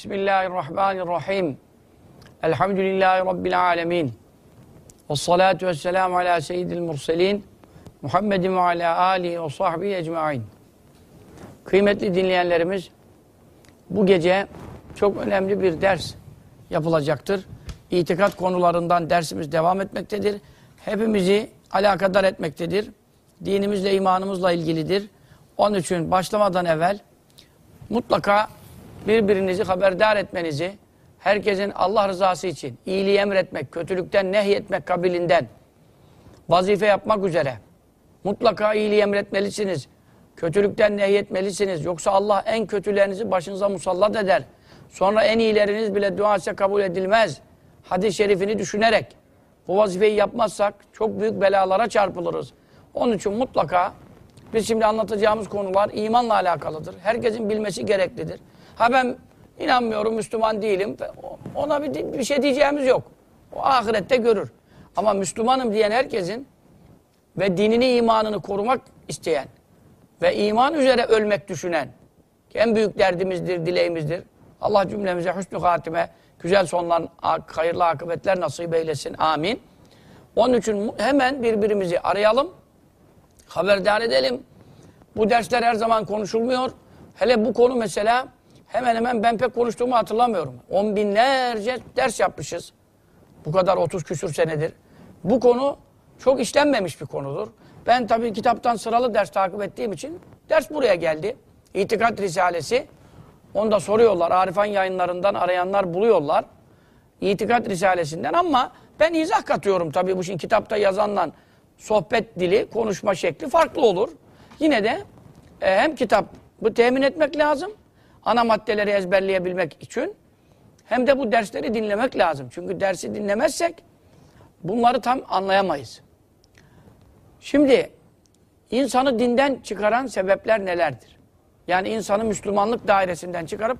Bismillahirrahmanirrahim. Elhamdülillahi Rabbil alemin. Ve salatu ve selamu ala seyyidil murselin. Muhammedin ve ala alihi ve sahbihi ecmain. Kıymetli dinleyenlerimiz, bu gece çok önemli bir ders yapılacaktır. İtikat konularından dersimiz devam etmektedir. Hepimizi alakadar etmektedir. Dinimizle, imanımızla ilgilidir. Onun için başlamadan evvel mutlaka birbirinizi haberdar etmenizi, herkesin Allah rızası için iyiliği emretmek, kötülükten nehyetmek kabilinden vazife yapmak üzere mutlaka iyiliği emretmelisiniz. Kötülükten nehyetmelisiniz. Yoksa Allah en kötülerinizi başınıza musallat eder. Sonra en iyileriniz bile dua kabul edilmez. Hadis-i şerifini düşünerek bu vazifeyi yapmazsak çok büyük belalara çarpılırız. Onun için mutlaka biz şimdi anlatacağımız konular imanla alakalıdır. Herkesin bilmesi gereklidir. Ha ben inanmıyorum, Müslüman değilim. Ona bir, bir şey diyeceğimiz yok. O ahirette görür. Ama Müslümanım diyen herkesin ve dinini, imanını korumak isteyen ve iman üzere ölmek düşünen en büyük derdimizdir, dileğimizdir. Allah cümlemize hüsnü hatime, güzel sonlan, hayırlı akıbetler nasip eylesin. Amin. Onun için hemen birbirimizi arayalım, haberdar edelim. Bu dersler her zaman konuşulmuyor. Hele bu konu mesela hemen hemen ben pek konuştuğumu hatırlamıyorum. On binlerce ders yapmışız. Bu kadar 30 küsür senedir. Bu konu çok işlenmemiş bir konudur. Ben tabii kitaptan sıralı ders takip ettiğim için ders buraya geldi. İtikat Risalesi. Onu da soruyorlar. Arifan yayınlarından arayanlar buluyorlar. İtikat Risalesinden ama ben izah katıyorum tabii bu şimdi kitapta yazanla sohbet dili, konuşma şekli farklı olur. Yine de e, hem kitap bu temin etmek lazım. Ana maddeleri ezberleyebilmek için. Hem de bu dersleri dinlemek lazım. Çünkü dersi dinlemezsek bunları tam anlayamayız. Şimdi insanı dinden çıkaran sebepler nelerdir? Yani insanı Müslümanlık dairesinden çıkarıp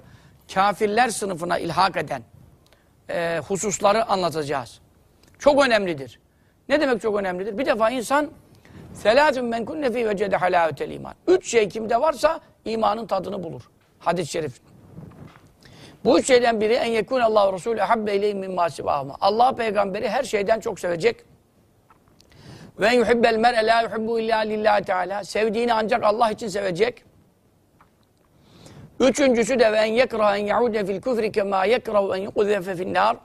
kafirler sınıfına ilhak eden e, hususları anlatacağız. Çok önemlidir. Ne demek çok önemlidir? Bir defa insan selâtun men kunne fî vecede halâvetel iman. Üç şey kimde varsa imanın tadını bulur. Hadis-i şerif. Bu üç şeyden biri en yekûne Allah Resulü habbe ileyhim mimma sivâhuma. Allah peygamberi her şeyden çok sevecek. Ve yuhibbel mer'e la yuhibbu illa lillahi teala. Sevdiğini ancak Allah için sevecek. Üçüncüsü de ve en yekraha en yaude fil küfri kema yekrahu en yukuzefe finnâr.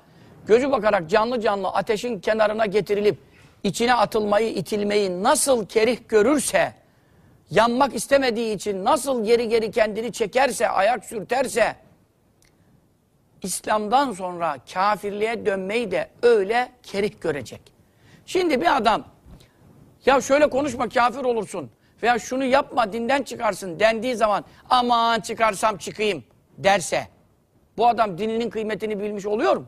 Gözü bakarak canlı canlı ateşin kenarına getirilip içine atılmayı, itilmeyi nasıl kerih görürse, yanmak istemediği için nasıl geri geri kendini çekerse, ayak sürterse, İslam'dan sonra kafirliğe dönmeyi de öyle kerih görecek. Şimdi bir adam, ya şöyle konuşma kafir olursun veya şunu yapma dinden çıkarsın dendiği zaman aman çıkarsam çıkayım derse, bu adam dininin kıymetini bilmiş oluyor mu?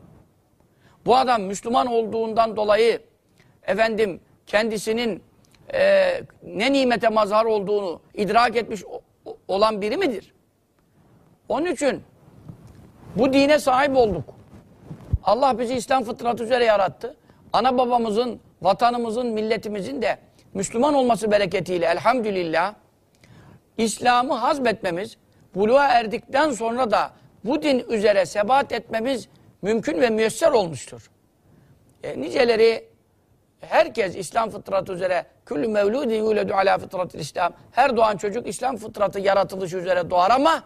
Bu adam Müslüman olduğundan dolayı efendim kendisinin e, ne nimete mazhar olduğunu idrak etmiş olan biri midir? Onun için bu dine sahip olduk. Allah bizi İslam fıtratı üzere yarattı. Ana babamızın, vatanımızın, milletimizin de Müslüman olması bereketiyle elhamdülillah İslam'ı hazmetmemiz, buluğa erdikten sonra da bu din üzere sebat etmemiz mümkün ve müyesser olmuştur. E, niceleri herkes İslam fıtratı üzere küllü mevludi yuledu ala fıtratil İslam her doğan çocuk İslam fıtratı yaratılışı üzere doğar ama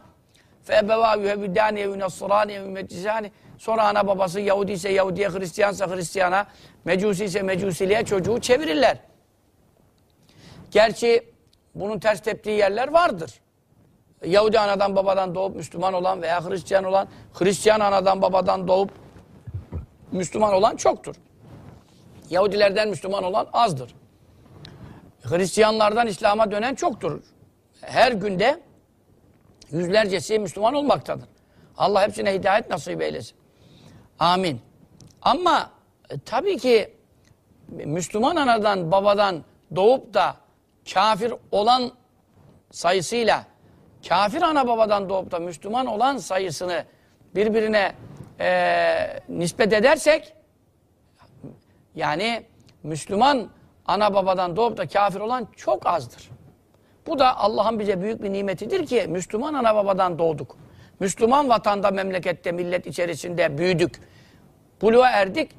fe ebevâ yuhebüddâni ev nasrâni ev meclisâni sonra ana babası Yahudi ise Yahudiye, Hristiyansa Hristiyana, Mecusi ise Mecusiliğe çocuğu çevirirler. Gerçi bunun ters teptiği yerler vardır. Yahudi anadan babadan doğup Müslüman olan veya Hristiyan olan, Hristiyan anadan babadan doğup Müslüman olan çoktur. Yahudilerden Müslüman olan azdır. Hristiyanlardan İslam'a dönen çoktur. Her günde yüzlercesi Müslüman olmaktadır. Allah hepsine hidayet nasip eylesin. Amin. Ama e, tabii ki Müslüman anadan babadan doğup da kafir olan sayısıyla kafir ana babadan doğup da Müslüman olan sayısını birbirine e, nispet edersek yani Müslüman ana babadan doğup da kafir olan çok azdır. Bu da Allah'ın bize büyük bir nimetidir ki Müslüman ana babadan doğduk. Müslüman vatanda, memlekette, millet içerisinde büyüdük. Buluğa erdik.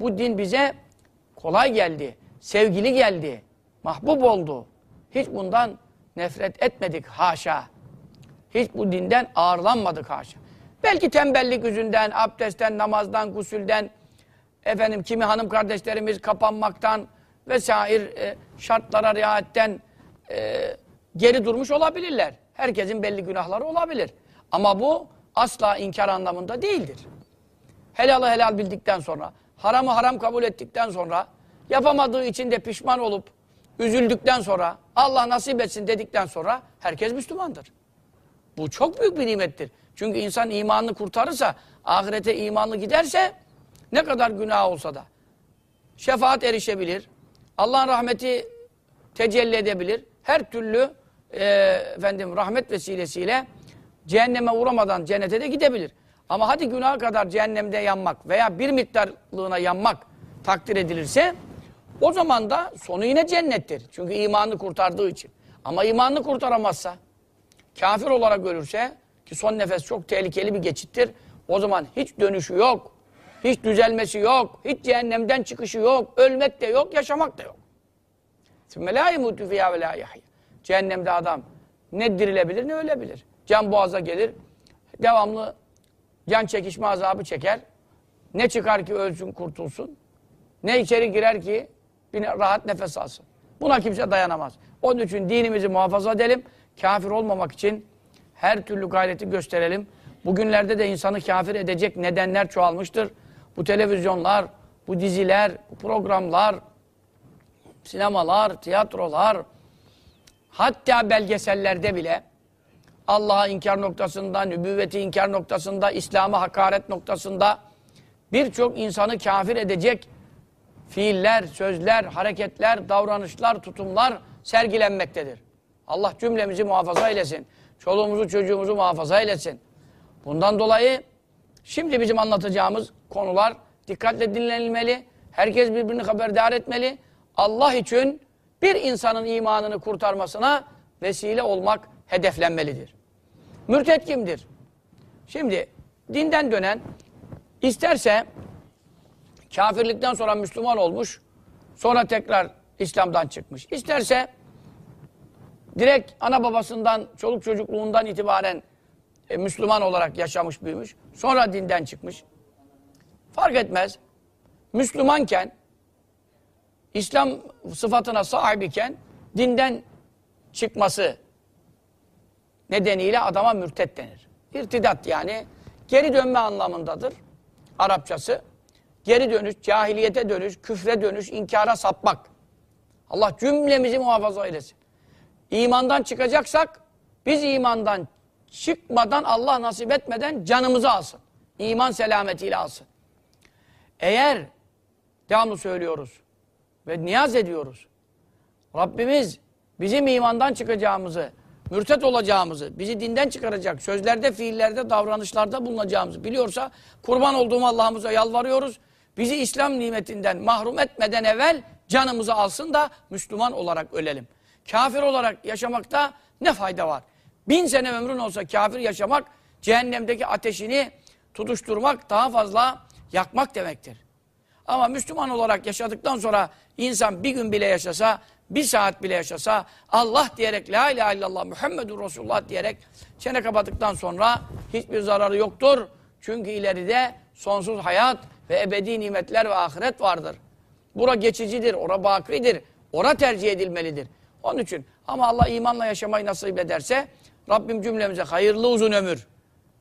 Bu din bize kolay geldi. Sevgili geldi. Mahbub oldu. Hiç bundan nefret etmedik haşa. Hiç bu dinden ağırlanmadık haşa. Belki tembellik yüzünden, abdestten, namazdan, gusülden, efendim kimi hanım kardeşlerimiz kapanmaktan vesaire e, şartlara riayetten e, geri durmuş olabilirler. Herkesin belli günahları olabilir. Ama bu asla inkar anlamında değildir. Helalı helal bildikten sonra, haramı haram kabul ettikten sonra, yapamadığı için de pişman olup, üzüldükten sonra, Allah nasip etsin dedikten sonra herkes Müslümandır. Bu çok büyük bir nimettir. Çünkü insan imanını kurtarırsa, ahirete imanlı giderse, ne kadar günah olsa da, şefaat erişebilir, Allah'ın rahmeti tecelli edebilir, her türlü e, efendim rahmet vesilesiyle cehenneme uğramadan cennete de gidebilir. Ama hadi günaha kadar cehennemde yanmak veya bir miktarlığına yanmak takdir edilirse o zaman da sonu yine cennettir. Çünkü imanını kurtardığı için. Ama imanını kurtaramazsa, kafir olarak ölürse ki son nefes çok tehlikeli bir geçittir. O zaman hiç dönüşü yok. Hiç düzelmesi yok. Hiç cehennemden çıkışı yok. Ölmek de yok, yaşamak da yok. Sümme la yemutu fiyâ. Cehennemde adam ne dirilebilir ne ölebilir. Can boğaza gelir. Devamlı can çekişme azabı çeker. Ne çıkar ki ölsün kurtulsun. Ne içeri girer ki bir rahat nefes alsın. Buna kimse dayanamaz. Onun için dinimizi muhafaza edelim. Kafir olmamak için her türlü gayreti gösterelim. Bugünlerde de insanı kafir edecek nedenler çoğalmıştır. Bu televizyonlar, bu diziler, bu programlar, sinemalar, tiyatrolar, hatta belgesellerde bile Allah'a inkar noktasında, nübüvveti inkar noktasında, İslam'a hakaret noktasında birçok insanı kafir edecek fiiller, sözler, hareketler, davranışlar, tutumlar sergilenmektedir. Allah cümlemizi muhafaza eylesin. Çoluğumuzu, çocuğumuzu muhafaza eylesin. Bundan dolayı şimdi bizim anlatacağımız konular dikkatle dinlenilmeli. Herkes birbirini haberdar etmeli. Allah için bir insanın imanını kurtarmasına vesile olmak hedeflenmelidir. Mürtet kimdir? Şimdi dinden dönen isterse kafirlikten sonra Müslüman olmuş, sonra tekrar İslam'dan çıkmış. İsterse direkt ana babasından, çoluk çocukluğundan itibaren e, Müslüman olarak yaşamış, büyümüş. Sonra dinden çıkmış. Fark etmez. Müslümanken, İslam sıfatına sahibiken dinden çıkması nedeniyle adama mürtet denir. İrtidat yani geri dönme anlamındadır Arapçası. Geri dönüş, cahiliyete dönüş, küfre dönüş, inkara sapmak. Allah cümlemizi muhafaza eylesin. İmandan çıkacaksak biz imandan çıkmadan Allah nasip etmeden canımızı alsın. İman selametiyle alsın. Eğer devamlı söylüyoruz ve niyaz ediyoruz. Rabbimiz bizim imandan çıkacağımızı, mürtet olacağımızı, bizi dinden çıkaracak, sözlerde, fiillerde, davranışlarda bulunacağımızı biliyorsa kurban olduğum Allah'ımıza yalvarıyoruz. Bizi İslam nimetinden mahrum etmeden evvel canımızı alsın da Müslüman olarak ölelim. Kafir olarak yaşamakta ne fayda var? Bin sene ömrün olsa kafir yaşamak, cehennemdeki ateşini tutuşturmak, daha fazla yakmak demektir. Ama Müslüman olarak yaşadıktan sonra insan bir gün bile yaşasa, bir saat bile yaşasa, Allah diyerek, La ilahe illallah, Muhammedur Resulullah diyerek çene kapadıktan sonra hiçbir zararı yoktur. Çünkü ileride sonsuz hayat ve ebedi nimetler ve ahiret vardır. Bura geçicidir, ora bakidir, ora tercih edilmelidir. Onun için ama Allah imanla yaşamayı nasip ederse Rabbim cümlemize hayırlı uzun ömür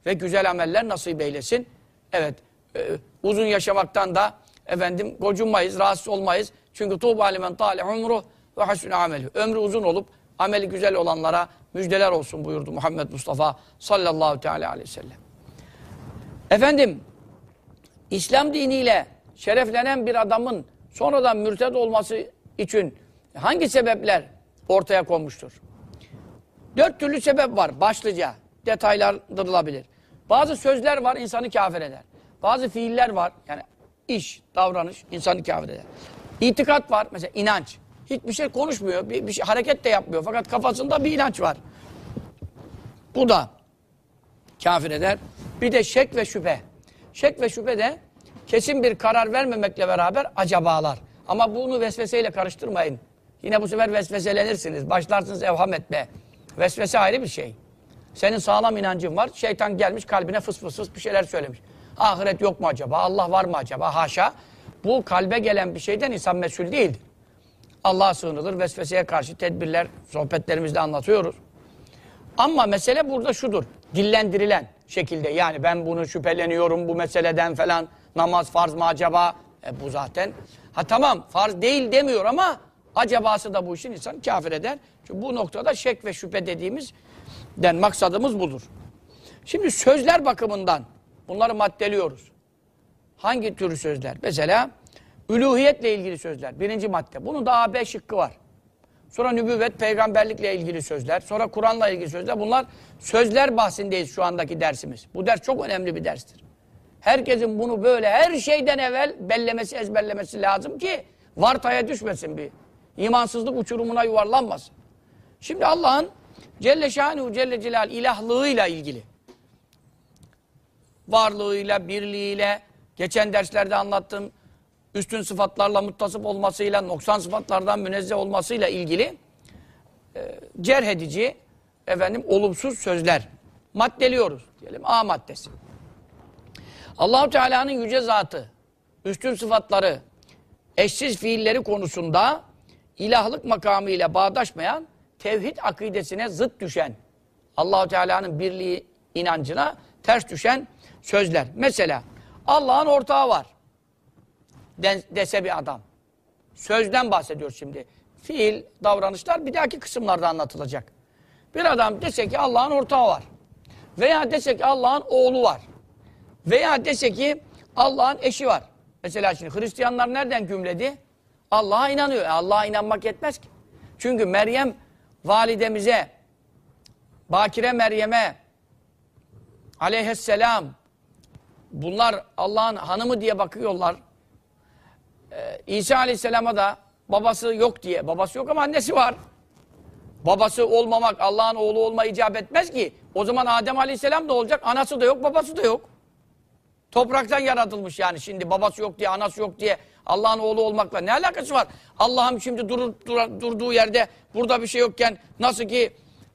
ve güzel ameller nasip eylesin. Evet, e, uzun yaşamaktan da efendim gocunmayız, rahatsız olmayız. Çünkü tuğba limen tali umru ve hasune ameli. Ömrü uzun olup ameli güzel olanlara müjdeler olsun buyurdu Muhammed Mustafa sallallahu teala aleyhi ve sellem. Efendim, İslam diniyle şereflenen bir adamın sonradan mürted olması için hangi sebepler ortaya konmuştur? Dört türlü sebep var başlıca. Detaylandırılabilir. Bazı sözler var insanı kafir eder. Bazı fiiller var. Yani iş, davranış insanı kafir eder. İtikat var. Mesela inanç. Hiçbir şey konuşmuyor. Bir, bir şey, hareket de yapmıyor. Fakat kafasında bir inanç var. Bu da kafir eder. Bir de şek ve şüphe. Şek ve şüphe de kesin bir karar vermemekle beraber acabalar. Ama bunu vesveseyle karıştırmayın. Yine bu sefer vesveselenirsiniz. Başlarsınız evham etme. Vesvese ayrı bir şey. Senin sağlam inancın var. Şeytan gelmiş kalbine fıs fıs fıs bir şeyler söylemiş. Ahiret yok mu acaba? Allah var mı acaba? Haşa. Bu kalbe gelen bir şeyden insan mesul değildir. Allah'a sığınılır. Vesveseye karşı tedbirler sohbetlerimizde anlatıyoruz. Ama mesele burada şudur. Dillendirilen şekilde. Yani ben bunu şüpheleniyorum bu meseleden falan. Namaz farz mı acaba? E bu zaten. Ha tamam farz değil demiyor ama acabası da bu işin insan kafir eder. Çünkü bu noktada şek ve şüphe dediğimiz den maksadımız budur. Şimdi sözler bakımından bunları maddeliyoruz. Hangi tür sözler? Mesela üluhiyetle ilgili sözler. Birinci madde. Bunun da A, B şıkkı var. Sonra nübüvvet, peygamberlikle ilgili sözler. Sonra Kur'an'la ilgili sözler. Bunlar sözler bahsindeyiz şu andaki dersimiz. Bu ders çok önemli bir derstir. Herkesin bunu böyle her şeyden evvel bellemesi, ezberlemesi lazım ki vartaya düşmesin bir. İmansızlık uçurumuna yuvarlanmasın. Şimdi Allah'ın Celle Şanuhu Celle Celal ilahlığıyla ilgili varlığıyla, birliğiyle, geçen derslerde anlattığım üstün sıfatlarla muttasıp olmasıyla, noksan sıfatlardan münezzeh olmasıyla ilgili e, cerh edici, efendim, olumsuz sözler maddeliyoruz. Diyelim A maddesi. Allahu Teala'nın yüce zatı, üstün sıfatları, eşsiz fiilleri konusunda ilahlık makamı ile bağdaşmayan, tevhid akidesine zıt düşen, Allahu Teala'nın birliği inancına ters düşen sözler. Mesela Allah'ın ortağı var dese bir adam. Sözden bahsediyor şimdi. Fiil, davranışlar bir dahaki kısımlarda anlatılacak. Bir adam dese ki Allah'ın ortağı var. Veya dese ki Allah'ın oğlu var. Veya dese ki Allah'ın eşi var. Mesela şimdi Hristiyanlar nereden gümledi? Allah'a inanıyor. E Allah'a inanmak yetmez ki. Çünkü Meryem validemize, Bakire Meryem'e aleyhisselam bunlar Allah'ın hanımı diye bakıyorlar. Ee, İsa aleyhisselama da babası yok diye. Babası yok ama annesi var. Babası olmamak Allah'ın oğlu olma icap etmez ki. O zaman Adem aleyhisselam da olacak. Anası da yok, babası da yok. Topraktan yaratılmış yani şimdi babası yok diye, anası yok diye Allah'ın oğlu olmakla ne alakası var? Allah'ım şimdi durur, dur, durduğu yerde burada bir şey yokken nasıl ki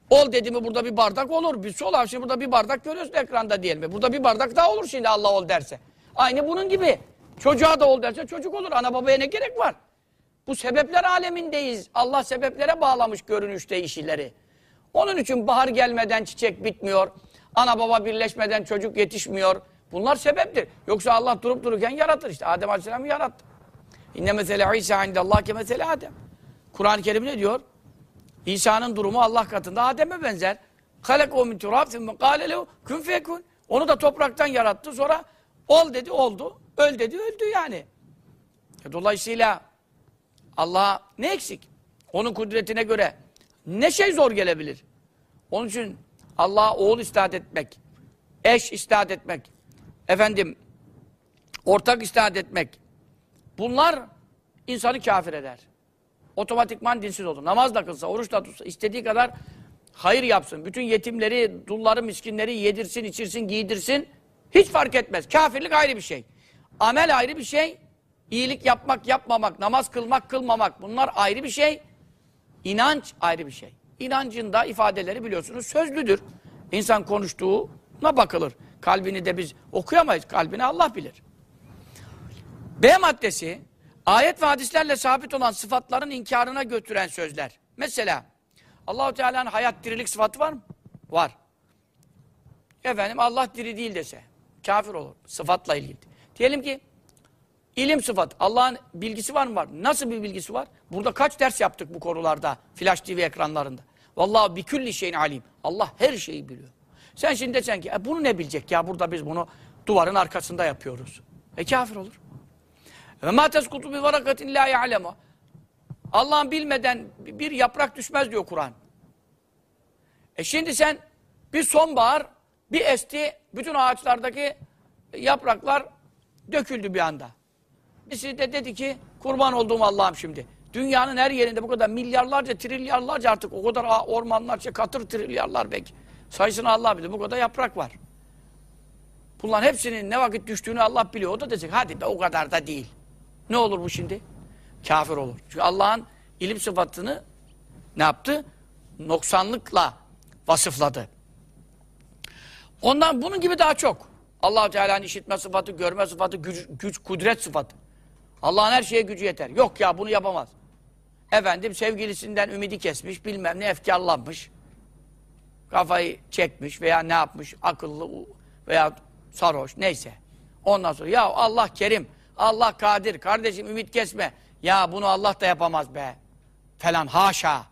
ol dedi mi burada bir bardak olur. Bir su olur. Şimdi burada bir bardak görüyorsun ekranda diyelim. Burada bir bardak daha olur şimdi Allah ol derse. Aynı bunun gibi. Çocuğa da ol derse çocuk olur. Ana babaya ne gerek var? Bu sebepler alemindeyiz. Allah sebeplere bağlamış görünüşte işleri. Onun için bahar gelmeden çiçek bitmiyor. Ana baba birleşmeden çocuk yetişmiyor. Bunlar sebeptir. Yoksa Allah durup dururken yaratır işte. Adem Aleyhisselam'ı yarattı. İnne mesele İsa indallah ke mesele Adem. Kur'an-ı Kerim ne diyor? İsa'nın durumu Allah katında Adem'e benzer. Halekû min turab thumme kâle lehu kun fekun. Onu da topraktan yarattı. Sonra ol dedi oldu. Öl dedi öldü yani. E, dolayısıyla Allah'a ne eksik? Onun kudretine göre ne şey zor gelebilir? Onun için Allah'a oğul istahat etmek, eş istahat etmek, efendim ortak istahat etmek bunlar insanı kafir eder. Otomatikman dinsiz olur. Namaz da kılsa, oruç da tutsa, istediği kadar hayır yapsın. Bütün yetimleri, dulları, miskinleri yedirsin, içirsin, giydirsin. Hiç fark etmez. Kafirlik ayrı bir şey. Amel ayrı bir şey. İyilik yapmak, yapmamak, namaz kılmak, kılmamak bunlar ayrı bir şey. İnanç ayrı bir şey. İnancın da ifadeleri biliyorsunuz sözlüdür. İnsan konuştuğuna bakılır. Kalbini de biz okuyamayız. Kalbini Allah bilir. B maddesi ayet ve hadislerle sabit olan sıfatların inkarına götüren sözler. Mesela Allahu Teala'nın hayat dirilik sıfatı var mı? Var. Efendim Allah diri değil dese kafir olur. Sıfatla ilgili. Diyelim ki ilim sıfat. Allah'ın bilgisi var mı? Var. Nasıl bir bilgisi var? Burada kaç ders yaptık bu konularda? Flash TV ekranlarında. Vallahi bir külli şeyin alim. Allah her şeyi biliyor. Sen şimdi desen ki e, bunu ne bilecek ya burada biz bunu duvarın arkasında yapıyoruz. E kafir olur. Ve ma teskutu bi varakatin la ya'lemu. Allah'ın bilmeden bir yaprak düşmez diyor Kur'an. E şimdi sen bir sonbahar bir esti bütün ağaçlardaki yapraklar döküldü bir anda. Birisi de dedi ki kurban olduğum Allah'ım şimdi. Dünyanın her yerinde bu kadar milyarlarca, trilyarlarca artık o kadar ormanlarca, katır trilyarlar belki. Sayısını Allah bilir. Bu kadar yaprak var. Bunların hepsinin ne vakit düştüğünü Allah biliyor. O da diyecek hadi be o kadar da değil. Ne olur bu şimdi? Kafir olur. Çünkü Allah'ın ilim sıfatını ne yaptı? Noksanlıkla vasıfladı. Ondan bunun gibi daha çok. allah Teala'nın işitme sıfatı, görme sıfatı, güç, güç, kudret sıfatı. Allah'ın her şeye gücü yeter. Yok ya bunu yapamaz. Efendim sevgilisinden ümidi kesmiş, bilmem ne efkarlanmış. Kafayı çekmiş veya ne yapmış, akıllı veya sarhoş neyse. Ondan sonra ya Allah kerim, Allah kadir, kardeşim ümit kesme. Ya bunu Allah da yapamaz be. Falan haşa.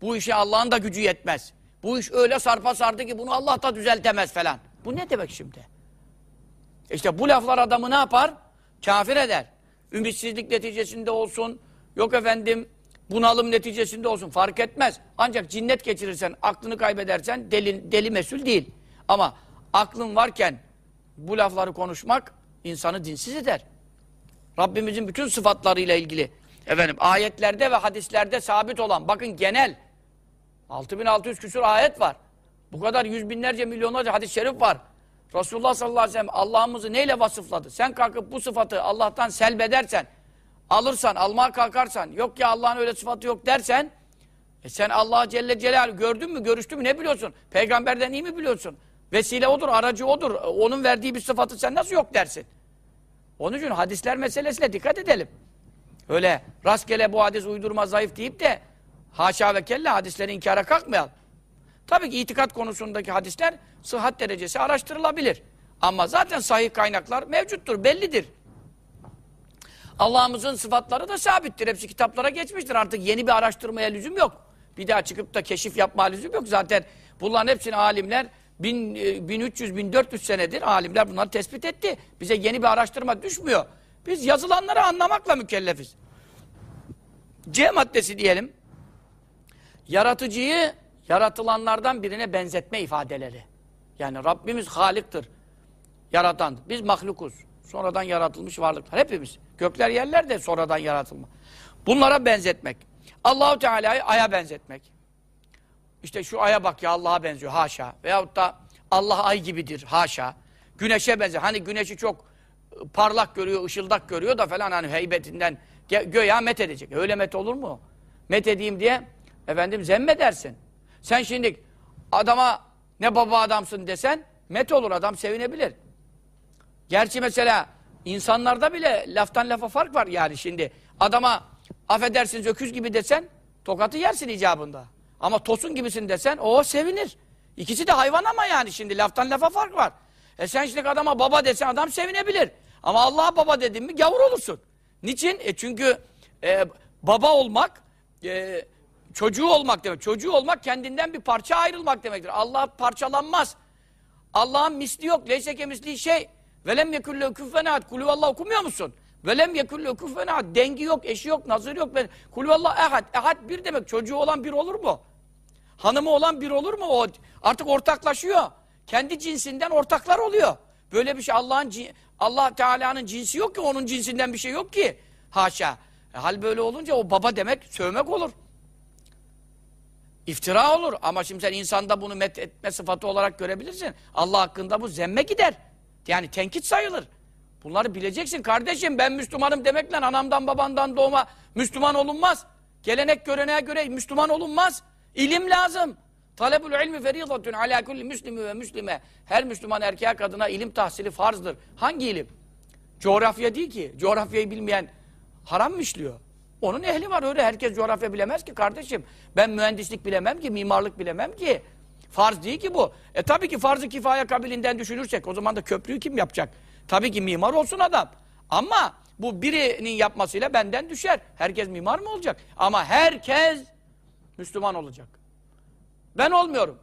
Bu işe Allah'ın da gücü yetmez. Bu iş öyle sarpa sardı ki bunu Allah da düzeltemez falan. Bu ne demek şimdi? İşte bu laflar adamı ne yapar? Kafir eder. Ümitsizlik neticesinde olsun, yok efendim bunalım neticesinde olsun fark etmez. Ancak cinnet geçirirsen, aklını kaybedersen deli, deli mesul değil. Ama aklın varken bu lafları konuşmak insanı dinsiz eder. Rabbimizin bütün sıfatlarıyla ilgili efendim ayetlerde ve hadislerde sabit olan bakın genel 6600 küsur ayet var. Bu kadar yüz binlerce milyonlarca hadis-i şerif var. Resulullah sallallahu aleyhi ve sellem Allah'ımızı neyle vasıfladı? Sen kalkıp bu sıfatı Allah'tan selbedersen, alırsan, almaya kalkarsan, yok ya Allah'ın öyle sıfatı yok dersen, e sen Allah Celle Celaluhu gördün mü, görüştün mü ne biliyorsun? Peygamberden iyi mi biliyorsun? Vesile odur, aracı odur. Onun verdiği bir sıfatı sen nasıl yok dersin? Onun için hadisler meselesine dikkat edelim. Öyle rastgele bu hadis uydurma zayıf deyip de haşa ve kella hadisleri inkara kalkmayalım. Tabii ki itikat konusundaki hadisler sıhhat derecesi araştırılabilir. Ama zaten sahih kaynaklar mevcuttur, bellidir. Allah'ımızın sıfatları da sabittir. Hepsi kitaplara geçmiştir. Artık yeni bir araştırmaya lüzum yok. Bir daha çıkıp da keşif yapma lüzum yok. Zaten bunların hepsini alimler 1300-1400 e, senedir alimler bunları tespit etti. Bize yeni bir araştırma düşmüyor. Biz yazılanları anlamakla mükellefiz. C maddesi diyelim. Yaratıcıyı yaratılanlardan birine benzetme ifadeleri. Yani Rabbimiz Halik'tir. Yaratan. Biz mahlukuz. Sonradan yaratılmış varlıklar. Hepimiz. Gökler yerler de sonradan yaratılma. Bunlara benzetmek. Allahu Teala'yı aya benzetmek. İşte şu aya bak ya Allah'a benziyor haşa. Veyahut da Allah ay gibidir haşa. Güneşe benzer. Hani güneşi çok ıı, parlak görüyor, ışıldak görüyor da falan hani heybetinden göya met edecek. Öyle met olur mu? Met edeyim diye efendim zemmedersin. Sen şimdi adama ne baba adamsın desen met olur adam sevinebilir. Gerçi mesela insanlarda bile laftan lafa fark var yani şimdi. Adama affedersiniz öküz gibi desen tokatı yersin icabında. Ama tosun gibisin desen o sevinir. İkisi de hayvan ama yani şimdi laftan lafa fark var. E sen şimdi adama baba desen adam sevinebilir. Ama Allah'a baba dedin mi gavur olursun. Niçin? E çünkü e, baba olmak e, çocuğu olmak demek. Çocuğu olmak kendinden bir parça ayrılmak demektir. Allah parçalanmaz. Allah'ın misli yok. Leyse misli şey. Velem yekulle küffenaat. Kulüvallah okumuyor musun? Velem yekulle küffenaat. Dengi yok, eşi yok, nazırı yok. Kulüvallah ehad. Ehad bir demek. Çocuğu olan bir olur mu? Hanımı olan bir olur mu? O artık ortaklaşıyor. Kendi cinsinden ortaklar oluyor. Böyle bir şey Allah'ın Allah Teala'nın cinsi yok ki onun cinsinden bir şey yok ki. Haşa. E, hal böyle olunca o baba demek sövmek olur. İftira olur ama şimdi sen insanda bunu met etme sıfatı olarak görebilirsin. Allah hakkında bu zemme gider. Yani tenkit sayılır. Bunları bileceksin kardeşim ben Müslümanım demekle anamdan babandan doğma Müslüman olunmaz. Gelenek göreneğe göre Müslüman olunmaz. İlim lazım. Talebul ilmi feridatun ala kulli müslimi ve müslime. Her Müslüman erkeğe kadına ilim tahsili farzdır. Hangi ilim? Coğrafya değil ki. Coğrafyayı bilmeyen haram mı işliyor? Onun ehli var öyle. Herkes coğrafya bilemez ki kardeşim. Ben mühendislik bilemem ki, mimarlık bilemem ki. Farz değil ki bu. E tabii ki farz-ı kifaya kabilinden düşünürsek o zaman da köprüyü kim yapacak? Tabii ki mimar olsun adam. Ama bu birinin yapmasıyla benden düşer. Herkes mimar mı olacak? Ama herkes Müslüman olacak. Ben olmuyorum.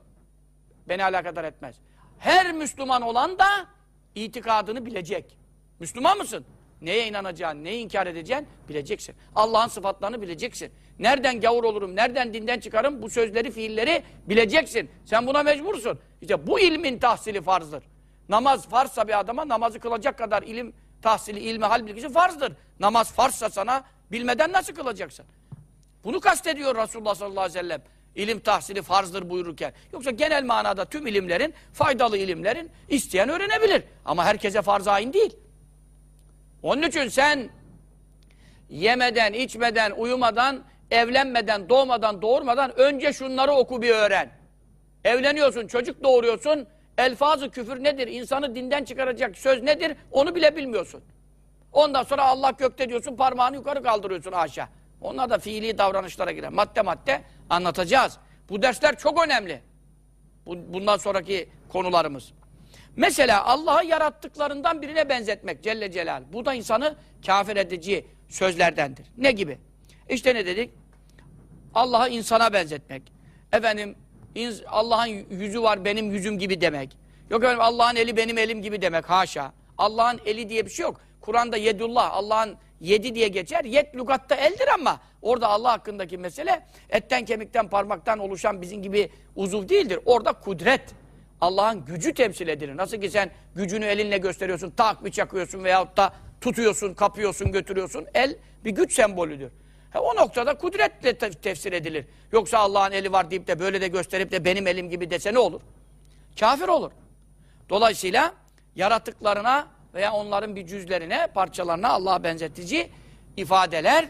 Beni alakadar etmez. Her Müslüman olan da itikadını bilecek. Müslüman mısın? Neye inanacağını, neyi inkar edeceğini bileceksin. Allah'ın sıfatlarını bileceksin. Nereden gavur olurum, nereden dinden çıkarım bu sözleri, fiilleri bileceksin. Sen buna mecbursun. İşte bu ilmin tahsili farzdır. Namaz farzsa bir adama namazı kılacak kadar ilim tahsili, ilmi hal bilgisi farzdır. Namaz farzsa sana bilmeden nasıl kılacaksın? Bunu kastediyor Resulullah sallallahu aleyhi ve sellem. İlim tahsili farzdır buyururken. Yoksa genel manada tüm ilimlerin, faydalı ilimlerin isteyen öğrenebilir. Ama herkese farz ayin değil. Onun için sen yemeden, içmeden, uyumadan, evlenmeden, doğmadan, doğurmadan önce şunları oku bir öğren. Evleniyorsun, çocuk doğuruyorsun. Elfazı küfür nedir? İnsanı dinden çıkaracak söz nedir? Onu bile bilmiyorsun. Ondan sonra Allah gökte diyorsun, parmağını yukarı kaldırıyorsun aşağı. Onlar da fiili davranışlara girer. Madde madde anlatacağız. Bu dersler çok önemli. Bundan sonraki konularımız. Mesela Allah'ı yarattıklarından birine benzetmek Celle Celal. Bu da insanı kafir edici sözlerdendir. Ne gibi? İşte ne dedik? Allah'ı insana benzetmek. Efendim Allah'ın yüzü var benim yüzüm gibi demek. Yok efendim Allah'ın eli benim elim gibi demek. Haşa. Allah'ın eli diye bir şey yok. Kur'an'da yedullah, Allah'ın yedi diye geçer. Yet lugatta eldir ama orada Allah hakkındaki mesele etten kemikten parmaktan oluşan bizim gibi uzuv değildir. Orada kudret. Allah'ın gücü temsil edilir. Nasıl ki sen gücünü elinle gösteriyorsun, tak bir çakıyorsun veyahut da tutuyorsun, kapıyorsun, götürüyorsun. El bir güç sembolüdür. He, o noktada kudretle te tefsir edilir. Yoksa Allah'ın eli var deyip de böyle de gösterip de benim elim gibi dese ne olur? Kafir olur. Dolayısıyla yarattıklarına veya onların bir cüzlerine, parçalarına Allah'a benzetici ifadeler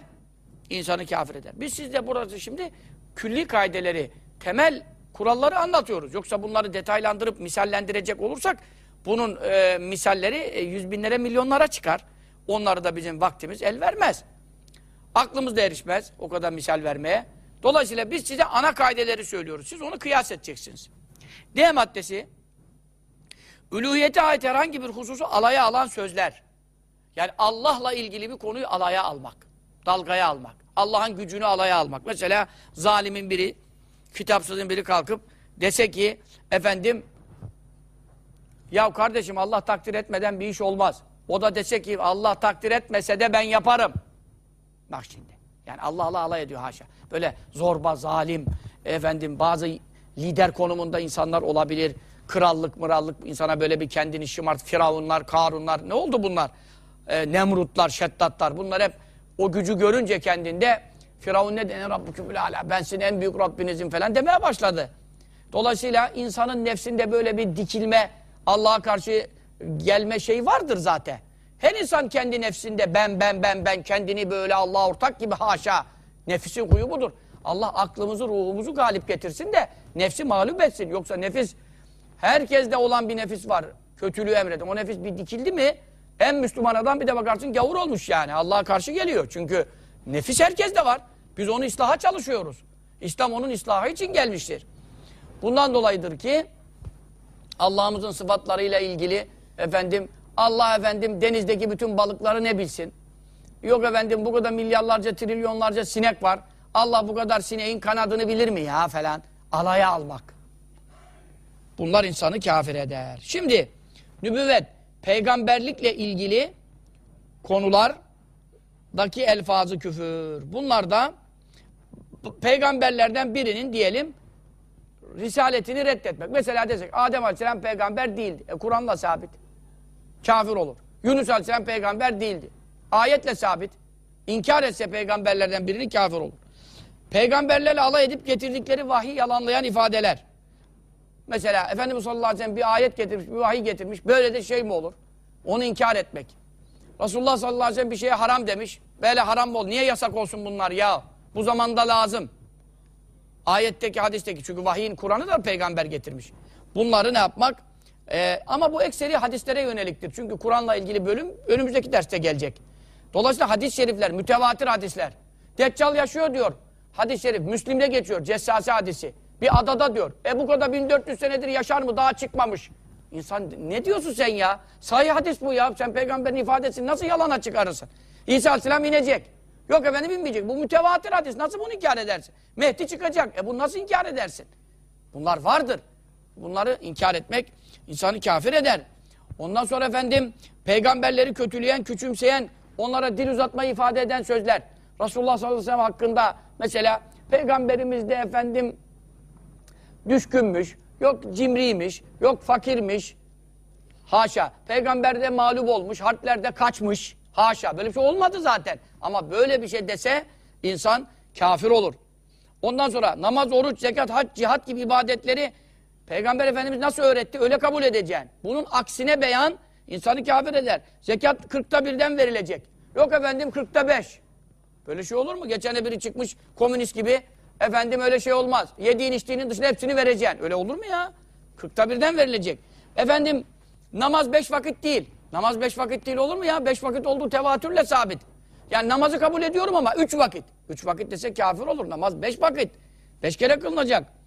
insanı kafir eder. Biz sizde burası şimdi külli kaideleri, temel kuralları anlatıyoruz. Yoksa bunları detaylandırıp misallendirecek olursak bunun e, misalleri e, yüz binlere, milyonlara çıkar. Onları da bizim vaktimiz el vermez. Aklımız da erişmez o kadar misal vermeye. Dolayısıyla biz size ana kaideleri söylüyoruz. Siz onu kıyas edeceksiniz. D maddesi Üluhiyete ait herhangi bir hususu alaya alan sözler. Yani Allah'la ilgili bir konuyu alaya almak. Dalgaya almak. Allah'ın gücünü alaya almak. Mesela zalimin biri, kitapsızın biri kalkıp dese ki efendim ya kardeşim Allah takdir etmeden bir iş olmaz. O da dese ki Allah takdir etmese de ben yaparım. Bak şimdi. Yani Allah'la alay ediyor haşa. Böyle zorba, zalim, efendim bazı lider konumunda insanlar olabilir krallık mırallık insana böyle bir kendini şımart firavunlar, karunlar ne oldu bunlar? Ee, Nemrutlar, şeddatlar bunlar hep o gücü görünce kendinde Firavun ne denir Rabbüküm ala ben sizin en büyük Rabbinizim falan demeye başladı. Dolayısıyla insanın nefsinde böyle bir dikilme Allah'a karşı gelme şeyi vardır zaten. Her insan kendi nefsinde ben ben ben ben kendini böyle Allah'a ortak gibi haşa. Nefisin huyu budur. Allah aklımızı ruhumuzu galip getirsin de nefsi mağlup etsin. Yoksa nefis Herkeste olan bir nefis var. Kötülüğü emreden. O nefis bir dikildi mi en Müslüman adam bir de bakarsın gavur olmuş yani. Allah'a karşı geliyor. Çünkü nefis herkeste var. Biz onu ıslaha çalışıyoruz. İslam onun ıslahı için gelmiştir. Bundan dolayıdır ki Allah'ımızın sıfatlarıyla ilgili efendim Allah efendim denizdeki bütün balıkları ne bilsin? Yok efendim bu kadar milyarlarca trilyonlarca sinek var. Allah bu kadar sineğin kanadını bilir mi ya falan. Alaya almak. Bunlar insanı kafir eder. Şimdi nübüvvet, peygamberlikle ilgili konulardaki elfazı küfür. Bunlar da peygamberlerden birinin diyelim risaletini reddetmek. Mesela desek Adem Aleyhisselam peygamber değildi. E, Kur'an'la sabit. Kafir olur. Yunus Aleyhisselam peygamber değildi. Ayetle sabit. İnkar etse peygamberlerden birini kafir olur. Peygamberlerle alay edip getirdikleri vahiy yalanlayan ifadeler. Mesela Efendimiz sallallahu aleyhi ve sellem bir ayet getirmiş, bir vahiy getirmiş. Böyle de şey mi olur? Onu inkar etmek. Resulullah sallallahu aleyhi ve sellem bir şeye haram demiş. Böyle haram mı? Niye yasak olsun bunlar ya? Bu zamanda lazım. Ayetteki, hadisteki. Çünkü vahiyin Kur'an'ı da peygamber getirmiş. Bunları ne yapmak? Ee, ama bu ekseri hadislere yöneliktir. Çünkü Kur'an'la ilgili bölüm önümüzdeki derste gelecek. Dolayısıyla hadis-i şerifler, mütevatir hadisler. Deccal yaşıyor diyor. Hadis-i şerif, Müslim'de geçiyor. Cessasi hadisi. Bir adada diyor. E bu kadar 1400 senedir yaşar mı? Daha çıkmamış. İnsan ne diyorsun sen ya? Sahih hadis bu ya. Sen peygamberin ifadesini nasıl yalana çıkarırsın? İsa aleyhisselam inecek. Yok efendim inmeyecek. Bu mütevatir hadis. Nasıl bunu inkar edersin? Mehdi çıkacak. E bunu nasıl inkar edersin? Bunlar vardır. Bunları inkar etmek insanı kafir eder. Ondan sonra efendim peygamberleri kötüleyen, küçümseyen, onlara dil uzatmayı ifade eden sözler. Resulullah sallallahu aleyhi ve sellem hakkında mesela peygamberimiz de efendim düşkünmüş, yok cimriymiş, yok fakirmiş. Haşa. Peygamber de mağlup olmuş, harplerde kaçmış. Haşa. Böyle bir şey olmadı zaten. Ama böyle bir şey dese insan kafir olur. Ondan sonra namaz, oruç, zekat, hac, cihat gibi ibadetleri Peygamber Efendimiz nasıl öğretti? Öyle kabul edeceksin. Bunun aksine beyan insanı kafir eder. Zekat kırkta birden verilecek. Yok efendim kırkta beş. Böyle şey olur mu? Geçen biri çıkmış komünist gibi. Efendim öyle şey olmaz. Yediğin içtiğinin dışında hepsini vereceksin. Öyle olur mu ya? Kırkta birden verilecek. Efendim namaz beş vakit değil. Namaz beş vakit değil olur mu ya? Beş vakit olduğu tevatürle sabit. Yani namazı kabul ediyorum ama üç vakit. Üç vakit dese kafir olur. Namaz beş vakit. Beş kere kılınacak.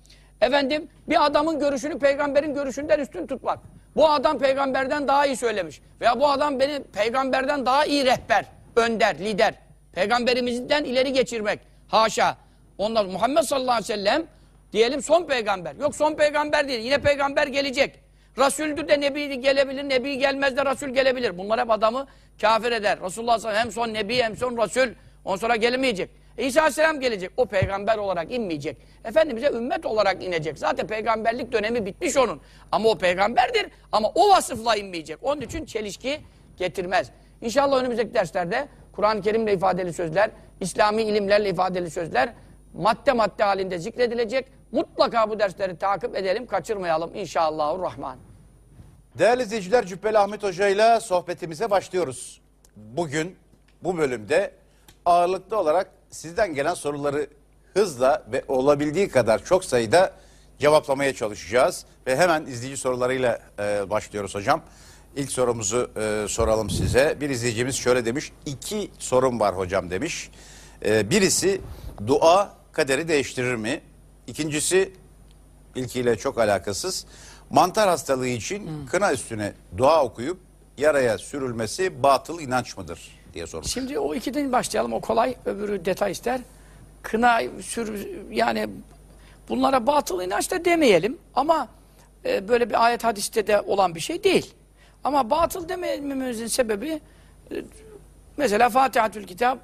Efendim bir adamın görüşünü peygamberin görüşünden üstün tutmak. Bu adam peygamberden daha iyi söylemiş. Veya bu adam beni peygamberden daha iyi rehber, önder, lider. Peygamberimizden ileri geçirmek. Haşa. Ondan Muhammed sallallahu aleyhi ve sellem diyelim son peygamber. Yok son peygamber değil. Yine peygamber gelecek. Rasüldür de nebi gelebilir, nebi gelmez de rasul gelebilir. Bunlar hep adamı kafir eder. Resulullah sallallahu aleyhi ve sellem hem son nebi hem son rasul. Ondan sonra gelemeyecek. İsa aleyhisselam gelecek. O peygamber olarak inmeyecek. Efendimiz'e ümmet olarak inecek. Zaten peygamberlik dönemi bitmiş onun. Ama o peygamberdir. Ama o vasıfla inmeyecek. Onun için çelişki getirmez. İnşallah önümüzdeki derslerde Kur'an-ı Kerim'le ifadeli sözler, İslami ilimlerle ifadeli sözler madde madde halinde zikredilecek. Mutlaka bu dersleri takip edelim, kaçırmayalım inşallahurrahman. Değerli izleyiciler Cübbeli Ahmet Hoca ile sohbetimize başlıyoruz. Bugün bu bölümde ağırlıklı olarak sizden gelen soruları hızla ve olabildiği kadar çok sayıda cevaplamaya çalışacağız. Ve hemen izleyici sorularıyla e, başlıyoruz hocam. İlk sorumuzu e, soralım size. Bir izleyicimiz şöyle demiş. İki sorum var hocam demiş. E, birisi dua kaderi değiştirir mi? İkincisi ilkiyle çok alakasız. Mantar hastalığı için kına üstüne dua okuyup yaraya sürülmesi batıl inanç mıdır diye sormuş. Şimdi o ikiden başlayalım. O kolay, öbürü detay ister. Kına, sür, yani bunlara batıl inanç da demeyelim. Ama e, böyle bir ayet hadiste de olan bir şey değil. Ama batıl demememizin sebebi e, mesela Fatihatül Kitap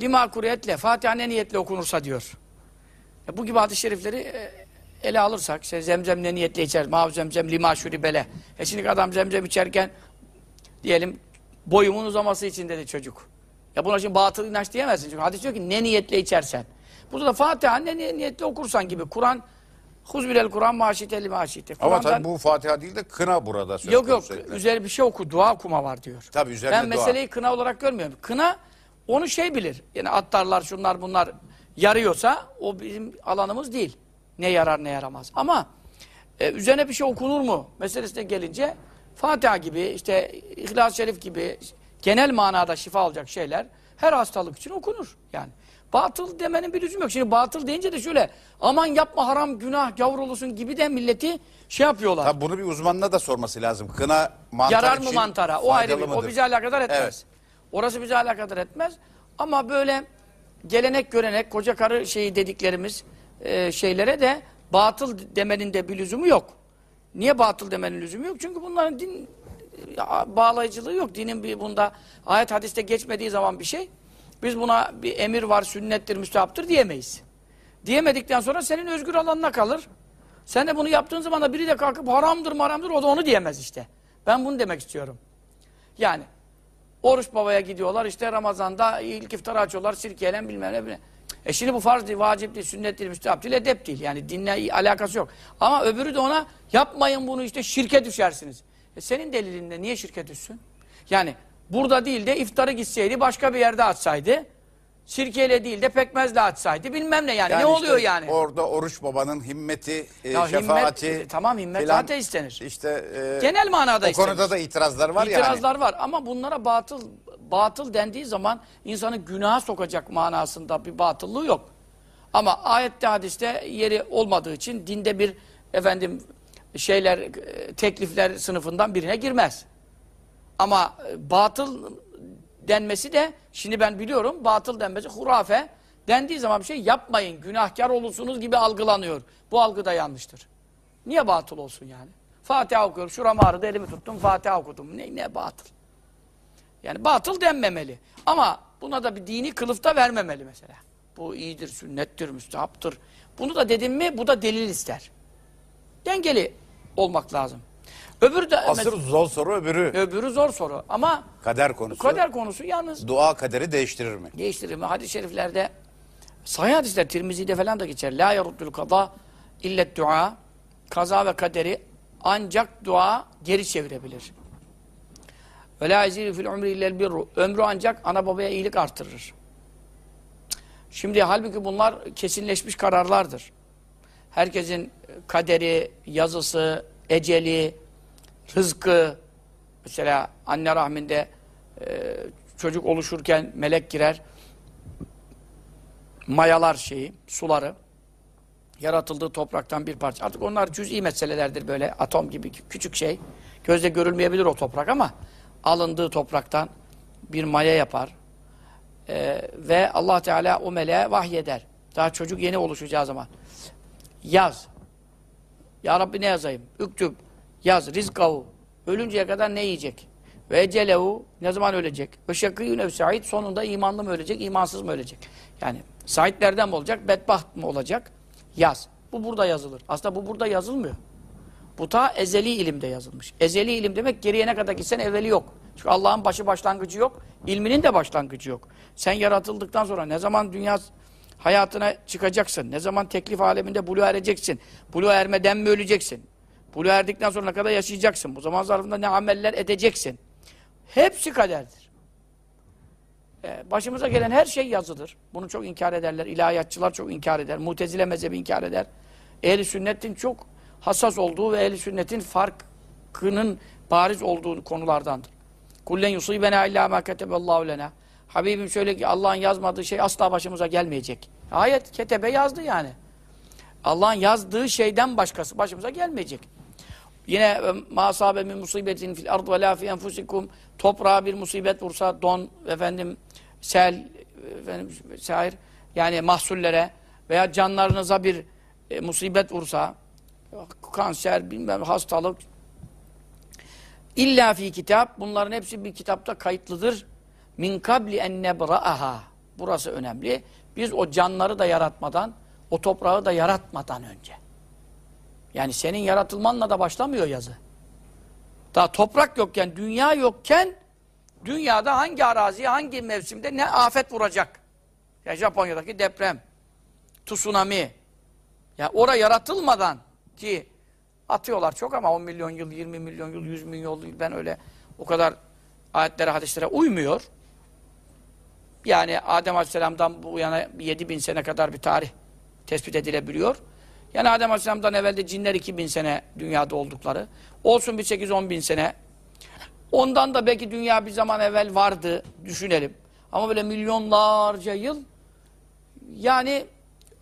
lima kuriyetle, Fatiha ne niyetle okunursa diyor. E, bu gibi hadis-i şerifleri e, ele alırsak, işte zemzem ne niyetle içer, mav lima şuribele. E şimdi adam zemzem içerken diyelim boyumun uzaması için dedi çocuk. Ya buna şimdi batıl inanç diyemezsin. Çünkü hadis diyor ki ne niyetle içersen. Burada da Fatiha ne ni- niyetle okursan gibi. Kur'an huzbilel Kur'an maşite li maşite. Ama tabii bu Fatiha değil de kına burada söz Yok yok konusu. üzeri bir şey oku dua okuma var diyor. Tabii, üzerine Ben dua. meseleyi kına olarak görmüyorum. Kına onu şey bilir. Yani attarlar şunlar bunlar yarıyorsa o bizim alanımız değil. Ne yarar ne yaramaz. Ama e, üzerine bir şey okunur mu meselesine gelince Fatiha gibi işte İhlas-ı Şerif gibi genel manada şifa olacak şeyler her hastalık için okunur. Yani batıl demenin bir lüzumu yok. Şimdi batıl deyince de şöyle aman yapma haram günah gavur olursun gibi de milleti şey yapıyorlar. Tabii bunu bir uzmanına da sorması lazım. Kına mantar Yarar mı mantara? O ayrı bir, o bizi alakadar etmez. Evet. Orası bizi alakadar etmez. Ama böyle gelenek görenek, koca karı şeyi dediklerimiz e, şeylere de batıl demenin de bir lüzumu yok. Niye batıl demenin lüzumu yok? Çünkü bunların din bağlayıcılığı yok. Dinin bir bunda ayet hadiste geçmediği zaman bir şey biz buna bir emir var, sünnettir, müstehaptır diyemeyiz. Diyemedikten sonra senin özgür alanına kalır. Sen de bunu yaptığın zaman da biri de kalkıp haramdır maramdır o da onu diyemez işte. Ben bunu demek istiyorum. Yani oruç babaya gidiyorlar işte Ramazan'da ilk iftarı açıyorlar sirkeyle bilmem ne bilmem. E şimdi bu farz değil, vacip değil, sünnet değil, müstehap değil, edep değil. Yani dinle alakası yok. Ama öbürü de ona yapmayın bunu işte şirke düşersiniz. E senin delilinde niye şirke düşsün? Yani burada değil de iftarı gitseydi başka bir yerde açsaydı. Sirkeyle değil de pekmezle açsaydı bilmem ne yani. Yani ne işte oluyor yani? Orada oruç babanın himmeti, e, Ya himmet, şefaati. e, tamam, himmet filan, zaten istenir. İşte e, Genel manada o istenir. konuda da itirazlar var yani. İtirazlar var ama bunlara batıl batıl dendiği zaman insanı günaha sokacak manasında bir batıllığı yok. Ama ayette hadiste yeri olmadığı için dinde bir efendim şeyler e, teklifler sınıfından birine girmez. Ama e, batıl denmesi de şimdi ben biliyorum batıl denmesi hurafe dendiği zaman bir şey yapmayın günahkar olursunuz gibi algılanıyor. Bu algı da yanlıştır. Niye batıl olsun yani? Fatiha okuyorum. Şuram ağrıdı elimi tuttum Fatiha okudum. Ne, ne batıl? Yani batıl denmemeli. Ama buna da bir dini kılıfta vermemeli mesela. Bu iyidir, sünnettir, müstehaptır. Bunu da dedim mi bu da delil ister. Dengeli olmak lazım. Öbürü de Asıl zor soru öbürü. öbürü zor soru ama Kader konusu. kader konusu yalnız Dua kaderi değiştirir mi? değiştirir mi? Hadis-i şeriflerde Sahih hadisler Tirmizi'de falan da geçer. La yaruddul kaza illet dua. Kaza ve kaderi ancak dua geri çevirebilir. Ve la yazidu fil umri illel birru. Ömrü ancak ana babaya iyilik artırır. Şimdi halbuki bunlar kesinleşmiş kararlardır. Herkesin kaderi, yazısı, eceli, rızkı, mesela anne rahminde e, çocuk oluşurken melek girer, mayalar şeyi, suları, yaratıldığı topraktan bir parça. Artık onlar cüz'i meselelerdir böyle atom gibi küçük şey. Gözle görülmeyebilir o toprak ama alındığı topraktan bir maya yapar. Ee, ve Allah Teala o meleğe vahyeder. Daha çocuk yeni oluşacağı zaman. Yaz. Ya Rabbi ne yazayım? Üktüb. Yaz. Rizkahu. Ölünceye kadar ne yiyecek? Ve ecelehu. Ne zaman ölecek? Ve şakîyün ev sa'id. Sonunda imanlı mı ölecek, imansız mı ölecek? Yani saitlerden mi olacak, bedbaht mı olacak? Yaz. Bu burada yazılır. Aslında bu burada yazılmıyor. Bu ta ezeli ilimde yazılmış. Ezeli ilim demek geriye ne kadar gitsen evveli yok. Çünkü Allah'ın başı başlangıcı yok. ilminin de başlangıcı yok. Sen yaratıldıktan sonra ne zaman dünya hayatına çıkacaksın? Ne zaman teklif aleminde buluğa ereceksin? Buluğa ermeden mi öleceksin? Buluğa erdikten sonra ne kadar yaşayacaksın? Bu zaman zarfında ne ameller edeceksin? Hepsi kaderdir. Ee, başımıza gelen her şey yazıdır. Bunu çok inkar ederler. İlahiyatçılar çok inkar eder. Mutezile mezhebi inkar eder. Ehli sünnetin çok hassas olduğu ve ehli sünnetin farkının bariz olduğu konulardandır. Kullen yusibena illa ma keteballahu lena. Habibim söyle ki Allah'ın yazmadığı şey asla başımıza gelmeyecek. Ayet ketebe yazdı yani. Allah'ın yazdığı şeyden başkası başımıza gelmeyecek. Yine ma sabe min musibetin fil ard ve la fi enfusikum toprağa bir musibet vursa don efendim sel efendim şair yani mahsullere veya canlarınıza bir e, musibet vursa kanser bilmem hastalık illa fi kitap bunların hepsi bir kitapta kayıtlıdır min kabli en nebra'aha burası önemli biz o canları da yaratmadan o toprağı da yaratmadan önce yani senin yaratılmanla da başlamıyor yazı. Daha toprak yokken, dünya yokken dünyada hangi araziye, hangi mevsimde ne afet vuracak? Ya Japonya'daki deprem, tsunami. Ya ora yaratılmadan ki atıyorlar çok ama 10 milyon yıl, 20 milyon yıl, 100 milyon yıl ben öyle o kadar ayetlere, hadislere uymuyor. Yani Adem Aleyhisselam'dan bu yana 7 bin sene kadar bir tarih tespit edilebiliyor. Yani Adem Aleyhisselam'dan evvelde cinler 2000 sene dünyada oldukları. Olsun bir 8-10 bin sene. Ondan da belki dünya bir zaman evvel vardı düşünelim. Ama böyle milyonlarca yıl yani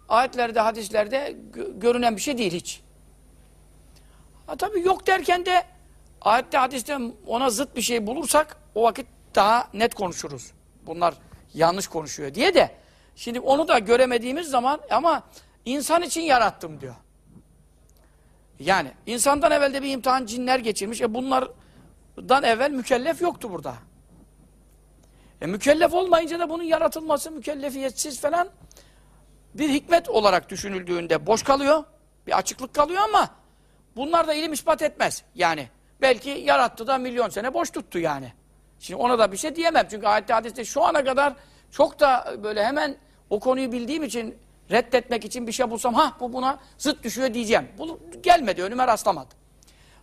ayetlerde, hadislerde görünen bir şey değil hiç. Ha tabii yok derken de ayette, hadiste ona zıt bir şey bulursak o vakit daha net konuşuruz. Bunlar yanlış konuşuyor diye de şimdi onu da göremediğimiz zaman ama İnsan için yarattım diyor. Yani insandan evvel de bir imtihan cinler geçirmiş. E bunlardan evvel mükellef yoktu burada. E mükellef olmayınca da bunun yaratılması mükellefiyetsiz falan bir hikmet olarak düşünüldüğünde boş kalıyor. Bir açıklık kalıyor ama bunlar da ilim ispat etmez. Yani belki yarattı da milyon sene boş tuttu yani. Şimdi ona da bir şey diyemem. Çünkü ayette hadiste şu ana kadar çok da böyle hemen o konuyu bildiğim için reddetmek için bir şey bulsam ha bu buna zıt düşüyor diyeceğim. Bu gelmedi önüme rastlamadı.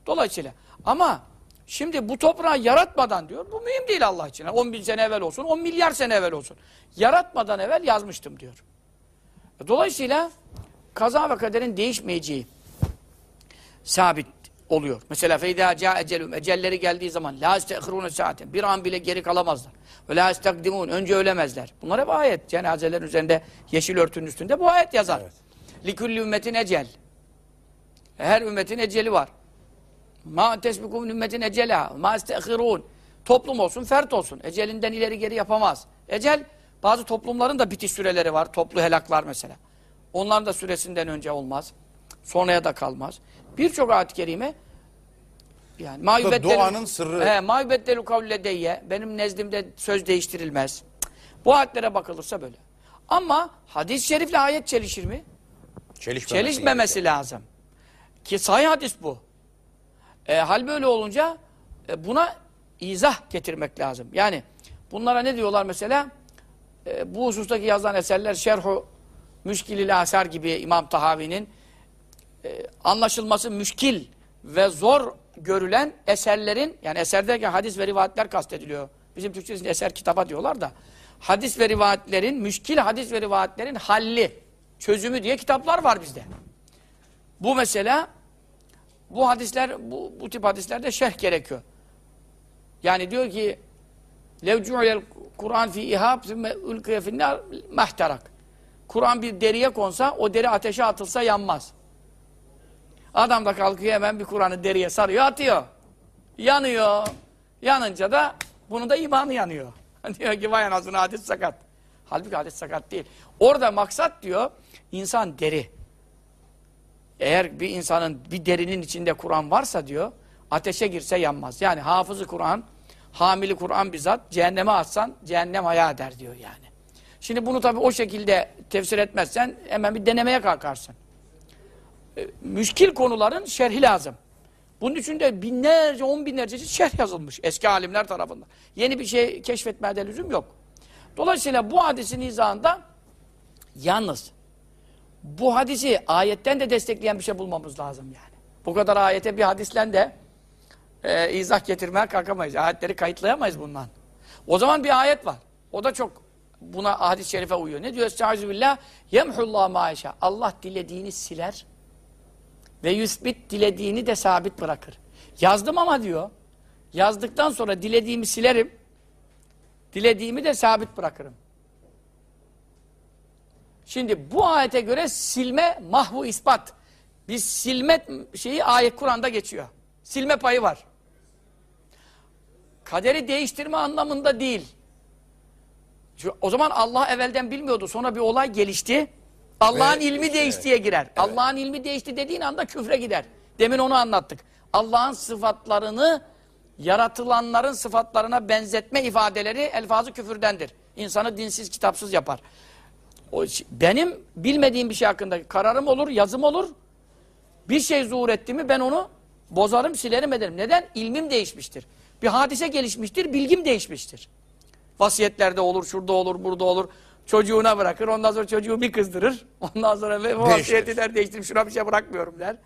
Dolayısıyla ama şimdi bu toprağı yaratmadan diyor bu mühim değil Allah için. 10 bin sene evvel olsun 10 milyar sene evvel olsun. Yaratmadan evvel yazmıştım diyor. Dolayısıyla kaza ve kaderin değişmeyeceği sabit oluyor. Mesela feyda ca ecelum ecelleri geldiği zaman la istehirune saatin bir an bile geri kalamazlar. Ve la istakdimun önce ölemezler. Bunlar hep ayet. Cenazelerin üzerinde yeşil örtünün üstünde bu ayet yazar. Evet. Likulli ümmetin ecel. Her ümmetin eceli var. Ma tesbikum ümmetin ecela. Ma istehirun. Toplum olsun, fert olsun. Ecelinden ileri geri yapamaz. Ecel bazı toplumların da bitiş süreleri var. Toplu helaklar mesela. Onların da süresinden önce olmaz. Sonraya da kalmaz. Birçok ayet-i kerime yani ma doğanın sırrı. He, ma yubeddelu kavledeyye benim nezdimde söz değiştirilmez. Bu ayetlere bakılırsa böyle. Ama hadis-i şerifle ayet çelişir mi? Çelişmemesi, Çelişmemesi lazım. Ki sahih hadis bu. E, hal böyle olunca e, buna izah getirmek lazım. Yani bunlara ne diyorlar mesela? E, bu husustaki yazılan eserler şerhu Müşkil-i Asar gibi İmam Tahavi'nin e, anlaşılması müşkil ve zor görülen eserlerin yani eser derken hadis ve rivayetler kastediliyor. Bizim Türkçesinde eser kitaba diyorlar da hadis ve rivayetlerin müşkil hadis ve rivayetlerin halli, çözümü diye kitaplar var bizde. Bu mesela bu hadisler bu, bu tip hadislerde şerh gerekiyor. Yani diyor ki levcu'el Kur'an fi ihab sümme ülküye finnar mehterak. Kur'an bir deriye konsa o deri ateşe atılsa yanmaz. Adam da kalkıyor hemen bir Kur'an'ı deriye sarıyor atıyor. Yanıyor. Yanınca da bunun da imanı yanıyor. diyor ki vay anasını hadis sakat. Halbuki hadis sakat değil. Orada maksat diyor insan deri. Eğer bir insanın bir derinin içinde Kur'an varsa diyor ateşe girse yanmaz. Yani hafızı Kur'an, hamili Kur'an bizzat cehenneme atsan cehennem haya eder diyor yani. Şimdi bunu tabi o şekilde tefsir etmezsen hemen bir denemeye kalkarsın. E, müşkil konuların şerhi lazım. Bunun için de binlerce, on binlerce şerh yazılmış eski alimler tarafından. Yeni bir şey keşfetmeye de lüzum yok. Dolayısıyla bu hadisin izahında yalnız bu hadisi ayetten de destekleyen bir şey bulmamız lazım yani. Bu kadar ayete bir hadisle de e, izah getirmeye kalkamayız. Ayetleri kayıtlayamayız bundan. O zaman bir ayet var. O da çok buna hadis-i şerife uyuyor. Ne diyor? Estaizu billah yemhullah maişa. Allah dilediğini siler ve yüsbit dilediğini de sabit bırakır. Yazdım ama diyor. Yazdıktan sonra dilediğimi silerim. Dilediğimi de sabit bırakırım. Şimdi bu ayete göre silme mahvu ispat. Biz silme şeyi ayet Kur'an'da geçiyor. Silme payı var. Kaderi değiştirme anlamında değil. O zaman Allah evvelden bilmiyordu. Sonra bir olay gelişti. Allah'ın ilmi değiştiye girer. Allah'ın ilmi değişti dediğin anda küfre gider. Demin onu anlattık. Allah'ın sıfatlarını yaratılanların sıfatlarına benzetme ifadeleri elfazı küfürdendir. İnsanı dinsiz, kitapsız yapar. O, benim bilmediğim bir şey hakkında kararım olur, yazım olur. Bir şey zuhur etti mi ben onu bozarım, silerim ederim. Neden? İlmim değişmiştir. Bir hadise gelişmiştir, bilgim değişmiştir. Vasiyetlerde olur, şurada olur, burada olur. Çocuğuna bırakır, ondan sonra çocuğu bir kızdırır. Ondan sonra ve vasiyeti der değiştirip şuna bir şey bırakmıyorum der.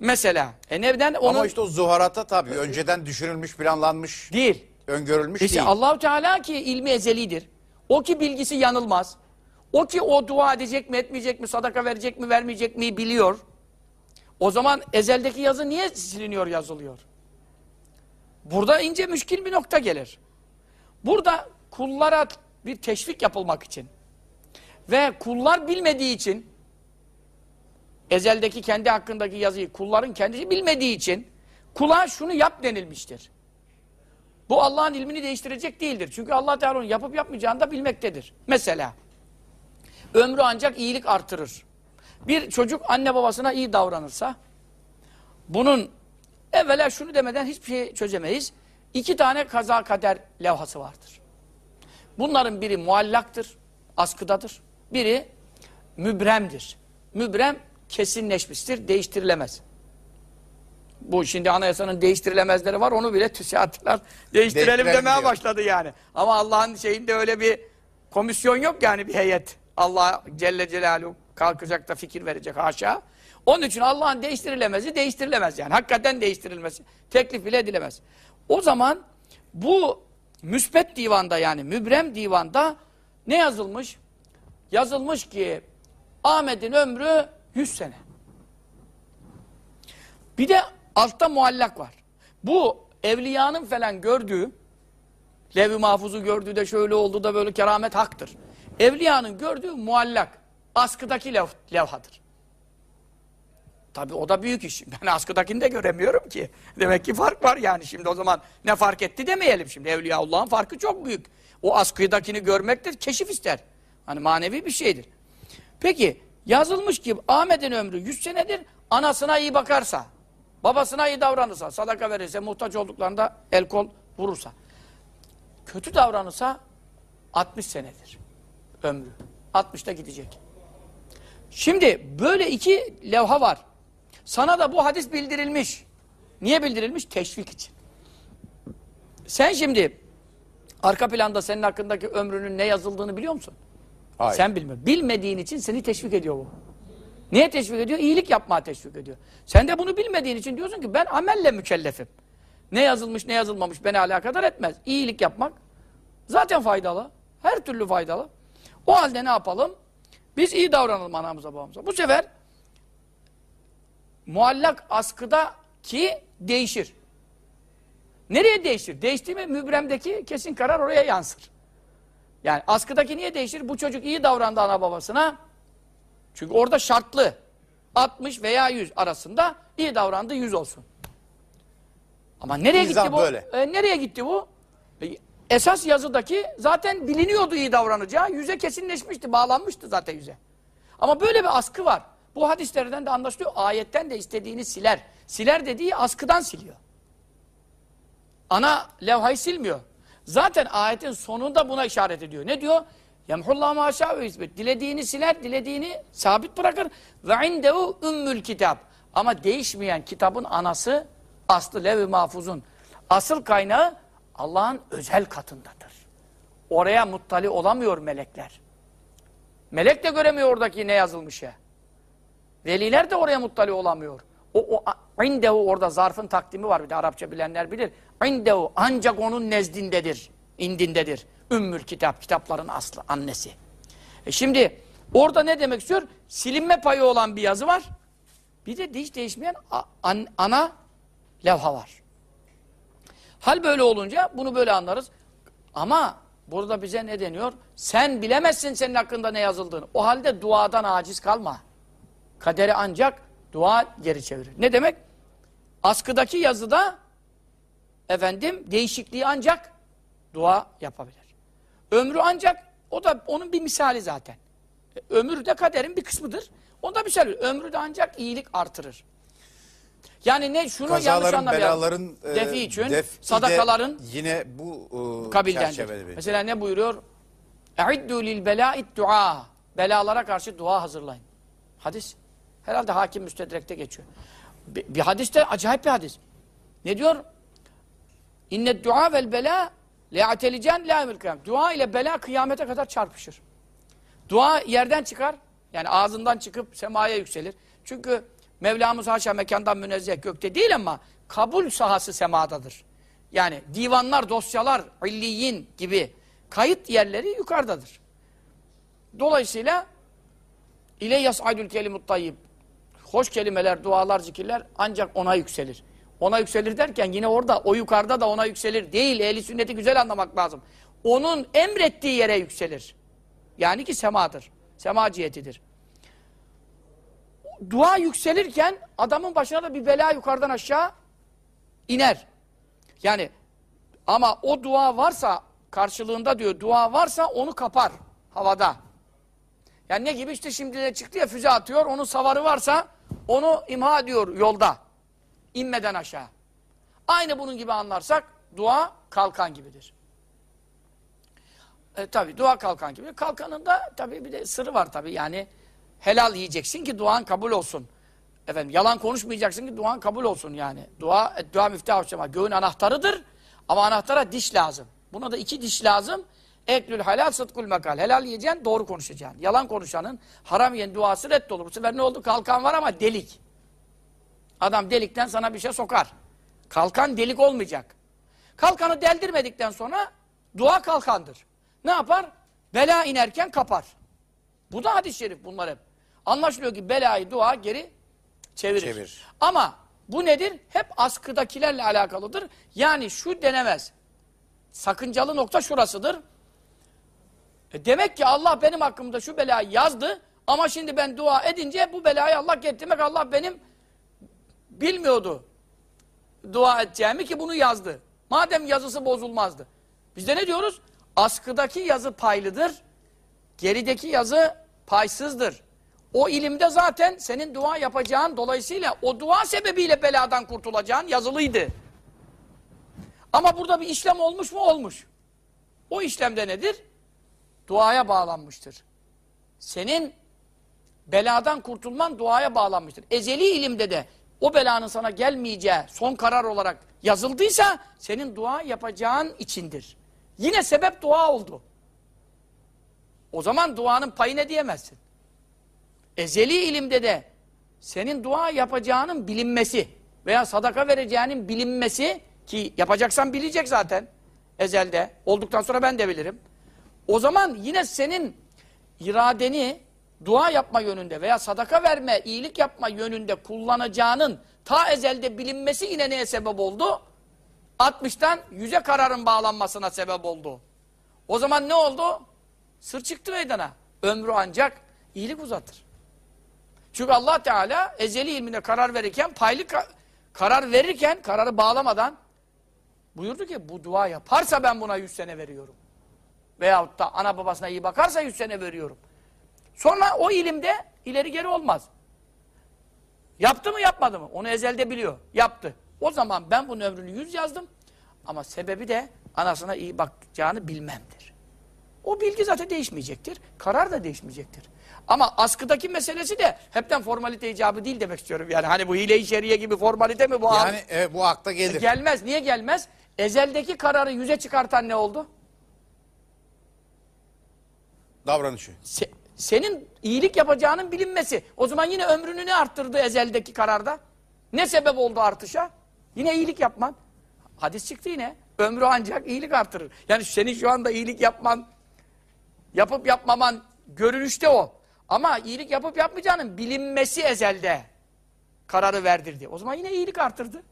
Mesela. E neden? Onun... Ama işte o zuharata tabii önceden düşünülmüş, planlanmış, Değil. öngörülmüş İşte değil. Allahu Teala ki ilmi ezelidir. O ki bilgisi yanılmaz. O ki o dua edecek mi, etmeyecek mi, sadaka verecek mi, vermeyecek mi biliyor. O zaman ezeldeki yazı niye siliniyor, yazılıyor? Burada ince müşkil bir nokta gelir. Burada kullara bir teşvik yapılmak için ve kullar bilmediği için ezeldeki kendi hakkındaki yazıyı kulların kendisi bilmediği için kula şunu yap denilmiştir. Bu Allah'ın ilmini değiştirecek değildir. Çünkü Allah Teala onu yapıp yapmayacağını da bilmektedir. Mesela ömrü ancak iyilik artırır. Bir çocuk anne babasına iyi davranırsa bunun evvela şunu demeden hiçbir şey çözemeyiz. İki tane kaza kader levhası vardır. Bunların biri muallaktır, askıdadır. Biri mübremdir. Mübrem kesinleşmiştir, değiştirilemez. Bu şimdi anayasanın değiştirilemezleri var, onu bile TÜSİAD'lar değiştirelim Değiştirelim demeye diyor. başladı yani. Ama Allah'ın şeyinde öyle bir komisyon yok yani bir heyet. Allah Celle Celaluhu kalkacak da fikir verecek haşa. Onun için Allah'ın değiştirilemezi değiştirilemez yani. Hakikaten değiştirilmesi. Teklif bile edilemez. O zaman bu müspet divanda yani mübrem divanda ne yazılmış? Yazılmış ki Ahmet'in ömrü 100 sene. Bir de altta muallak var. Bu evliyanın falan gördüğü, Lev-i Mahfuz'u gördüğü de şöyle oldu da böyle keramet haktır. Evliyanın gördüğü muallak, askıdaki lev, levhadır. Tabi o da büyük iş. Ben askıdakini de göremiyorum ki. Demek ki fark var yani. Şimdi o zaman ne fark etti demeyelim şimdi. Evliyaullah'ın farkı çok büyük. O askıdakini görmek de keşif ister. Hani manevi bir şeydir. Peki yazılmış ki Ahmet'in ömrü 100 senedir anasına iyi bakarsa, babasına iyi davranırsa, sadaka verirse, muhtaç olduklarında el kol vurursa. Kötü davranırsa 60 senedir ömrü. 60'ta gidecek. Şimdi böyle iki levha var. Sana da bu hadis bildirilmiş. Niye bildirilmiş? Teşvik için. Sen şimdi arka planda senin hakkındaki ömrünün ne yazıldığını biliyor musun? Hayır. Sen bilmiyorsun. Bilmediğin için seni teşvik ediyor bu. Niye teşvik ediyor? İyilik yapmaya teşvik ediyor. Sen de bunu bilmediğin için diyorsun ki ben amelle mükellefim. Ne yazılmış ne yazılmamış beni alakadar etmez. İyilik yapmak zaten faydalı. Her türlü faydalı. O halde ne yapalım? Biz iyi davranalım anamıza babamıza. Bu sefer muallak askıda ki değişir. Nereye değişir? Değişti mi mübremdeki kesin karar oraya yansır. Yani askıdaki niye değişir? Bu çocuk iyi davrandı ana babasına. Çünkü orada şartlı. 60 veya 100 arasında iyi davrandı 100 olsun. Ama nereye Nizam gitti bu? böyle. E, nereye gitti bu? E, esas yazıdaki zaten biliniyordu iyi davranacağı. Yüze kesinleşmişti, bağlanmıştı zaten yüze. Ama böyle bir askı var. Bu hadislerden de anlaşılıyor. Ayetten de istediğini siler. Siler dediği askıdan siliyor. Ana levhayı silmiyor. Zaten ayetin sonunda buna işaret ediyor. Ne diyor? Yemhullahu ma şâ ve isbet. Dilediğini siler, dilediğini sabit bırakır. Ve indehu ümmül kitap. Ama değişmeyen kitabın anası aslı lev-i mahfuzun. Asıl kaynağı Allah'ın özel katındadır. Oraya muttali olamıyor melekler. Melek de göremiyor oradaki ne yazılmış ya. Veliler de oraya muttali olamıyor. O, o indehu orada zarfın takdimi var bir de Arapça bilenler bilir. İndehu ancak onun nezdindedir, indindedir. Ümmül kitap, kitapların aslı, annesi. E şimdi orada ne demek istiyor? Silinme payı olan bir yazı var. Bir de hiç değişmeyen an- ana levha var. Hal böyle olunca bunu böyle anlarız. Ama burada bize ne deniyor? Sen bilemezsin senin hakkında ne yazıldığını. O halde duadan aciz kalma. Kaderi ancak Dua geri çevirir. Ne demek? Askıdaki yazıda efendim değişikliği ancak dua yapabilir. Ömrü ancak o da onun bir misali zaten. E, ömür de kaderin bir kısmıdır. Onda bir şey ömrü de ancak iyilik artırır. Yani ne şunu Kazaların, yanlış anlamayalım. belaların e, defi için def sadakaların de yine bu e, kabildendir. Mesela ne buyuruyor? Eiddu lil bela'id dua. Belalara karşı dua hazırlayın. Hadis. Herhalde hakim müstedrekte geçiyor. Bir, bir hadis de acayip bir hadis. Ne diyor? İnne dua vel bela le'atelican la emil kıyam. Dua ile bela kıyamete kadar çarpışır. Dua yerden çıkar. Yani ağzından çıkıp semaya yükselir. Çünkü Mevlamız haşa mekandan münezzeh gökte değil ama kabul sahası semadadır. Yani divanlar, dosyalar, illiyin gibi kayıt yerleri yukarıdadır. Dolayısıyla ile yas'adül kelimut tayyib. Hoş kelimeler, dualar, zikirler ancak ona yükselir. Ona yükselir derken yine orada o yukarıda da ona yükselir değil. Ehli sünneti güzel anlamak lazım. Onun emrettiği yere yükselir. Yani ki semadır. Sema cihetidir. Dua yükselirken adamın başına da bir bela yukarıdan aşağı iner. Yani ama o dua varsa karşılığında diyor dua varsa onu kapar havada. Yani ne gibi işte şimdi de çıktı ya füze atıyor onun savarı varsa onu imha ediyor yolda. inmeden aşağı. Aynı bunun gibi anlarsak dua kalkan gibidir. E, tabi dua kalkan gibi. Kalkanında tabi bir de sırrı var tabi yani helal yiyeceksin ki duan kabul olsun. Efendim yalan konuşmayacaksın ki duan kabul olsun yani. Dua, dua miftah şema. Göğün anahtarıdır ama anahtara diş lazım. Buna da iki diş lazım. Eklül halal sıdkul mekal. Helal yiyeceksin, doğru konuşacaksın. Yalan konuşanın haram yiyen duası reddolur. Bu sefer ne oldu? Kalkan var ama delik. Adam delikten sana bir şey sokar. Kalkan delik olmayacak. Kalkanı deldirmedikten sonra dua kalkandır. Ne yapar? Bela inerken kapar. Bu da hadis-i şerif bunlar hep. Anlaşılıyor ki belayı dua geri çevirir. Çevirir. Ama bu nedir? Hep askıdakilerle alakalıdır. Yani şu denemez. Sakıncalı nokta şurasıdır. E demek ki Allah benim hakkımda şu belayı yazdı ama şimdi ben dua edince bu belayı Allah getirmek Allah benim bilmiyordu dua edeceğimi ki bunu yazdı. Madem yazısı bozulmazdı. Biz de ne diyoruz? Askıdaki yazı paylıdır. Gerideki yazı paysızdır. O ilimde zaten senin dua yapacağın dolayısıyla o dua sebebiyle beladan kurtulacağın yazılıydı. Ama burada bir işlem olmuş mu? Olmuş. O işlemde nedir? Duaya bağlanmıştır. Senin beladan kurtulman duaya bağlanmıştır. Ezeli ilimde de o belanın sana gelmeyeceği son karar olarak yazıldıysa senin dua yapacağın içindir. Yine sebep dua oldu. O zaman duanın payı ne diyemezsin. Ezeli ilimde de senin dua yapacağının bilinmesi veya sadaka vereceğinin bilinmesi ki yapacaksan bilecek zaten ezelde. Olduktan sonra ben de bilirim. O zaman yine senin iradeni dua yapma yönünde veya sadaka verme, iyilik yapma yönünde kullanacağının ta ezelde bilinmesi yine neye sebep oldu? 60'tan 100'e kararın bağlanmasına sebep oldu. O zaman ne oldu? Sır çıktı meydana. Ömrü ancak iyilik uzatır. Çünkü Allah Teala ezeli ilmine karar verirken, paylı ka- karar verirken, kararı bağlamadan buyurdu ki bu dua yaparsa ben buna 100 sene veriyorum. Veyahut da ana babasına iyi bakarsa 100 sene veriyorum. Sonra o ilimde ileri geri olmaz. Yaptı mı yapmadı mı? Onu ezelde biliyor. Yaptı. O zaman ben bunun ömrünü 100 yazdım. Ama sebebi de anasına iyi bakacağını bilmemdir. O bilgi zaten değişmeyecektir. Karar da değişmeyecektir. Ama askıdaki meselesi de hepten formalite icabı değil demek istiyorum. Yani hani bu hile-i şeriye gibi formalite mi bu? Yani e, bu akla gelir. Gelmez. Niye gelmez? Ezeldeki kararı yüze çıkartan ne oldu? Davranışı. Se- senin iyilik yapacağının bilinmesi. O zaman yine ömrünü ne arttırdı ezeldeki kararda? Ne sebep oldu artışa? Yine iyilik yapman. Hadis çıktı yine. Ömrü ancak iyilik artırır. Yani senin şu anda iyilik yapman, yapıp yapmaman görünüşte o. Ama iyilik yapıp yapmayacağının bilinmesi ezelde kararı verdirdi. O zaman yine iyilik artırdı.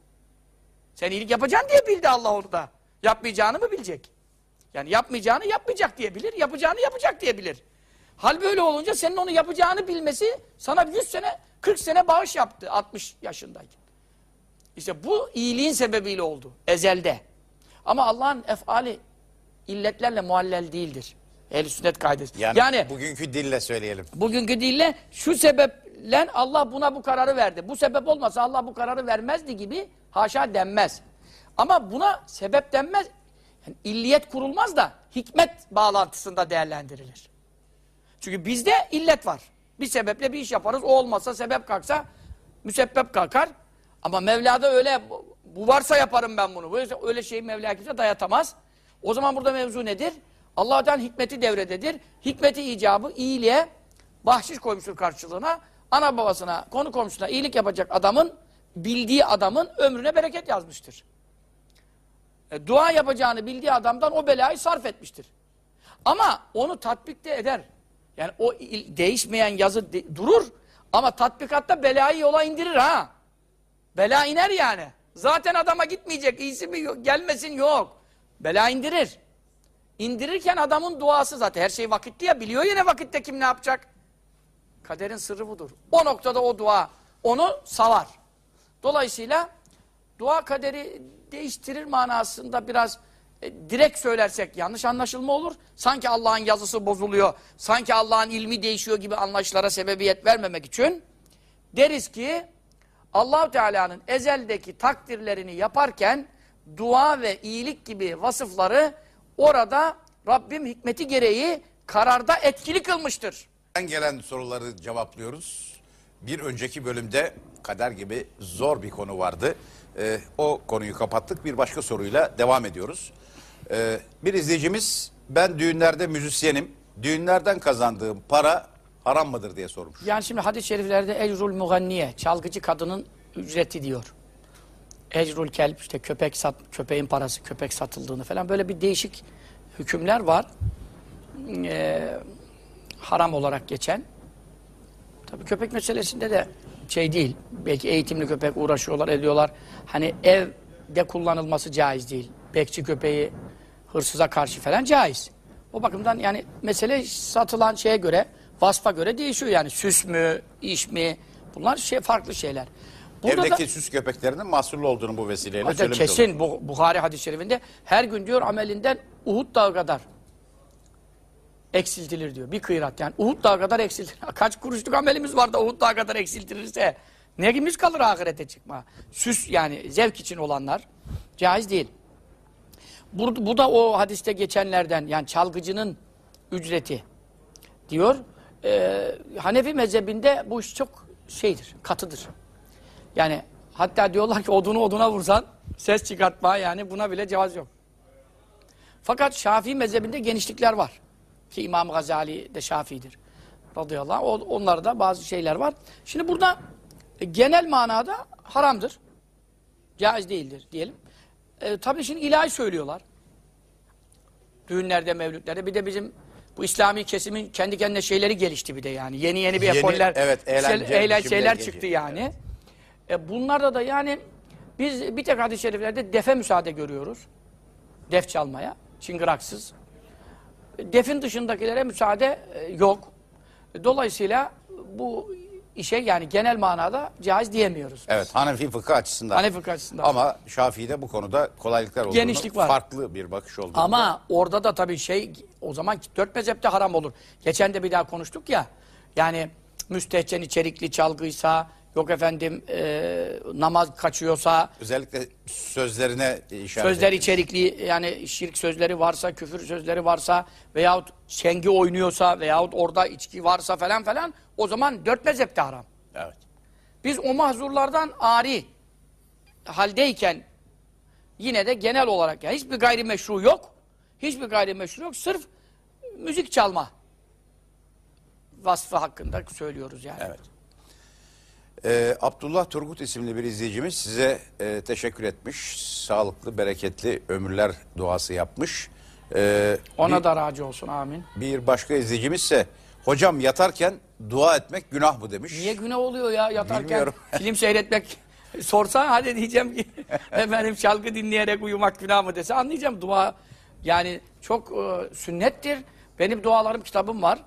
Sen iyilik yapacaksın diye bildi Allah onu da. Yapmayacağını mı bilecek? Yani yapmayacağını yapmayacak diyebilir, yapacağını yapacak diyebilir. Hal böyle olunca senin onu yapacağını bilmesi sana 100 sene, 40 sene bağış yaptı 60 yaşındayken. İşte bu iyiliğin sebebiyle oldu ezelde. Ama Allah'ın efali illetlerle muallel değildir. Ehl-i sünnet kaidesi. Yani, yani bugünkü dille söyleyelim. Bugünkü dille şu sebeple Allah buna bu kararı verdi. Bu sebep olmasa Allah bu kararı vermezdi gibi haşa denmez. Ama buna sebep denmez. Yani illiyet kurulmaz da hikmet bağlantısında değerlendirilir. Çünkü bizde illet var. Bir sebeple bir iş yaparız. O olmazsa sebep kalksa müsebbep kalkar. Ama Mevla'da öyle bu varsa yaparım ben bunu. Böyle, öyle şeyi Mevla kimse dayatamaz. O zaman burada mevzu nedir? allah Teala hikmeti devrededir. Hikmeti icabı iyiliğe bahşiş koymuştur karşılığına. Ana babasına, konu komşusuna iyilik yapacak adamın, bildiği adamın ömrüne bereket yazmıştır. E, dua yapacağını bildiği adamdan o belayı sarf etmiştir. Ama onu tatbikte eder. Yani o değişmeyen yazı de- durur ama tatbikatta belayı yola indirir ha. Bela iner yani. Zaten adama gitmeyecek, iyisi mi gelmesin yok. Bela indirir. İndirirken adamın duası zaten. Her şey vakitli ya, biliyor yine vakitte kim ne yapacak. Kaderin sırrı budur. O noktada o dua onu savar. Dolayısıyla dua kaderi değiştirir manasında biraz e, direkt söylersek yanlış anlaşılma olur. Sanki Allah'ın yazısı bozuluyor, sanki Allah'ın ilmi değişiyor gibi anlayışlara sebebiyet vermemek için deriz ki Allahu Teala'nın ezeldeki takdirlerini yaparken dua ve iyilik gibi vasıfları orada Rabbim hikmeti gereği kararda etkili kılmıştır. Gelen soruları cevaplıyoruz. Bir önceki bölümde kader gibi zor bir konu vardı. Ee, o konuyu kapattık. Bir başka soruyla devam ediyoruz. Ee, bir izleyicimiz ben düğünlerde müzisyenim. Düğünlerden kazandığım para haram mıdır diye sormuş. Yani şimdi hadis-i şeriflerde ecrul muganniye, çalgıcı kadının ücreti diyor. Ecrul kelp işte köpek sat, köpeğin parası, köpek satıldığını falan böyle bir değişik hükümler var. Ee, haram olarak geçen. Tabii köpek meselesinde de şey değil. Belki eğitimli köpek uğraşıyorlar, ediyorlar. Hani evde kullanılması caiz değil. Bekçi köpeği hırsıza karşı falan caiz. O bakımdan yani mesele satılan şeye göre, vasfa göre değişiyor yani. Süs mü, iş mi? Bunlar şey farklı şeyler. Burada Evdeki da süs köpeklerinin mahsurlu olduğunu bu vesileyle Hatta söylemiş kesin bu Buhari hadis-i şerifinde her gün diyor amelinden Uhud dağı kadar eksiltilir diyor. Bir kıyrat yani Uhud dağı kadar eksiltilir. Kaç kuruşluk amelimiz var da Uhud dağı kadar eksiltirirse ne gimiz kalır ahirete çıkma. Süs yani zevk için olanlar caiz değil. Bu, bu da o hadiste geçenlerden yani çalgıcının ücreti diyor. Ee, Hanefi mezhebinde bu iş çok şeydir, katıdır. Yani hatta diyorlar ki odunu oduna vursan ses çıkartma yani buna bile cevaz yok. Fakat Şafii mezhebinde genişlikler var. Ki İmam Gazali de Şafii'dir. Radıyallahu anh. Onlarda bazı şeyler var. Şimdi burada e, genel manada haramdır. Caiz değildir diyelim. E, tabii şimdi ilahi söylüyorlar. Düğünlerde, mevlütlerde. Bir de bizim bu İslami kesimin kendi kendine şeyleri gelişti bir de yani. Yeni yeni bir Yeni, evet, eğlence şey- eğlen- şeyler geliyor. çıktı yani. E, bunlarda da yani biz bir tek hadis-i şeriflerde defe müsaade görüyoruz. Def çalmaya, çıngıraksız. Defin dışındakilere müsaade e, yok. Dolayısıyla bu işe yani genel manada caiz diyemiyoruz. Evet Hanefi fıkıh açısından. Hanefi fıkıh açısından. Ama Şafii'de bu konuda kolaylıklar olduğunu, Genişlik var. farklı bir bakış olduğunu. Ama orada da tabii şey o zaman dört mezhepte haram olur. Geçen de bir daha konuştuk ya. Yani müstehcen içerikli çalgıysa yok efendim e, namaz kaçıyorsa özellikle sözlerine işaret sözler etmiş. içerikli yani şirk sözleri varsa, küfür sözleri varsa veyahut çengi oynuyorsa veyahut orada içki varsa falan falan o zaman dört mezhepte haram. Evet. Biz o mahzurlardan ari haldeyken yine de genel olarak ya hiçbir gayrimeşru yok. Hiçbir gayrimeşru yok. Sırf müzik çalma vasfı hakkında söylüyoruz yani. Evet. Ee, Abdullah Turgut isimli bir izleyicimiz size e, teşekkür etmiş. Sağlıklı, bereketli ömürler duası yapmış. Ee, Ona bir, da razı olsun amin. bir başka izleyicimiz ise hocam yatarken dua etmek günah mı demiş. Niye günah oluyor ya yatarken Bilmiyorum. film seyretmek sorsa hadi diyeceğim ki efendim şarkı dinleyerek uyumak günah mı dese anlayacağım dua yani çok e, sünnettir. Benim dualarım kitabım var.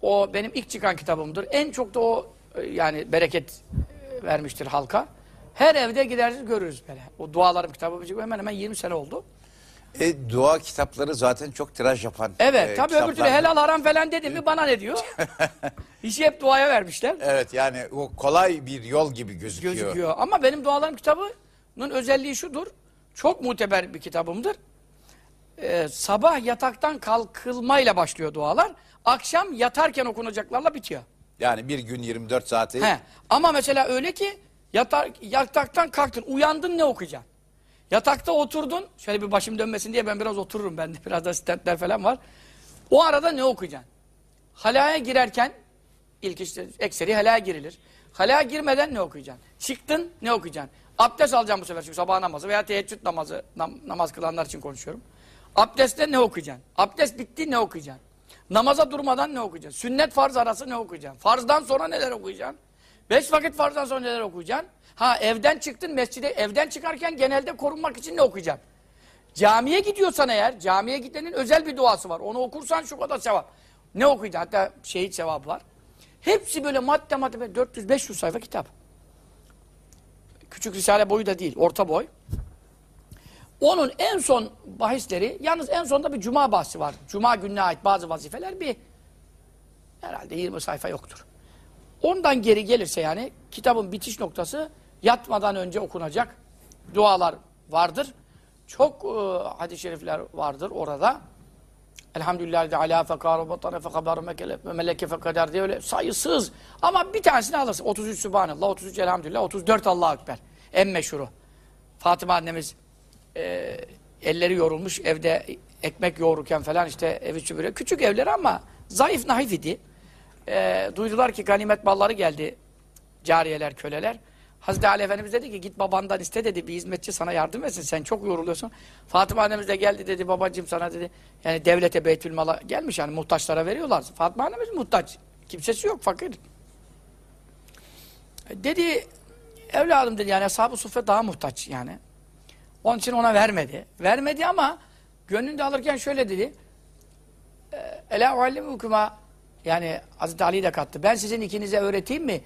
O benim ilk çıkan kitabımdır. En çok da o yani bereket e, vermiştir halka. Her evde gideriz görürüz böyle. O dualarım kitabı hemen hemen 20 sene oldu. E, dua kitapları zaten çok tiraj yapan Evet e, tabii öbür türlü helal haram falan dedim mi bana ne diyor? İşi hep duaya vermişler. Evet yani o kolay bir yol gibi gözüküyor. gözüküyor. Ama benim dualarım kitabının özelliği şudur. Çok muteber bir kitabımdır. Ee, sabah yataktan kalkılmayla başlıyor dualar. Akşam yatarken okunacaklarla bitiyor. Yani bir gün 24 saati He. Ama mesela öyle ki yatar, yataktan kalktın, uyandın ne okuyacaksın? Yatakta oturdun, şöyle bir başım dönmesin diye ben biraz otururum. Bende biraz da stentler falan var. O arada ne okuyacaksın? Halaya girerken, ilk işte ekseri halaya girilir. Halaya girmeden ne okuyacaksın? Çıktın ne okuyacaksın? Abdest alacağım bu sefer çünkü sabah namazı veya teheccüd namazı, nam- namaz kılanlar için konuşuyorum. Abdestte ne okuyacaksın? Abdest bitti ne okuyacaksın? Namaza durmadan ne okuyacaksın? Sünnet farz arası ne okuyacaksın? Farzdan sonra neler okuyacaksın? Beş vakit farzdan sonra neler okuyacaksın? Ha evden çıktın mescide, evden çıkarken genelde korunmak için ne okuyacaksın? Camiye gidiyorsan eğer, camiye gitmenin özel bir duası var. Onu okursan şu kadar sevap. Ne okuyacaksın? Hatta şehit sevabı var. Hepsi böyle madde madde 400-500 sayfa kitap. Küçük risale boyu da değil, orta boy. Onun en son bahisleri, yalnız en sonda bir cuma bahsi var. Cuma gününe ait bazı vazifeler bir herhalde 20 sayfa yoktur. Ondan geri gelirse yani kitabın bitiş noktası yatmadan önce okunacak dualar vardır. Çok e, hadis-i şerifler vardır orada. Elhamdülillah de ala fekaru batana fekabaru ve meleke fekadar diye öyle sayısız. Ama bir tanesini alırsın. 33 Sübhanallah, 33 Elhamdülillah, 34 Allahu Ekber. En meşhuru. Fatıma annemiz e, elleri yorulmuş evde ekmek yoğururken falan işte evi süpürüyor. Küçük evleri ama zayıf naif idi. E, duydular ki ganimet malları geldi. Cariyeler, köleler. Hazreti Ali Efendimiz dedi ki git babandan iste dedi bir hizmetçi sana yardım etsin sen çok yoruluyorsun. Fatıma annemiz de geldi dedi babacığım sana dedi yani devlete beytül mala gelmiş yani muhtaçlara veriyorlar. Fatıma annemiz muhtaç. Kimsesi yok fakir. Dedi evladım dedi yani ashab-ı daha muhtaç yani. Onun için ona vermedi. Vermedi ama gönlünde alırken şöyle dedi. "E, Ela uallimukuma yani Hazreti Ali de kattı. Ben sizin ikinize öğreteyim mi?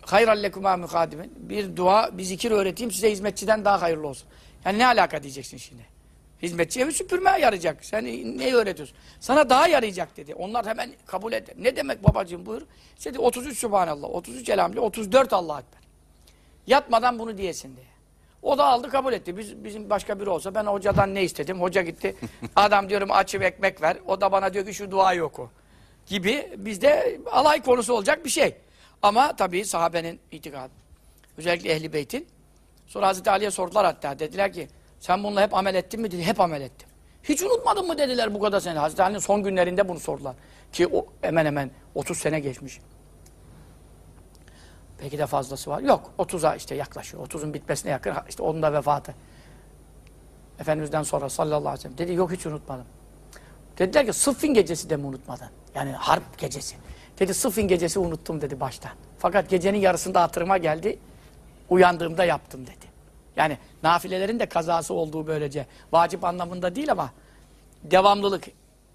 Hayrallekuma mukadimin. Bir dua, bir zikir öğreteyim size hizmetçiden daha hayırlı olsun. Yani ne alaka diyeceksin şimdi? Hizmetçi evi süpürmeye yarayacak. Sen neyi öğretiyorsun? Sana daha yarayacak dedi. Onlar hemen kabul eder. Ne demek babacığım buyur. İşte dedi, 33 Subhanallah, 33 Elhamdülillah, 34 Allah Ekber. Yatmadan bunu diyesin diye. O da aldı kabul etti. Biz, bizim başka biri olsa ben hocadan ne istedim? Hoca gitti. Adam diyorum açıp ekmek ver. O da bana diyor ki şu duayı oku. Gibi bizde alay konusu olacak bir şey. Ama tabii sahabenin itikadı. Özellikle ehli beytin. Sonra Hazreti Ali'ye sordular hatta. Dediler ki sen bununla hep amel ettin mi? Dedi hep amel ettim. Hiç unutmadın mı dediler bu kadar sene. Hazreti Ali'nin son günlerinde bunu sordular. Ki o hemen hemen 30 sene geçmiş. Belki de fazlası var. Yok 30'a işte yaklaşıyor. 30'un bitmesine yakın işte onun da vefatı. Efendimiz'den sonra sallallahu aleyhi ve sellem. Dedi yok hiç unutmadım. Dediler ki Sıffin gecesi de mi unutmadın? Yani harp gecesi. Dedi Sıffin gecesi unuttum dedi başta. Fakat gecenin yarısında hatırıma geldi. Uyandığımda yaptım dedi. Yani nafilelerin de kazası olduğu böylece. Vacip anlamında değil ama devamlılık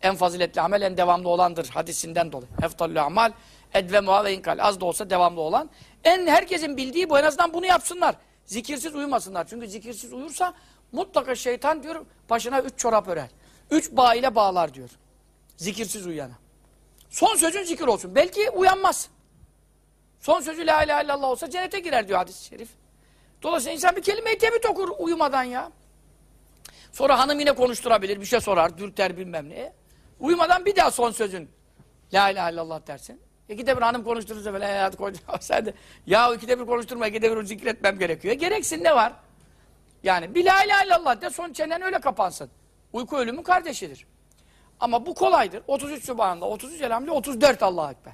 en faziletli amel en devamlı olandır hadisinden dolayı. Eftalü amal edvemuha ve inkal. Az da olsa devamlı olan. En herkesin bildiği bu. En azından bunu yapsınlar. Zikirsiz uyumasınlar. Çünkü zikirsiz uyursa mutlaka şeytan diyor başına üç çorap örer. Üç bağ ile bağlar diyor. Zikirsiz uyuyana. Son sözün zikir olsun. Belki uyanmaz. Son sözü la ilahe illallah olsa cennete girer diyor hadis-i şerif. Dolayısıyla insan bir kelime-i tevhid okur uyumadan ya. Sonra hanım yine konuşturabilir, bir şey sorar, dürter bilmem ne. Uyumadan bir daha son sözün la ilahe illallah dersin. İkide bir hanım konuşturursa böyle hadi koy. Sen de ya ikide bir konuşturma, ikide bir zikretmem gerekiyor. Gereksin ne var? Yani bir la ilahe illallah de son çenen öyle kapansın. Uyku ölümün kardeşidir. Ama bu kolaydır. 33 Sübhanallah, 33 Elhamdülillah, 34 Allahu Ekber.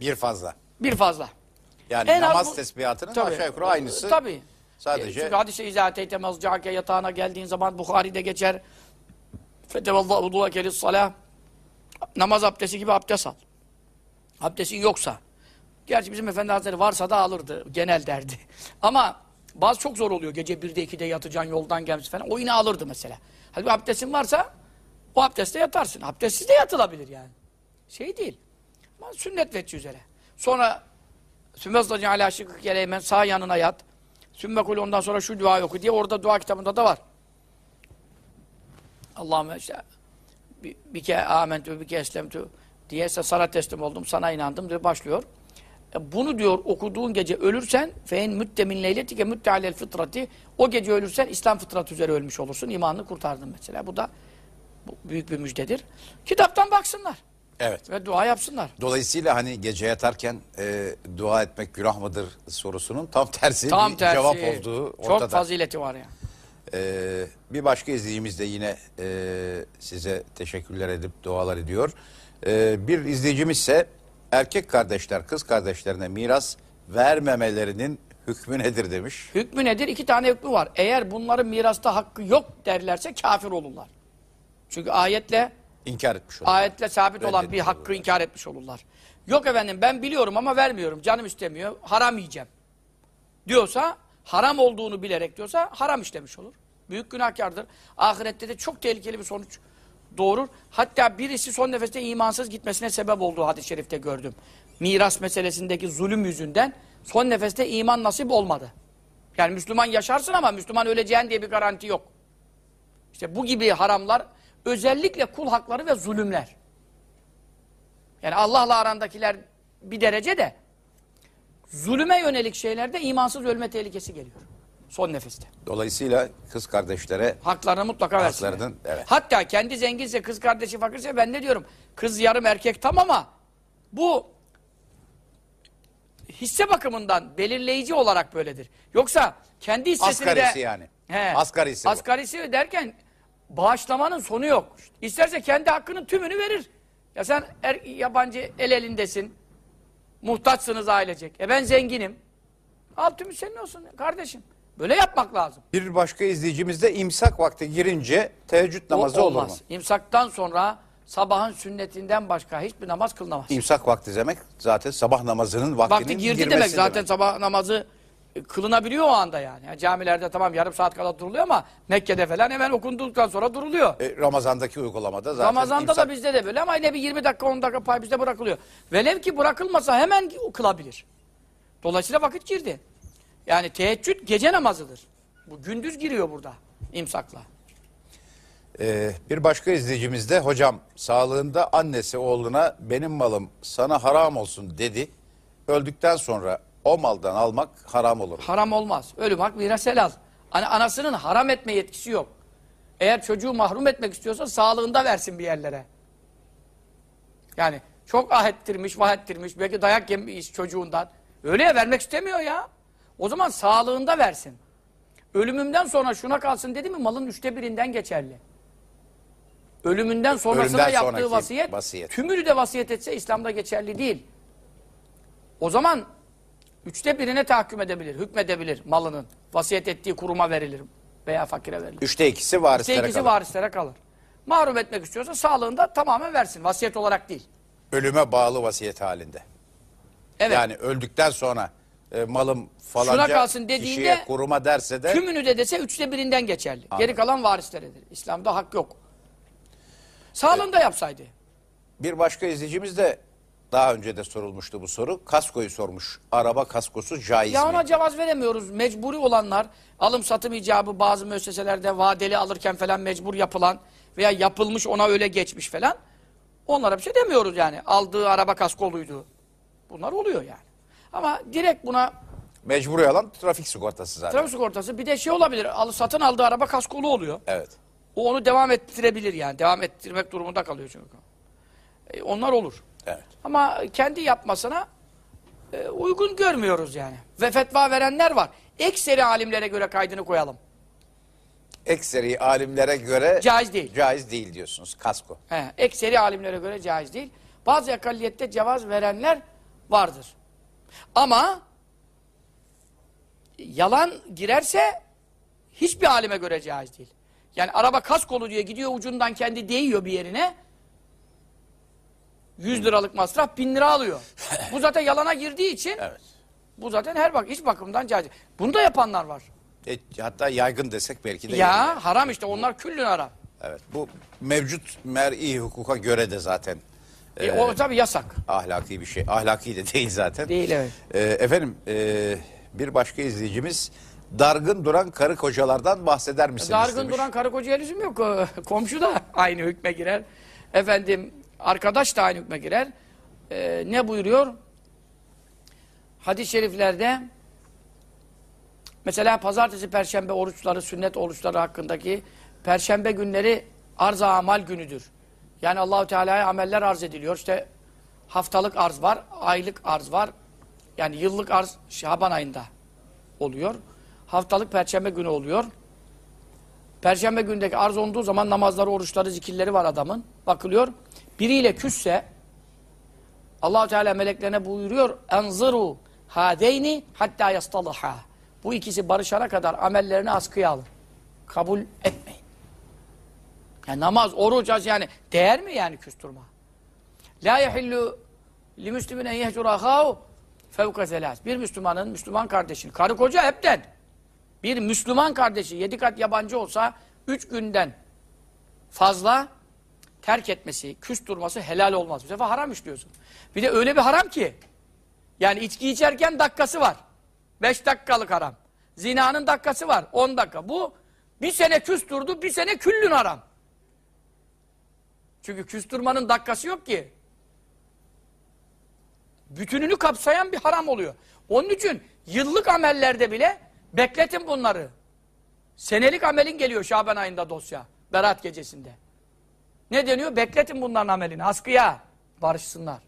Bir fazla. Bir fazla. Yani En az namaz bu- tesbihatının Tabii. aşağı yukarı aynısı. Tabii. Sadece E, Çünkü hadise izâ teytemez ca'ke yatağına geldiğin zaman Bukhari'de geçer. Fetevallâhu udûveke lissalâh. Namaz abdesti gibi abdest al. Abdestin yoksa. Gerçi bizim Efendi Hazretleri varsa da alırdı. Genel derdi. Ama bazı çok zor oluyor. Gece 1'de 2'de yatacaksın yoldan gelmiş falan. O yine alırdı mesela. Halbuki abdestin varsa o abdestte yatarsın. Abdestsiz de yatılabilir yani. Şey değil. Ama sünnet veçhi üzere. Sonra Sümmezlacı ala şıkkı geleymen sağ yanına yat. Sümme kul ondan sonra şu dua oku diye orada dua kitabında da var. Allahümme işte bir, bir ke amentü bir ke eslemtü diye sana teslim oldum, sana inandım diye başlıyor. E, bunu diyor okuduğun gece ölürsen fein müttemin leyletike müttealel fıtrati o gece ölürsen İslam fıtratı üzere ölmüş olursun. imanını kurtardın mesela. Bu da bu büyük bir müjdedir. Kitaptan baksınlar Evet. ve dua yapsınlar. Dolayısıyla hani gece yatarken e, dua etmek günah mıdır sorusunun tam tersi Tam bir tersi. cevap olduğu ortada. Çok fazileti var ya. Ee, bir başka izleyicimiz de yine e, size teşekkürler edip dualar ediyor. Ee, bir izleyicimiz ise erkek kardeşler kız kardeşlerine miras vermemelerinin hükmü nedir demiş. Hükmü nedir? İki tane hükmü var. Eğer bunların mirasta hakkı yok derlerse kafir olurlar. Çünkü ayetle İnkar etmiş olur. ayetle sabit olan bir Reddetmiş hakkı olurlar. inkar etmiş olurlar. Yok efendim ben biliyorum ama vermiyorum. Canım istemiyor. Haram yiyeceğim. Diyorsa haram olduğunu bilerek diyorsa haram işlemiş olur. Büyük günahkardır. Ahirette de çok tehlikeli bir sonuç doğurur. Hatta birisi son nefeste imansız gitmesine sebep olduğu hadis-i şerifte gördüm. Miras meselesindeki zulüm yüzünden son nefeste iman nasip olmadı. Yani Müslüman yaşarsın ama Müslüman öleceğin diye bir garanti yok. İşte bu gibi haramlar özellikle kul hakları ve zulümler. Yani Allah'la arandakiler bir derece de zulüme yönelik şeylerde imansız ölme tehlikesi geliyor. Son nefeste. Dolayısıyla kız kardeşlere Haklarını mutlaka versinler. Haklarının, evet. Hatta kendi zenginse kız kardeşi fakirse ben ne diyorum? Kız yarım erkek tam ama bu hisse bakımından belirleyici olarak böyledir. Yoksa kendi hissesini Asgarisi de... yani. He, Asgarisi bu. Asgarisi derken bağışlamanın sonu yok. İsterse kendi hakkının tümünü verir. Ya sen er, yabancı el elindesin. Muhtaçsınız ailecek. E ben zenginim. Al tümü senin olsun kardeşim. Böyle yapmak lazım. bir başka izleyicimiz de imsak vakti girince teheccüd namazı olur mu? İmsaktan sonra sabahın sünnetinden başka hiçbir namaz kılınamaz. İmsak vakti demek zaten sabah namazının vaktinin Vakti girdi girmesi demek. Zaten sabah namazı e, kılınabiliyor o anda yani. yani. Camilerde tamam yarım saat kala duruluyor ama Mekke'de falan hemen okunduktan sonra duruluyor. E, Ramazan'daki uygulamada zaten Ramazan'da imsak- da bizde de böyle ama yine bir 20 dakika 10 dakika pay bizde bırakılıyor. Velev ki bırakılmasa hemen kılabilir. Dolayısıyla vakit girdi. Yani teheccüd gece namazıdır. Bu gündüz giriyor burada imsakla. Ee, bir başka izleyicimiz de hocam sağlığında annesi oğluna benim malım sana haram olsun dedi. Öldükten sonra o maldan almak haram olur. Haram olmaz. Ölüm hak miras helal. Hani anasının haram etme yetkisi yok. Eğer çocuğu mahrum etmek istiyorsa sağlığında versin bir yerlere. Yani çok ah ettirmiş, vah ettirmiş, belki dayak yemiş çocuğundan. Öyle ya vermek istemiyor ya. O zaman sağlığında versin. Ölümümden sonra şuna kalsın dedi mi malın üçte birinden geçerli. Ölümünden sonrasına Ölümden yaptığı vasiyet, vasiyet. tümünü de vasiyet etse İslam'da geçerli değil. O zaman üçte birine tahakküm edebilir, hükmedebilir malının. Vasiyet ettiği kuruma verilir veya fakire verilir. Üçte ikisi varislere İşte ikisi kalır. varislere kalır. Mahrum etmek istiyorsa sağlığında tamamen versin. Vasiyet olarak değil. Ölüme bağlı vasiyet halinde. Evet. Yani öldükten sonra e, malım falanca Şuna kalsın dediğinde kişiye kuruma derse de Tümünü de dese üçte birinden geçerli. Geri kalan varisleredir. İslam'da hak yok. Sağlığında yapsaydı. bir başka izleyicimiz de daha önce de sorulmuştu bu soru. Kaskoyu sormuş. Araba kaskosu caiz Ya mi? ona cevaz veremiyoruz. Mecburi olanlar, alım satım icabı bazı müesseselerde vadeli alırken falan mecbur yapılan veya yapılmış ona öyle geçmiş falan. Onlara bir şey demiyoruz yani. Aldığı araba kaskoluydu. Bunlar oluyor yani. Ama direkt buna Mecburi alan trafik sigortası zaten. trafik sigortası bir de şey olabilir. Al, satın aldığı araba kaskolu oluyor. Evet. O onu devam ettirebilir yani. Devam ettirmek durumunda kalıyor çünkü. E, onlar olur. Evet. Ama kendi yapmasına e, uygun görmüyoruz yani. Ve fetva verenler var. Ekseri alimlere göre kaydını koyalım. Ekseri alimlere göre Caiz değil. caiz değil diyorsunuz kasko. He, ekseri alimlere göre caiz değil. Bazı yakalliyette cevaz verenler vardır. Ama yalan girerse hiçbir alime göre caiz değil. Yani araba kaskolu diye gidiyor ucundan kendi değiyor bir yerine. 100 liralık masraf 1000 lira alıyor. Bu zaten yalana girdiği için Evet. bu zaten her bak hiç bakımdan caiz. Bunu da yapanlar var. E, hatta yaygın desek belki de. Ya yeridir. haram işte onlar küllün haram. Evet. Bu mevcut mer'i hukuka göre de zaten E, o tabii yasak. ahlaki bir şey. Ahlaki de değil zaten. Değil, evet. E, efendim e, bir başka izleyicimiz dargın duran karı kocalardan bahseder misiniz? Dargın demiş. duran karı koca lüzum yok. Komşu da aynı hükme girer. Efendim arkadaş da aynı hükme girer. Ee, ne buyuruyor? Hadis-i şeriflerde mesela pazartesi, perşembe oruçları, sünnet oruçları hakkındaki perşembe günleri arz amal günüdür. Yani Allahu Teala'ya ameller arz ediliyor. İşte haftalık arz var, aylık arz var. Yani yıllık arz Şaban ayında oluyor. Haftalık perşembe günü oluyor. Perşembe gündeki arz olduğu zaman namazları, oruçları, zikirleri var adamın. Bakılıyor. Biriyle küsse allah Teala meleklerine buyuruyor. Enziru hadeyni hatta yastalıha. Bu ikisi barışana kadar amellerini askıya alın. Kabul etmeyin. Yani namaz, oruç, az yani değer mi yani küstürme? La yehillu li müslümin en yehcur ahav fevka selas. Bir Müslümanın, Müslüman kardeşini, karı koca hepten bir Müslüman kardeşi yedi kat yabancı olsa üç günden fazla terk etmesi, küs durması helal olmaz. Bu sefer haram işliyorsun. Bir de öyle bir haram ki yani içki içerken dakikası var. Beş dakikalık haram. Zinanın dakikası var. On dakika. Bu bir sene küs durdu, bir sene küllün haram. Çünkü küstürmanın dakikası yok ki. Bütününü kapsayan bir haram oluyor. Onun için yıllık amellerde bile bekletin bunları. Senelik amelin geliyor Şaban ayında dosya. Berat gecesinde. Ne deniyor? Bekletin bunların amelini. Askıya barışsınlar.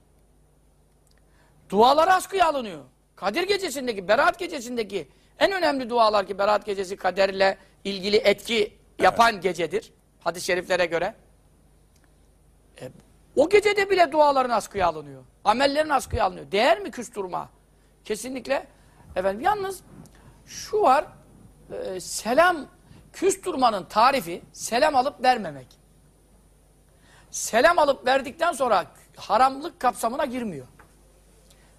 Dualar askıya alınıyor. Kadir gecesindeki, Berat gecesindeki en önemli dualar ki Berat gecesi kaderle ilgili etki yapan gecedir. Hadis-i şeriflere göre. O gecede bile duaların askıya alınıyor. Amellerin askıya alınıyor. Değer mi küstürma? Kesinlikle. Efendim yalnız şu var. e, selam küstürmanın tarifi selam alıp vermemek. Selam alıp verdikten sonra haramlık kapsamına girmiyor.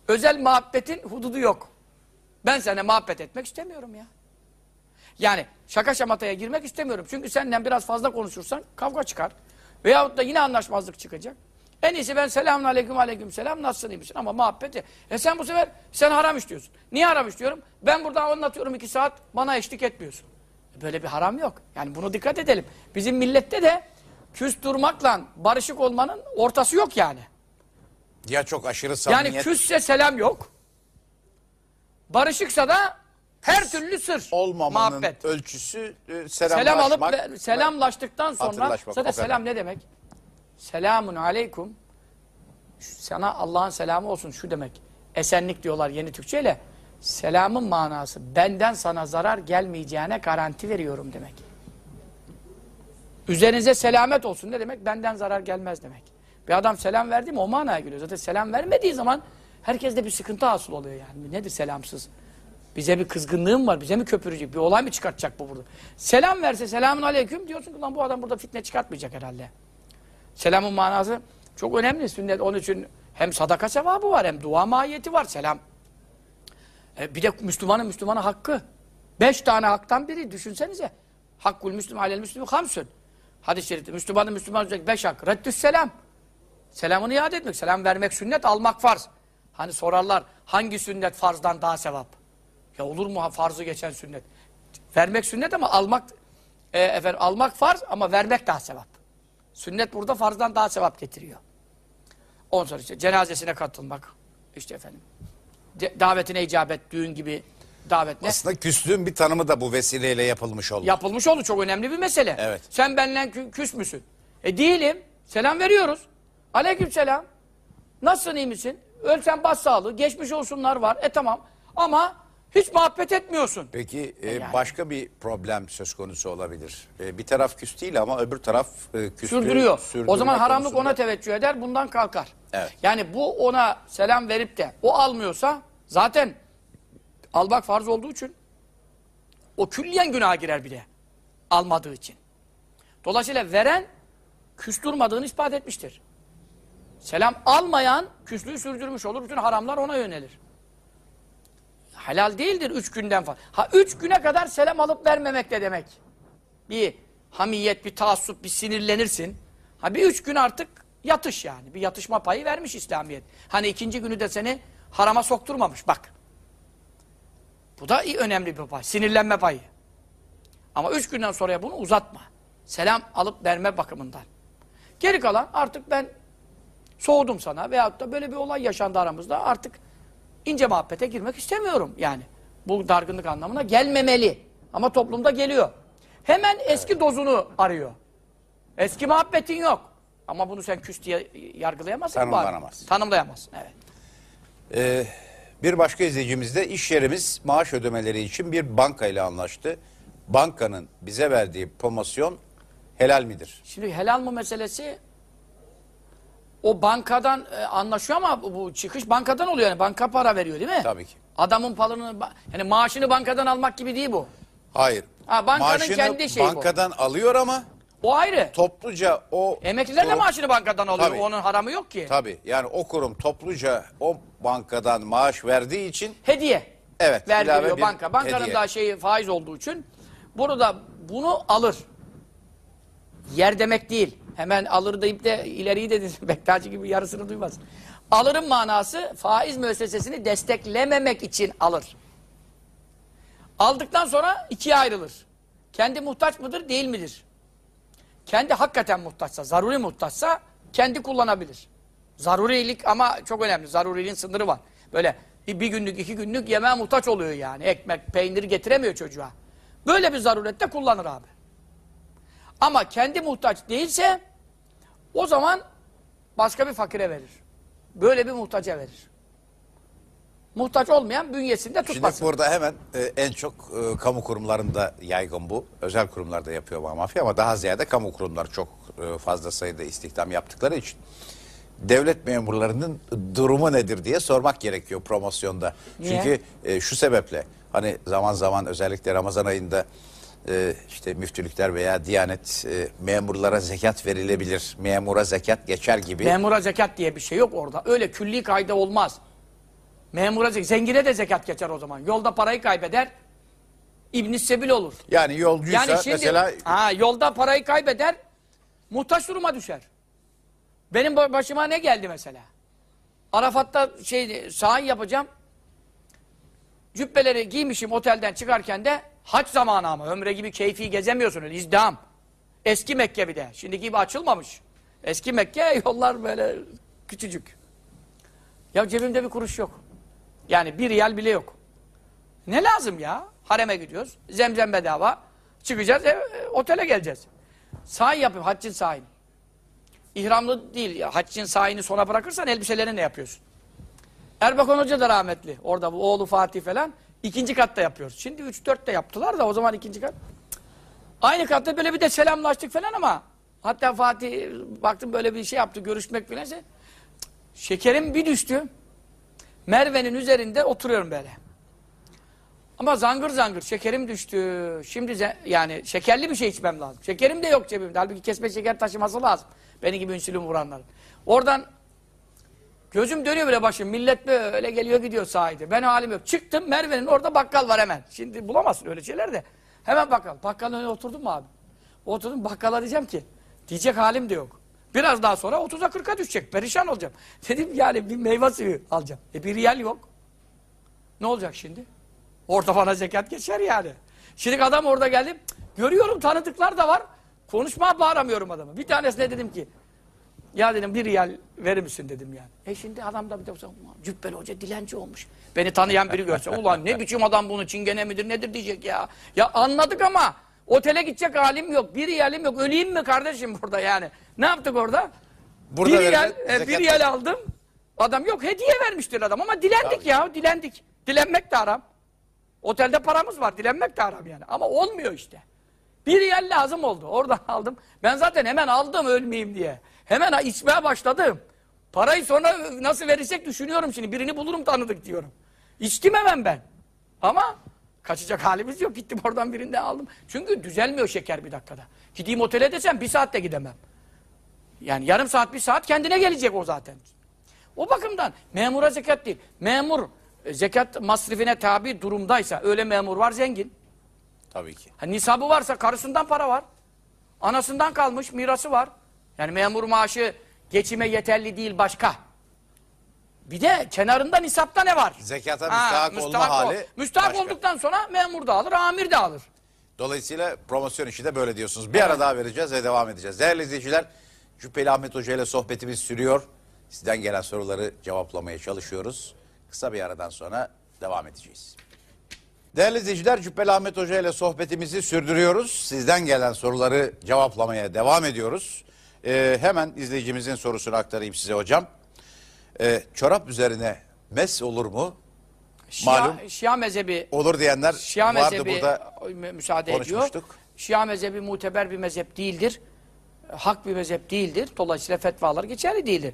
Özel muhabbetin hududu yok. Ben seninle muhabbet etmek istemiyorum ya. Yani şaka şamataya girmek istemiyorum. Çünkü senden biraz fazla konuşursan kavga çıkar. Veyahut da yine anlaşmazlık çıkacak. En iyisi ben selamun aleyküm aleyküm selam nasılsın iyi misin ama muhabbeti. E sen bu sefer sen haram işliyorsun. Niye haram işliyorum? Ben burada anlatıyorum iki saat bana eşlik etmiyorsun. E Böyle bir haram yok. Yani bunu dikkat edelim. Bizim millette de küs durmakla barışık olmanın ortası yok yani. Ya çok aşırı samimiyet. Yani küsse selam yok. Barışıksa da her türlü sır, olmamanın muhabbet. ölçüsü e, Selam alıp selamlaşmak ve- selamlaştıktan sonra zaten selam ne demek? Selamun aleykum. Sana Allah'ın selamı olsun şu demek. Esenlik diyorlar yeni Türkçeyle. Selamın manası benden sana zarar gelmeyeceğine garanti veriyorum demek. Üzerinize selamet olsun ne demek? Benden zarar gelmez demek. Bir adam selam verdi mi o manaya geliyor. Zaten selam vermediği zaman herkeste bir sıkıntı hasıl oluyor yani. Nedir selamsız? Bize bir kızgınlığım var, bize mi köpürecek, bir olay mı çıkartacak bu burada? Selam verse selamun aleyküm diyorsun ki lan bu adam burada fitne çıkartmayacak herhalde. Selamın manası çok önemli sünnet. Onun için hem sadaka sevabı var hem dua mahiyeti var selam. E, bir de Müslümanın Müslümana hakkı. Beş tane haktan biri düşünsenize. Hakkul Müslüman alel Müslüman hamsün. Hadis-i şerifte Müslümanın Müslüman üzerindeki beş hak. Reddüs selam. Selamını iade etmek. Selam vermek sünnet, almak farz. Hani sorarlar hangi sünnet farzdan daha sevap? Ya olur mu farzı geçen sünnet? Vermek sünnet ama almak e, efendim almak farz ama vermek daha sevap. Sünnet burada farzdan daha sevap getiriyor. Ondan sonra işte cenazesine katılmak. işte efendim. davetine icabet, düğün gibi davet ne? Aslında küslüğün bir tanımı da bu vesileyle yapılmış oldu. Yapılmış oldu. Çok önemli bir mesele. Evet. Sen benimle kü- küs müsün? E değilim. Selam veriyoruz. Aleyküm selam. Nasılsın iyi misin? Ölsen bas sağlığı. Geçmiş olsunlar var. E tamam. Ama hiç muhabbet etmiyorsun. Peki e, Yani. başka bir problem söz konusu olabilir. E, bir taraf küs değil ama öbür taraf e, küslüğü Sürdürüyor. O zaman haramlık konusunda. ona teveccüh eder. Bundan kalkar. Evet. Yani bu ona selam verip de o almıyorsa zaten almak farz olduğu için o külliyen günaha girer bir de. Almadığı için. Dolayısıyla veren küstürmadığını ispat etmiştir. Selam almayan küslüğü sürdürmüş olur. Bütün haramlar ona yönelir. Helal değildir üç günden fazla. Ha üç güne kadar selam alıp vermemek de demek. Bir hamiyet, bir taassup, bir sinirlenirsin. Ha bir üç gün artık yatış yani. Bir yatışma payı vermiş İslamiyet. Hani ikinci günü de seni harama sokturmamış bak. Bu da iyi, önemli bir pay. Sinirlenme payı. Ama üç günden sonraya bunu uzatma. Selam alıp verme bakımından. Geri kalan artık ben soğudum sana veyahut da böyle bir olay yaşandı aramızda artık ince muhabbete girmek istemiyorum yani. Bu dargınlık anlamına gelmemeli. Ama toplumda geliyor. Hemen eski dozunu arıyor. Eski muhabbetin yok. Ama bunu sen küs diye yargılayamazsın. Tanımlanamaz. Tanımlayamazsın evet. E, bir başka izleyicimiz de iş yerimiz maaş ödemeleri için bir banka ile anlaştı. Bankanın bize verdiği promosyon helal midir? Şimdi helal mı meselesi o bankadan e, anlaşıyor ama bu, bu çıkış bankadan oluyor yani. Banka para veriyor değil mi? Tabii ki. Adamın palını, ba- yani maaşını bankadan almak gibi değil bu. Hayır. Ha, bankanın Maaşını kendi şeyi bu. bankadan alıyor ama O ayrı. topluca o Emekliler de kurum- maaşını bankadan alıyor. Tabii. Onun haramı yok ki. Tabii yani o kurum topluca o bankadan maaş verdiği için Hediye. Evet, ilave Verdiriyor bir banka. Bankanın hediye. da şeyi faiz olduğu için bunu da bunu alır. Yer demek değil. Hemen alır deyip de ileriyi dedi. Bektaşi gibi yarısını duymaz. Alırın manası faiz müessesesini desteklememek için alır. Aldıktan sonra ikiye ayrılır. Kendi muhtaç mıdır değil midir? Kendi hakikaten muhtaçsa, zaruri muhtaçsa kendi kullanabilir. Zarurilik ama çok önemli. Zaruriliğin sınırı var. Böyle bir günlük, iki günlük yemeğe muhtaç oluyor yani. Ekmek, peynir getiremiyor çocuğa. Böyle bir zarurette kullanır abi. Ama kendi muhtaç değilse o zaman başka bir fakire verir. Böyle bir muhtaca verir. Muhtaç olmayan bünyesinde Şimdi tutmasın. burada hemen e, en çok e, kamu kurumlarında yaygın bu. Özel kurumlarda yapıyor bu mafya ama daha ziyade kamu kurumları çok e, fazla sayıda istihdam yaptıkları için devlet memurlarının durumu nedir diye sormak gerekiyor promosyonda. Niye? Çünkü e, şu sebeple hani zaman zaman özellikle Ramazan ayında e, işte müftülükler veya diyanet e, memurlara zekat verilebilir. Memura zekat geçer gibi. Memura zekat diye bir şey yok orada. Öyle külli kayda olmaz. Memura zekat, zengine de zekat geçer o zaman. Yolda parayı kaybeder, ibn Sebil olur. yani yolcuysa Yani şimdi mesela ha, yolda parayı kaybeder, muhtaç duruma düşer. Benim ba- başıma ne geldi mesela? Arafat'ta şey sahi yapacağım. Cübbeleri giymişim otelden çıkarken de haç zamanı ama ömre gibi keyfi gezemiyorsun öyle izdiham. Eski Mekke bir de. Şimdiki gibi açılmamış. Eski Mekke yollar böyle küçücük. Ya cebimde bir kuruş yok. Yani bir riyal bile yok. Ne lazım ya? Hareme gidiyoruz. Zemzem bedava. Çıkacağız, e, e, otele geleceğiz. Sahi yapayım, haccın sahini. İhramlı değil. Haccın sahini sona bırakırsan elbiselerini ne yapıyorsun? Erbakan Hoca da rahmetli. Orada bu oğlu Fatih falan. İkinci katta yapıyoruz. Şimdi 3-4 de yaptılar da o zaman ikinci kat. Aynı katta böyle bir de selamlaştık falan ama hatta Fatih baktım böyle bir şey yaptı görüşmek falan. Şekerim bir düştü. Merve'nin üzerinde oturuyorum böyle. Ama zangır zangır şekerim düştü. Şimdi yani şekerli bir şey içmem lazım. Şekerim de yok cebimde. Halbuki kesme şeker taşıması lazım. Beni gibi insülin vuranların. Oradan gözüm dönüyor böyle başım. Millet böyle geliyor gidiyor sahilde. Ben halim yok. Çıktım Merve'nin orada bakkal var hemen. Şimdi bulamazsın öyle şeyler de. Hemen bakkal. Bakkalın önüne oturdum mu abi? Oturdum bakkala diyeceğim ki diyecek halim de yok. Biraz daha sonra 30'a 40'a düşecek. Perişan olacağım. Dedim yani bir meyve suyu alacağım. E bir riyal yok. Ne olacak şimdi? Orada bana zekat geçer yani. Şimdi adam orada geldim. Görüyorum tanıdıklar da var. Konuşmaya bağıramıyorum adamı. Bir tanesine dedim ki ya dedim bir riyal verir misin dedim yani. E şimdi adam da bir de cübbeli hoca dilenci olmuş. Beni tanıyan biri görse ulan ne biçim adam bunu çingene midir nedir diyecek ya. Ya anladık ama otele gidecek halim yok. Bir riyalim yok. Öleyim mi kardeşim burada yani. Ne yaptık orada? Burada bir riyal, e, bir riyal aldım. Adam yok hediye vermiştir adam ama dilendik ya dilendik. Dilenmek de haram. Otelde paramız var dilenmek de haram yani. Ama olmuyor işte. Bir riyal lazım oldu. Oradan aldım. Ben zaten hemen aldım ölmeyeyim diye. Hemen içmeye başladım. Parayı sonra nasıl verirsek düşünüyorum şimdi. Birini bulurum tanıdık diyorum. İçtim hemen ben. Ama kaçacak halimiz yok. Gittim oradan birinden aldım. Çünkü düzelmiyor şeker bir dakikada. Gideyim otele desem bir saatte gidemem. Yani yarım saat bir saat kendine gelecek o zaten. O bakımdan memura zekat değil. Memur e, zekat masrifine tabi durumdaysa öyle memur var zengin. Tabii ki. Ha, nisabı varsa karısından para var. Anasından kalmış mirası var. Yani memur maaşı geçime yeterli değil başka. Bir de kenarında nisapta ne var? Zekata Ha, müstahak olma müstahak ol- hali Müstahak başka. olduktan sonra memur da alır, amir de alır. Dolayısıyla promosyon işi de böyle diyorsunuz. Bir ara daha vereceğiz ve devam edeceğiz. Değerli izleyiciler, Cübbeli Ahmet Hoca ile sohbetimiz sürüyor. Sizden gelen soruları cevaplamaya çalışıyoruz. Kısa bir aradan sonra devam edeceğiz. Değerli izleyiciler, Cübbeli Ahmet Hoca ile sohbetimizi sürdürüyoruz. Sizden gelen soruları cevaplamaya devam ediyoruz. Ee, hemen izleyicimizin sorusunu aktarayım size hocam. Ee, çorap üzerine mes olur mu? Şia, Malum. Şia mezhebi Olur diyenler Şia vardı mezhebi burada. mü- müsaade ediyor. konuşmuştuk. Şia mezhebi muteber bir mezhep değildir. Hak bir mezhep değildir. Dolayısıyla fetvalar geçerli değildir.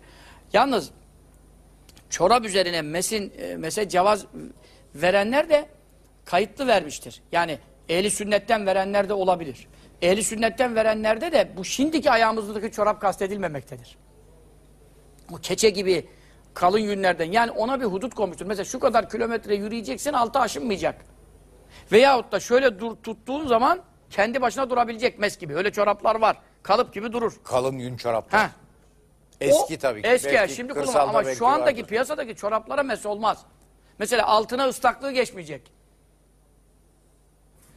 Yalnız çorap üzerine mesin e, mese cevaz verenler de kayıtlı vermiştir. Yani ehli sünnetten verenler de olabilir. Ehli sünnetten verenlerde de bu şimdiki ayağımızdaki çorap kastedilmemektedir. O keçe gibi kalın yünlerden yani ona bir hudut koymuştur. Mesela şu kadar kilometre yürüyeceksin altı aşınmayacak. Veyahut da şöyle dur, tuttuğun zaman kendi başına durabilecek mes gibi. Öyle çoraplar var. Kalıp gibi durur. Kalın yün çoraplar. Ha. Eski O tabii ki. Eski Belki şimdi kullanılmaz ama şu andaki vardır. piyasadaki çoraplara mes olmaz. Mesela altına ıslaklığı geçmeyecek.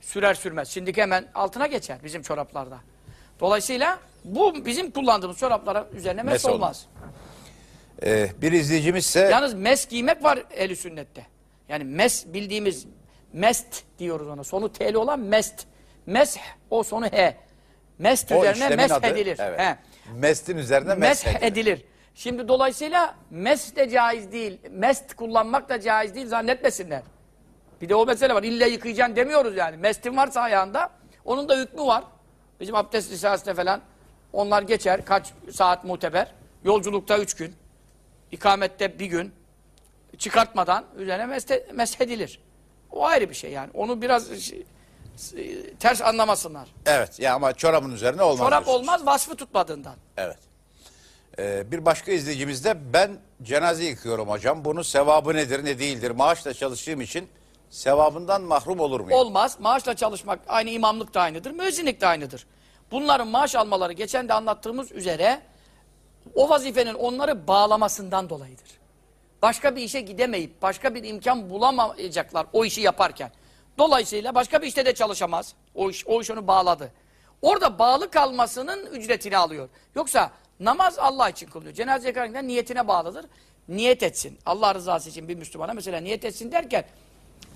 Sürer sürmez. Şimdiki hemen altına geçer bizim çoraplarda. Dolayısıyla bu bizim kullandığımız çoraplara üzerine mes, Mes olmaz. olmaz. Ee, bir izleyicimiz ise Yalnız mes giymek var eli sünnette. Yani mes bildiğimiz mest diyoruz ona. Sonu t'li olan mest. Mesh o sonu he. Mest o üzerine mesh adı. edilir. Evet. He. Mestin üzerine Mesh mesh edilir. edilir. Şimdi dolayısıyla mes de caiz değil. Mest kullanmak da caiz değil zannetmesinler. Bir de o mesele var. İlle yıkayacaksın demiyoruz yani. Mestin varsa ayağında onun da hükmü var. Bizim abdest lisasında falan onlar geçer. Kaç saat muteber. Yolculukta üç gün. ikamette bir gün. Çıkartmadan üzerine meshedilir. O ayrı bir şey yani. Onu biraz ters anlamasınlar. Evet ya ama çorabın üzerine olmaz. Çorap diyorsunuz. olmaz vasfı tutmadığından. Evet. Ee, bir başka izleyicimiz de ben cenaze yıkıyorum hocam. Bunun sevabı nedir ne değildir? Maaşla çalıştığım için sevabından mahrum olur muyum? Olmaz. Maaşla çalışmak aynı imamlık da aynıdır. Müezzinlik de aynıdır. Bunların maaş almaları geçen de anlattığımız üzere o vazifenin onları bağlamasından dolayıdır. Başka bir işe gidemeyip başka bir imkan bulamayacaklar o işi yaparken. Dolayısıyla başka bir işte de çalışamaz. O iş, o iş onu bağladı. Orada bağlı kalmasının ücretini alıyor. Yoksa namaz Allah için kılıyor. Cenaze yakarken niyetine bağlıdır. Niyet etsin. Allah rızası için bir Müslümana mesela niyet etsin derken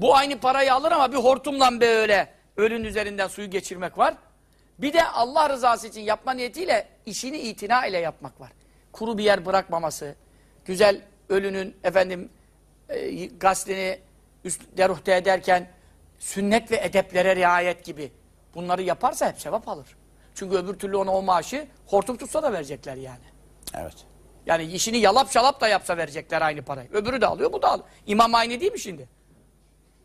bu aynı parayı alır ama bir hortumla böyle ölün üzerinden suyu geçirmek var. Bir de Allah rızası için yapma niyetiyle işini itina ile yapmak var. Kuru bir yer bırakmaması, güzel ölünün efendim e, gaslini üst deruhte ederken sünnet ve edeplere riayet gibi. Bunları yaparsa hep sevap alır. Çünkü öbür türlü ona o maaşı hortum tutsa da verecekler yani. Evet. Yani işini yalap şalap da yapsa verecekler aynı parayı. Öbürü de alıyor, bu da alıyor. İmam aynı değil mi şimdi?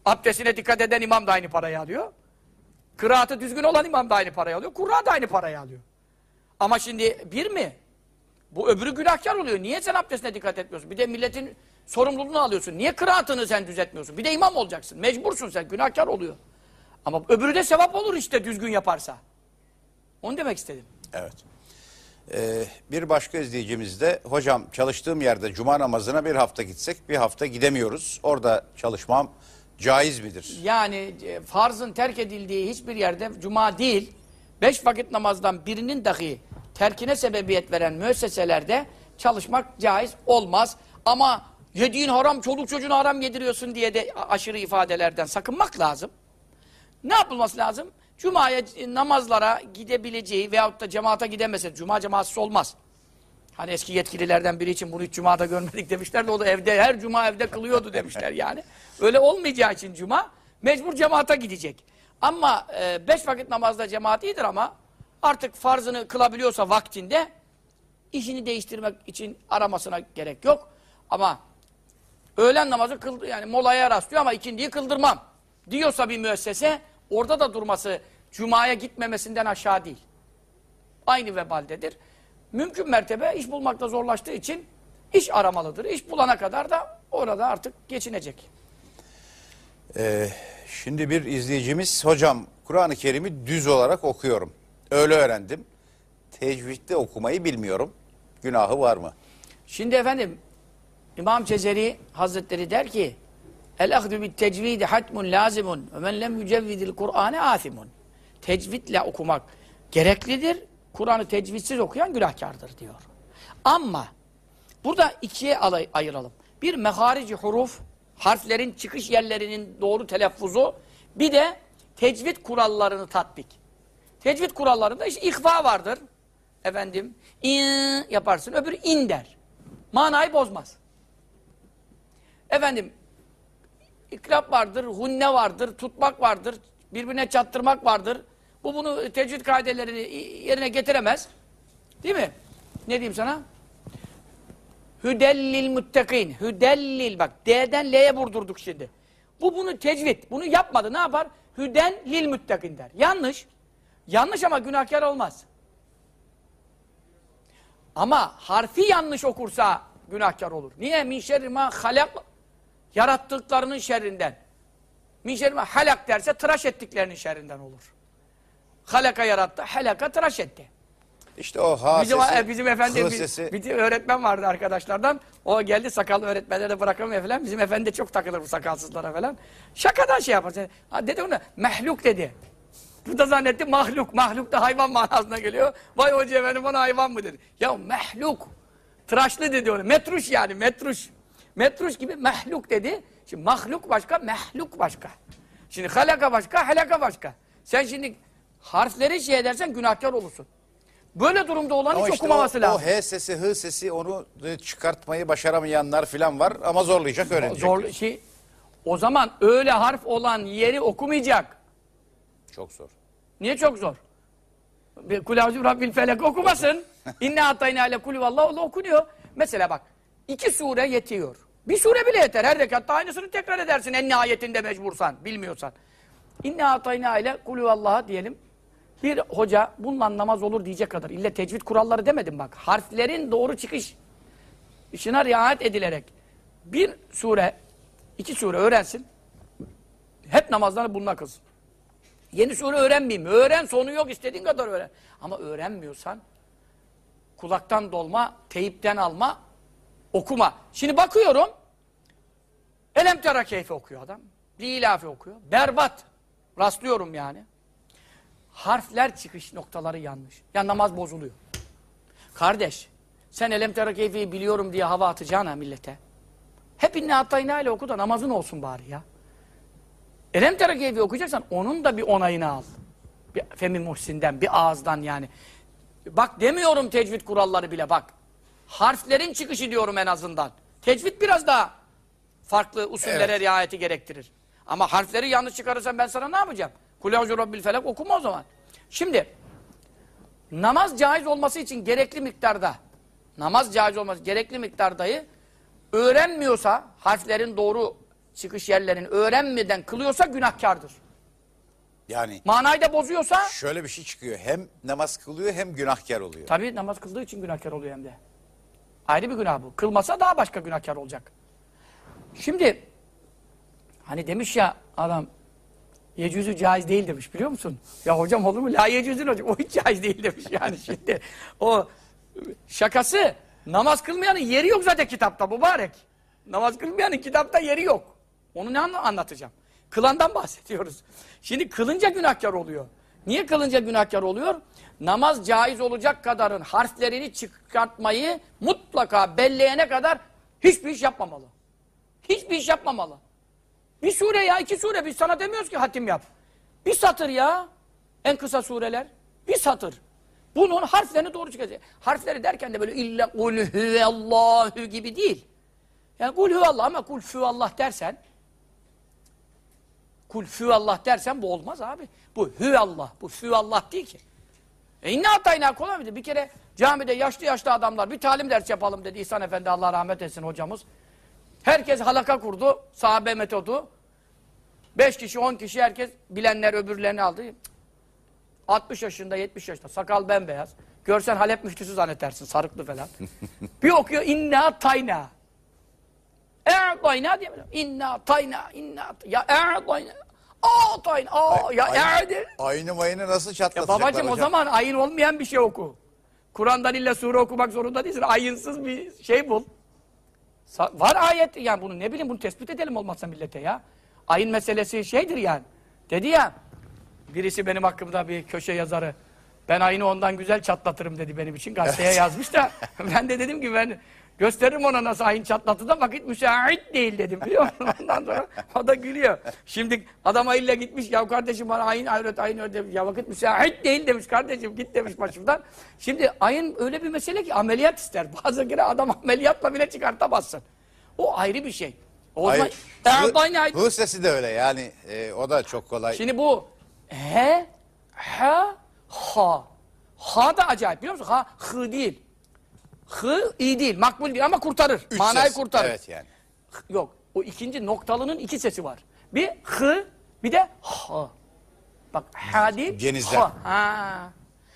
Abdestine dikkat eden imam da aynı parayı alıyor. Kıraatı düzgün olan imam da aynı parayı alıyor. Kurra da aynı parayı alıyor. Ama şimdi bir mi? Bu öbürü günahkar oluyor. Niye sen abdestine dikkat etmiyorsun? Bir de milletin sorumluluğunu alıyorsun. Niye kıraatını sen düzeltmiyorsun? Bir de imam olacaksın. Mecbursun sen. Günahkar oluyor. Ama öbürü de sevap olur işte düzgün yaparsa. Onu demek istedim. Evet. Ee, bir başka izleyicimiz de hocam çalıştığım yerde cuma namazına bir hafta gitsek bir hafta gidemiyoruz. Orada çalışmam caiz midir? Yani e, farzın terk edildiği hiçbir yerde cuma değil, beş vakit namazdan birinin dahi terkine sebebiyet veren müesseselerde çalışmak caiz olmaz. Ama yediğin haram, çoluk çocuğuna haram yediriyorsun diye de aşırı ifadelerden sakınmak lazım. Ne yapılması lazım? Cuma'ya e, namazlara gidebileceği veyahut da cemaata gidemese, cuma cemaatsiz olmaz. Hani eski yetkililerden biri için bunu hiç cumada görmedik demişler de o da evde her cuma evde kılıyordu demişler yani. Öyle olmayacağı için cuma mecbur cemaata gidecek. Ama e, beş vakit namazda cemaat iyidir ama artık farzını kılabiliyorsa vaktinde işini değiştirmek için aramasına gerek yok. Ama öğlen namazı kıldı yani molaya rastlıyor ama ikindiyi kıldırmam diyorsa bir müessese orada da durması cumaya gitmemesinden aşağı değil aynı vebaldedir. Mümkün mertebe iş bulmakta zorlaştığı için iş aramalıdır. İş bulana kadar da orada artık geçinecek. Ee, şimdi bir izleyicimiz hocam Kur'an-ı Kerim'i düz olarak okuyorum. Öyle öğrendim. Tecvidde okumayı bilmiyorum. Günahı var mı? Şimdi efendim İmam Cezeri Hazretleri der ki El ahdu bit tecvidi hatmun lazimun ve men lem yücevvidil Kur'ane athimun. Tecvidle okumak gereklidir. Kur'an'ı tecvidsiz okuyan günahkardır diyor. Ama burada ikiye alay- ayıralım. Bir meharici huruf, harflerin çıkış yerlerinin doğru telaffuzu, bir de tecvid kurallarını tatbik. Tecvid kurallarında işte ihva vardır. Efendim, in yaparsın, öbürü in der. Manayı bozmaz. Efendim, ikrap vardır, hunne vardır, tutmak vardır, birbirine çattırmak vardır. Bu bunu tecvid kaidelerini yerine getiremez. Değil mi? Ne diyeyim sana? Hüdellil muttakin. Hüdellil bak D'den L'ye vurdurduk şimdi. Bu bunu tecvid. Bunu yapmadı. Ne yapar? Hüden lil muttakin der. Yanlış. Yanlış ama günahkar olmaz. Ama harfi yanlış okursa günahkar olur. Niye? Min şerri halak yarattıklarının şerrinden. Min şerri halak derse tıraş ettiklerinin şerrinden olur. Halaka yarattı, halaka tıraş etti. İşte o ha Bizim, sesi, e, bizim efendi bir, sesi. bir öğretmen vardı arkadaşlardan. O geldi sakallı öğretmenleri de bırakamıyor falan. Bizim efendi çok takılır bu sakalsızlara falan. Şakadan şey yapar. Ha, dedi ona mehluk dedi. Bu da zannetti mahluk. Mahluk da hayvan manasına geliyor. Vay hoca efendim bana hayvan mı dedi. Ya mehluk. Tıraşlı dedi onu. Metruş yani metruş. Metruş gibi mehluk dedi. Şimdi mahluk başka, mehluk başka. Şimdi halaka başka, halaka başka. Sen şimdi harfleri şey edersen günahkar olursun. Böyle durumda olan hiç işte okumaması o, lazım. o H sesi, H sesi onu e, çıkartmayı başaramayanlar falan var ama zorlayacak öğrenecek. Zor şey. O zaman öyle harf olan yeri okumayacak. Çok zor. Niye çok zor? Bir Kulâzû Rabbil Felek okumasın. İnne atayna ale kulü da okunuyor. Mesela bak. iki sure yetiyor. Bir sure bile yeter. Her rekatta aynısını tekrar edersin en nihayetinde mecbursan, bilmiyorsan. İnne atayna ale kulü vallaha diyelim. Bir hoca bununla namaz olur diyecek kadar. İlle tecvid kuralları demedim bak. Harflerin doğru çıkış işine riayet edilerek bir sure, iki sure öğrensin. Hep namazlarını bununla kılsın. Yeni sure öğrenmeyeyim. Öğren sonu yok istediğin kadar öğren. Ama öğrenmiyorsan kulaktan dolma, teyipten alma, okuma. Şimdi bakıyorum Elem tera keyfe okuyor adam. Lilafi okuyor. Berbat. Rastlıyorum yani. Harfler çıkış noktaları yanlış. Ya namaz bozuluyor. Kardeş sen Elem tera keyfeyi biliyorum diye hava atacağına millete. Hep inne hattayna ile oku da namazın olsun bari ya. Elem tera keyfi okuyacaksan onun da bir onayını al. Bir Femi Muhsin'den, bir ağızdan yani. Bak demiyorum tecvid kuralları bile bak. Harflerin çıkışı diyorum en azından. Tecvid biraz daha farklı usullere Evet. riayeti gerektirir. Ama harfleri yanlış çıkarırsan ben sana ne yapacağım? Kuleuzu Rabbil Felak okuma o zaman. Şimdi namaz caiz olması için gerekli miktarda namaz caiz olması gerekli miktardayı öğrenmiyorsa harflerin doğru çıkış yerlerini öğrenmeden kılıyorsa günahkardır. Yani Manayı da bozuyorsa şöyle bir şey çıkıyor. Hem namaz kılıyor hem günahkar oluyor. tabii namaz kıldığı için günahkar oluyor hem de. Ayrı bir günah bu. Kılmasa daha başka günahkar olacak. Şimdi hani demiş ya adam Yecüzü caiz değil demiş biliyor musun? Ya hocam olur mu? La yecüzün hocam. O hiç caiz değil demiş yani şimdi. O şakası namaz kılmayanın yeri yok zaten kitapta mübarek. Namaz kılmayanın kitapta yeri yok. Onu ne anla- anlatacağım? Kılandan bahsediyoruz. Şimdi kılınca günahkar oluyor. Niye kılınca günahkar oluyor? Namaz caiz olacak kadarın harflerini çıkartmayı mutlaka belleyene kadar hiçbir iş yapmamalı. Hiçbir iş yapmamalı. Bir sure ya, iki sure. Biz sana demiyoruz ki hatim yap. Bir satır ya. En kısa sureler. Bir satır. Bunun harflerini doğru çıkacak. Harfleri derken de böyle illa kul huvallahu gibi değil. Yani kul huvallah ama kul füvallah dersen kul füvallah dersen bu olmaz abi. Bu hüvallah. Bu füvallah değil ki. E inne hatayna kolay mıydı? Bir kere camide yaşlı yaşlı adamlar bir talim ders yapalım dedi İhsan Efendi Allah rahmet etsin hocamız. Herkes halaka kurdu. Sahabe metodu. Beş kişi, on kişi herkes bilenler öbürlerini aldı. 60 yaşında, 70 yaşında. Sakal bembeyaz. Görsen Halep müftüsü zannedersin. Sarıklı falan. bir okuyor inna tayna. E'tayna diye mi? İnna tayna. inna ya e'tayna. Aa tayna. Aa ya e'dir. Aynı mayını nasıl Ya çatlatacaklar babacım o hocam? zaman ayın olmayan bir şey oku. Kur'an'dan illa sure okumak zorunda değilsin. Ayinsız bir şey bul. Var ayet yani bunu ne bileyim bunu tespit edelim olmazsa millete ya. Ayın meselesi şeydir yani. Dedi ya birisi benim hakkımda bir köşe yazarı. Ben ayını ondan güzel çatlatırım dedi benim için. Gazeteye yazmış da ben de dedim ki ben gösteririm ona nasıl ayın çatlatıda vakit müsait değil dedim biliyor musun? Ondan sonra o da gülüyor. Şimdi adam ayıyla gitmiş ya kardeşim bana ayın ayret ayın öyle demiş. Ya vakit müsait değil demiş kardeşim git demiş başımdan. Şimdi ayın öyle bir mesele ki ameliyat ister. Bazı kere adam ameliyatla bile çıkartamazsın. O ayrı bir şey. O Hayır, aynı ay- hı, hı sesi de öyle yani e, o da çok kolay. Şimdi bu he, ha, ha. Ha da acayip biliyor musun? Ha, hı değil. Hı iyi değil, makbul değil ama kurtarır. Üç Manayı ses. kurtarır. Evet yani. Yok, o ikinci noktalının iki sesi var. Bir hı, bir de ha. Bak ha değil, Genizden. ha. ha.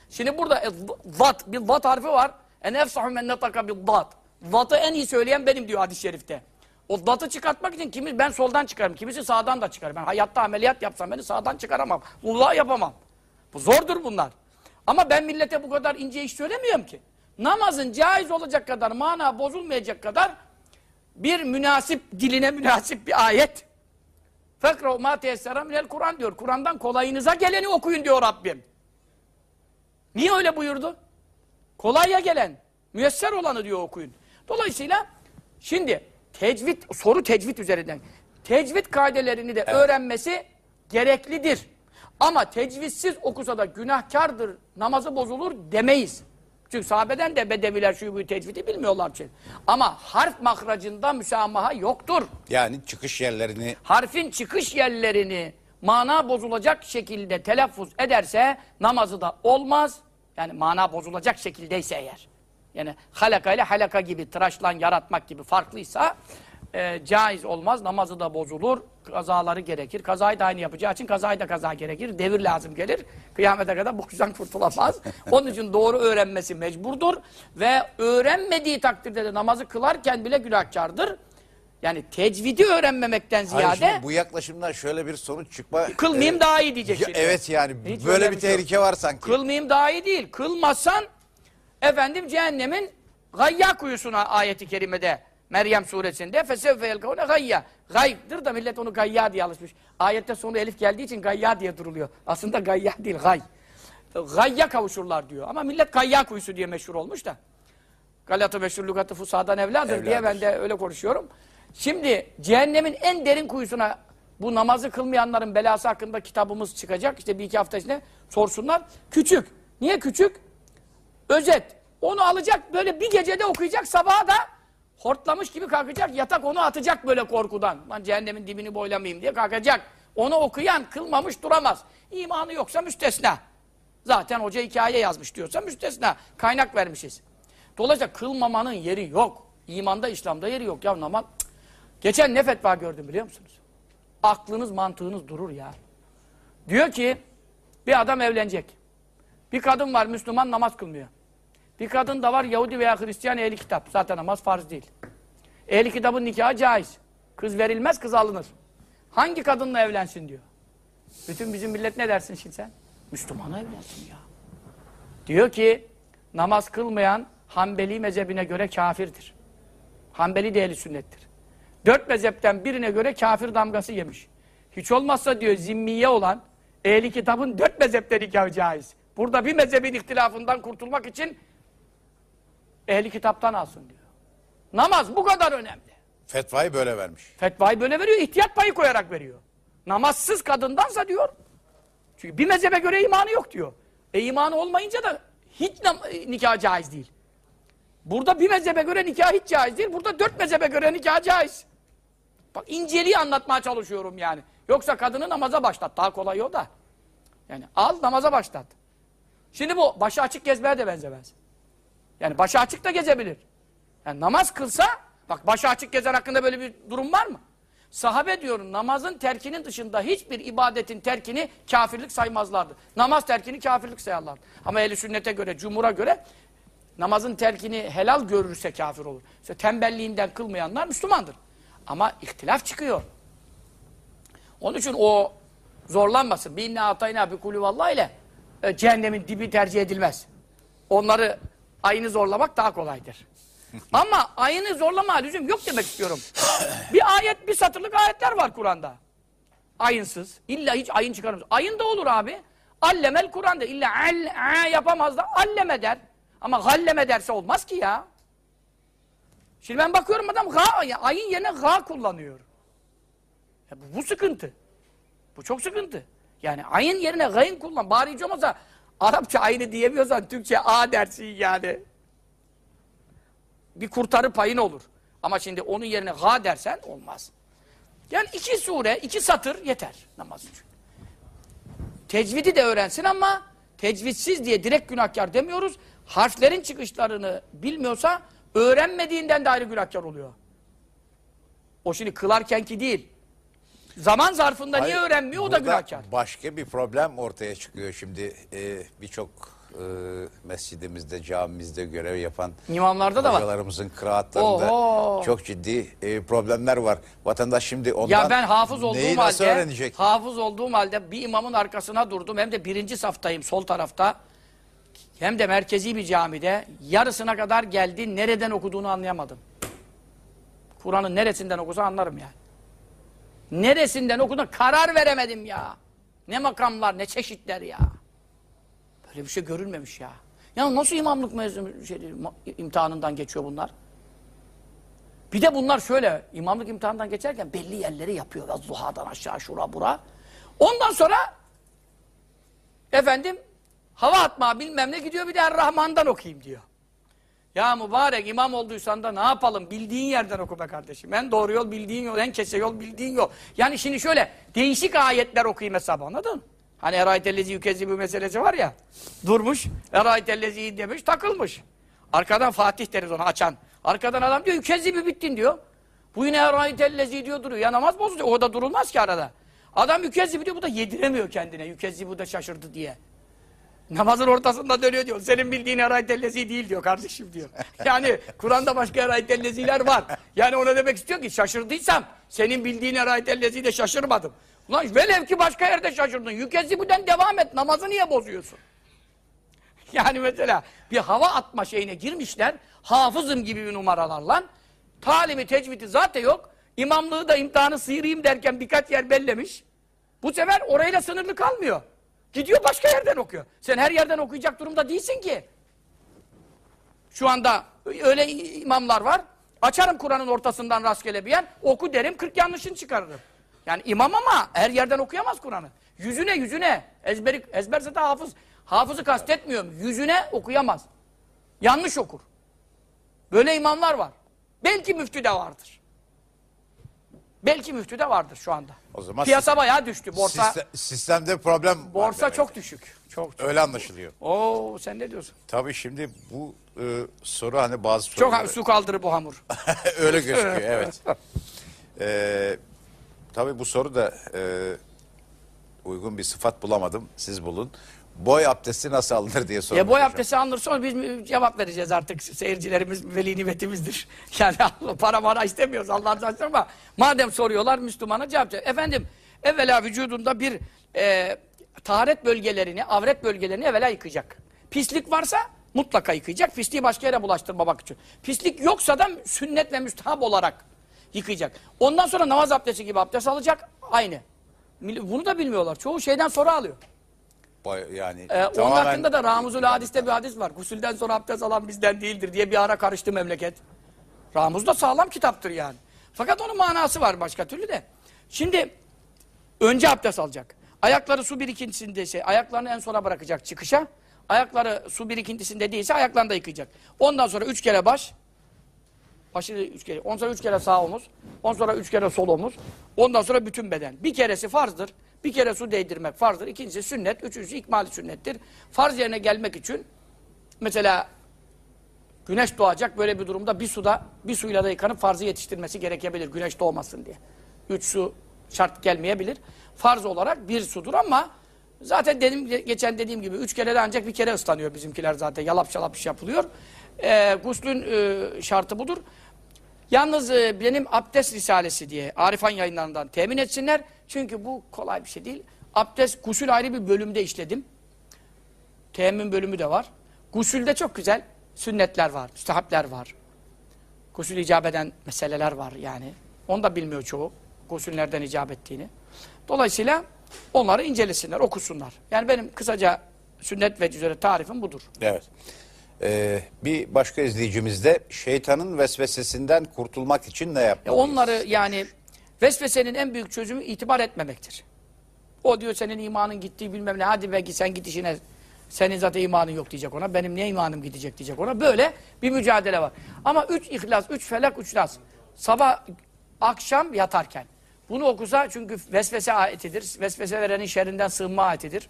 Şimdi burada e, zat, bir zat harfi var. En efsahu men netaka bil zat. Zatı en iyi söyleyen benim diyor hadis-i şerifte. O zatı çıkartmak için kimi ben soldan çıkarım, kimisi sağdan da çıkarım. Ben hayatta ameliyat yapsam beni sağdan çıkaramam. Vallahi yapamam. Bu zordur bunlar. Ama ben millete bu kadar ince iş söylemiyorum ki. Namazın caiz olacak kadar, mana bozulmayacak kadar bir münasip, diline münasip bir ayet. Fekra ma teyessera minel Kur'an diyor. Kur'an'dan kolayınıza geleni okuyun diyor Rabbim. Niye öyle buyurdu? Kolaya gelen, müyesser olanı diyor okuyun. Dolayısıyla şimdi tecvid, soru tecvid üzerinden. Tecvid kaidelerini de öğrenmesi gereklidir. Ama tecvidsiz okusa da günahkardır, namazı bozulur demeyiz. Çünkü sahabeden de bedeviler şu bu tecvidi bilmiyorlar için. Ama harf mahracında müsamaha yoktur. Yani çıkış yerlerini Harfin çıkış yerlerini mana bozulacak şekilde telaffuz ederse namazı da olmaz. Yani mana bozulacak şekildeyse eğer. Yani halaka ile halaka gibi tıraşlan yaratmak gibi farklıysa e, caiz olmaz. Namazı da bozulur. Kazaları gerekir. Kazayı da aynı yapacağı için kazayı da kaza gerekir. Devir lazım gelir. Kıyamete kadar bu yüzden kurtulamaz. Onun için doğru öğrenmesi mecburdur. Ve öğrenmediği takdirde de namazı kılarken bile günahkardır. Yani tecvidi öğrenmemekten Hayır, ziyade şimdi bu yaklaşımdan şöyle bir sonuç çıkma. kılmayayım e, daha iyi diyecek ya- şimdi. Evet yani Hiç böyle öyle bir şey yok. tehlike var sanki. Kılmayayım daha iyi değil. Kılmazsan efendim cehennemin gayya kuyusuna ayeti kerimede Meryem suresinde fesevfe yelkavne gayya. Gaydır da millet onu gayya diye alışmış. Ayette sonu elif geldiği için gayya diye duruluyor. Aslında gayya değil gay. Gayya kavuşurlar diyor. Ama millet gayya kuyusu diye meşhur olmuş da. Galatı meşhur lügatı fusadan evladır diye ben de öyle konuşuyorum. Şimdi cehennemin en derin kuyusuna bu namazı kılmayanların belası hakkında kitabımız çıkacak. İşte bir iki hafta içinde sorsunlar. Küçük. Niye küçük? Özet. Onu alacak böyle bir gecede okuyacak sabaha da hortlamış gibi kalkacak. Yatak onu atacak böyle korkudan. Lan cehennemin dibini boylamayayım diye kalkacak. Onu okuyan kılmamış duramaz. İmanı yoksa müstesna. Zaten hoca hikaye yazmış diyorsa müstesna. Kaynak vermişiz. Dolayısıyla kılmamanın yeri yok. İmanda, İslam'da yeri yok. Ya namaz... Geçen ne fetva gördüm biliyor musunuz? Aklınız, mantığınız durur ya. Diyor ki bir adam evlenecek. Bir kadın var Müslüman namaz kılmıyor. Bir kadın da var Yahudi veya Hristiyan ehli kitap. Zaten namaz farz değil. Ehli kitabın nikahı caiz. Kız verilmez, kız alınır. Hangi kadınla evlensin diyor. Bütün bizim millet ne dersin şimdi sen? Müslümana evlensin ya. Diyor ki namaz kılmayan Hanbeli mezhebine göre kafirdir. Hanbeli de ehli sünnettir. Dört mezhepten birine göre kafir damgası yemiş. Hiç olmazsa diyor zimmiye olan ehli kitabın dört mezhepte nikahı caiz. Burada bir mezhebin ihtilafından kurtulmak için ehli kitaptan alsın diyor. Namaz bu kadar önemli. Fetvayı böyle vermiş. Fetvayı böyle veriyor, ihtiyat payı koyarak veriyor. Namazsız kadındansa diyor. Çünkü bir mezhebe göre imanı yok diyor. E imanı olmayınca da hiç nam- nikah caiz değil. Burada bir mezhebe göre nikah hiç caiz değil. Burada dört mezhebe göre nikah caiz. Bak inceliği anlatmaya çalışıyorum yani. Yoksa kadını namaza başlat. Daha kolay o da. Yani al namaza başlat. Şimdi bu başı açık gezmeye de benzemez. Yani başı açık da gezebilir. Yani namaz kılsa, bak başı açık gezer hakkında böyle bir durum var mı? Sahabe diyorum namazın terkinin dışında hiçbir ibadetin terkini kafirlik saymazlardı. Namaz terkini kafirlik sayarlardı. Ama ehli sünnete göre, cumhura göre namazın terkini helal görürse kafir olur. İşte tembelliğinden kılmayanlar Müslümandır. Ama ihtilaf çıkıyor. Onun için o zorlanmasın. Bir inne atayna bir kulü vallahi ile e, cehennemin dibi tercih edilmez. Onları ayını zorlamak daha kolaydır. Ama ayını zorlama lüzum yok demek istiyorum. bir ayet, bir satırlık ayetler var Kur'an'da. Ayınsız. İlla hiç ayın çıkarmaz. Ayın da olur abi. Allemel Kur'an'da. İlla al, a yapamaz da alleme der. Ama galleme derse olmaz ki ya. Şimdi ben bakıyorum adam ga, ayın yerine ga kullanıyor. Ya bu, bu sıkıntı. Bu çok sıkıntı. Yani ayın yerine gayın kullan. Bari hiç olmazsa Arapça ayını diyemiyorsan Türkçe a dersin yani. Bir kurtarı payın olur. Ama şimdi onun yerine ga dersen olmaz. Yani iki sure, iki satır yeter namaz için. Tecvidi de öğrensin ama tecvidsiz diye direkt günahkar demiyoruz. Harflerin çıkışlarını bilmiyorsa öğrenmediğinden de ayrı günahkar oluyor. O şimdi kılarken ki değil. Zaman zarfında niye Hayır, öğrenmiyor o da günahkar. Başka bir problem ortaya çıkıyor şimdi. Ee, Birçok e, mescidimizde, camimizde görev yapan İmamlarda da var. hocalarımızın kıraatlarında Oho. çok ciddi e, problemler var. Vatandaş şimdi ondan Ya ben hafız olduğum neyi nasıl halde, öğrenecek? hafız olduğum halde bir imamın arkasına durdum. Hem de birinci saftayım sol tarafta. Hem de merkezi bir camide. Yarısına kadar geldi. Nereden okuduğunu anlayamadım. Kur'an'ın neresinden okusa anlarım yani. Neresinden okuduğuna karar veremedim ya. Ne makamlar, ne çeşitler ya. Böyle bir şey görülmemiş ya. Ya nasıl imamlık mezunu şey, imtihanından geçiyor bunlar? Bir de bunlar şöyle, imamlık imtihanından geçerken belli yerleri yapıyor. Ya zuhadan aşağı, şura, bura. Ondan sonra efendim hava atma bilmem ne gidiyor bir de Er-Rahman'dan okuyayım diyor. Ya mübarek imam olduysan da ne yapalım? Bildiğin yerden oku be kardeşim. En doğru yol bildiğin yol, en kese yol bildiğin yol. Yani şimdi şöyle değişik ayetler okuyayım hesabı anladın mı? Hani eraytellezi yükezzi bu meselesi var ya. Durmuş, eraytellezi demiş, takılmış. Arkadan Fatih deriz ona açan. Arkadan adam diyor yükezzi bir bittin diyor. Bu yine eraytellezi diyor duruyor. Ya namaz bozuluyor. O da durulmaz ki arada. Adam yükezzi diyor bu da yediremiyor kendine. Yükezzi bu da şaşırdı diye. Namazın ortasında dönüyor diyor. Senin bildiğin eraytellezi değil diyor kardeşim diyor. Yani Kur'an'da başka eraytelleziler var. Yani ona demek istiyor ki şaşırdıysam senin bildiğin eraytellezi de şaşırmadım. Ulan velev ki başka yerde şaşırdın. Yükezibüden devam et. Namazı niye bozuyorsun? Yani mesela bir hava atma şeyine girmişler. Hafızım gibi bir numaralarla. Talimi tecvidi zaten yok. İmamlığı da imtihanı sıyırayım derken birkaç yer bellemiş. Bu sefer orayla sınırlı kalmıyor. Gidiyor başka yerden okuyor. Sen her yerden okuyacak durumda değilsin ki. Şu anda öyle imamlar var. Açarım Kur'an'ın ortasından rastgele bir yer. Oku derim 40 yanlışını çıkarırım. Yani imam ama her yerden okuyamaz Kur'an'ı. Yüzüne yüzüne. Ezberi, ezber zaten hafız. Hafızı kastetmiyorum. Yüzüne okuyamaz. Yanlış okur. Böyle imamlar var. Belki müftü de vardır. Belki müftüde vardır şu anda. O zaman Piyasa siz- bayağı düştü. Borsa Siste- sistemde problem var borsa demek. çok düşük. Çok çok. Öyle anlaşılıyor. Oo sen ne diyorsun? Tabii şimdi bu e, soru hani bazı Çok soruları... ha- su kaldırır bu hamur. Öyle gözüküyor evet. Ee, tabii bu soru da e, uygun bir sıfat bulamadım. Siz bulun. Boy abdesti nasıl alınır diye sormuş Ya boy hocam. abdesti alınırsa biz mi- cevap vereceğiz artık. Seyircilerimiz veli nimetimizdir. Yani para mara istemiyoruz izniyle ama madem soruyorlar Müslümana cevap vereceğiz. Efendim evvela vücudunda bir e, taharet bölgelerini, avret bölgelerini evvela yıkayacak. Pislik varsa mutlaka yıkayacak. Pisliği başka yere bulaştırmamak için. Pislik yoksa da sünnet ve müstahap olarak yıkayacak. Ondan sonra namaz abdesti gibi abdest alacak. Aynı. Bunu da bilmiyorlar. Çoğu şeyden sonra alıyor. Yani Ee, Onun tamamen- hakkında da Ramuzul Hadis'te bir hadis var. Gusülden sonra abdest alan bizden değildir diye bir ara karıştı memleket. Ramuz da sağlam kitaptır yani. Fakat onun manası var başka türlü de. Şimdi önce abdest alacak. Ayakları su birikintisinde şey, ayaklarını en sona bırakacak çıkışa. Ayakları su birikintisinde değilse ayaklarını da yıkayacak. Ondan sonra üç kere baş, başı üç kere, ondan sonra üç kere sağ omuz, ondan sonra üç kere sol omuz, ondan sonra bütün beden. Bir keresi farzdır, bir kere su değdirmek farzdır, ikincisi sünnet, üçüncüsü ikmali sünnettir. Farz yerine gelmek için mesela güneş doğacak böyle bir durumda bir suda, bir suyla da yıkanıp farzı yetiştirmesi gerekebilir güneş doğmasın diye. Üç su şart gelmeyebilir. Farz olarak bir sudur ama zaten dedim, geçen dediğim gibi üç kere de ancak bir kere ıslanıyor bizimkiler zaten. Yalap şalap iş yapılıyor. Ee, guslün e, şartı budur. Yalnız e, benim abdest risalesi diye Arifan yayınlarından temin etsinler. Çünkü bu kolay bir şey değil. Abdest, gusül ayrı bir bölümde işledim. Teyemmüm bölümü de var. Gusülde çok güzel sünnetler var, müstehapler var. Gusül icap eden meseleler var yani. Onu da bilmiyor çoğu. Gusül nereden icap ettiğini. Dolayısıyla onları incelesinler, okusunlar. Yani benim kısaca sünnet ve üzere tarifim budur. Evet. Ee, bir başka izleyicimiz de şeytanın vesvesesinden kurtulmak için ne E yapmalıyız? onları yani vesvesenin en büyük çözümü itibar etmemektir. O diyor senin imanın gittiği bilmem ne. Hadi belki sen git işine. Senin zaten imanın yok diyecek ona. Benim niye imanım gidecek diyecek ona. Böyle bir mücadele var. Ama üç ihlas, üç felak, üç nas. Sabah, akşam yatarken. Bunu okusa çünkü vesvese ayetidir. Vesvese verenin şerrinden sığınma ayetidir.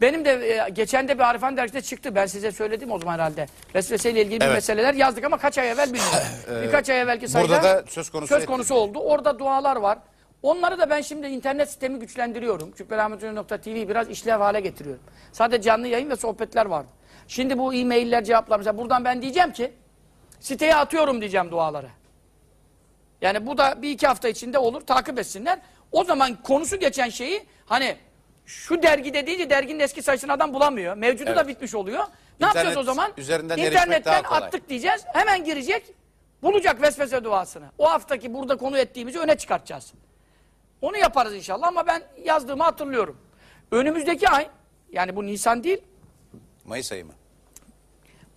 Benim de e, geçen de bir Arifan dersinde çıktı. Ben size söyledim o zaman herhalde. Vesveseyle ilgili bir Evet. meseleler yazdık ama kaç ay evvel bilmiyorum. Birkaç ay evvelki sayıda burada da söz konusu söz ettik. konusu oldu. Orada dualar var. Onları da ben şimdi internet sistemi güçlendiriyorum. Cübbelahmetülü.tv biraz işlev hale getiriyorum. Sadece canlı yayın ve sohbetler var. Şimdi bu e-mailler cevaplar mesela buradan ben diyeceğim ki siteye atıyorum diyeceğim duaları. Yani bu da bir iki hafta içinde olur takip etsinler. O zaman konusu geçen şeyi hani şu dergide değil de derginin eski sayısını adam bulamıyor. Mevcudu da Evet. bitmiş oluyor. Ne İnternet yapacağız o zaman? üzerinden İnternetten attık diyeceğiz. Hemen girecek. Bulacak vesvese duasını. O haftaki burada konu ettiğimizi öne çıkartacağız. Onu yaparız inşallah ama ben yazdığımı hatırlıyorum. Önümüzdeki ay yani bu Nisan değil Mayıs ayı mı?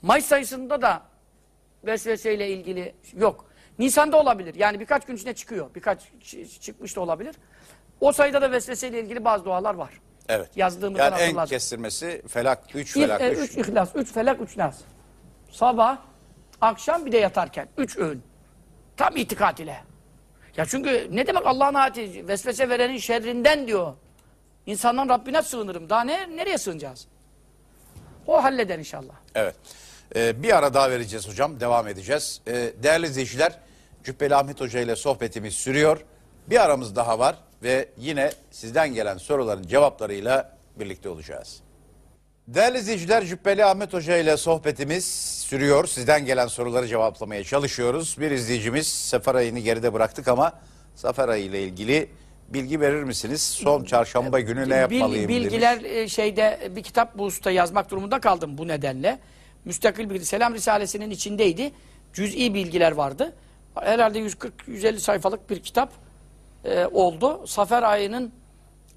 Mayıs sayısında da vesveseyle ilgili yok. Nisan'da olabilir. Yani birkaç gün içinde çıkıyor. Birkaç çıkmış da olabilir. O sayıda da vesveseyle ilgili bazı dualar var. Evet. Yazdığımızdan yani en kestirmesi felak, üç felak, e, üç. üç ihlas, üç felak, üç nas. Sabah, akşam bir de yatarken. Üç öğün. Tam itikat ile. Ya çünkü ne demek Allah'ın ayeti? Vesvese verenin şerrinden diyor. İnsandan Rabbine sığınırım. Daha ne, nereye sığınacağız? O halleder inşallah. Evet. Ee, bir ara daha vereceğiz hocam. Devam edeceğiz. Ee, değerli izleyiciler, Cübbeli Ahmet Hoca ile sohbetimiz sürüyor. Bir aramız daha var ve yine sizden gelen soruların cevaplarıyla birlikte olacağız. Değerli izleyiciler, Cübbeli Ahmet Hoca ile sohbetimiz sürüyor. Sizden gelen soruları cevaplamaya çalışıyoruz. Bir izleyicimiz Sefer ayını geride bıraktık ama Zafer ayı ile ilgili bilgi verir misiniz? Son çarşamba günü ne Bil- yapmalıyım bilgiler demiş. e, şeyde bir kitap bu usta yazmak durumunda kaldım bu nedenle. Müstakil bilgi. Selam Risalesi'nin içindeydi. Cüz'i bilgiler vardı. Herhalde 140-150 sayfalık bir kitap e, oldu. Safer ayının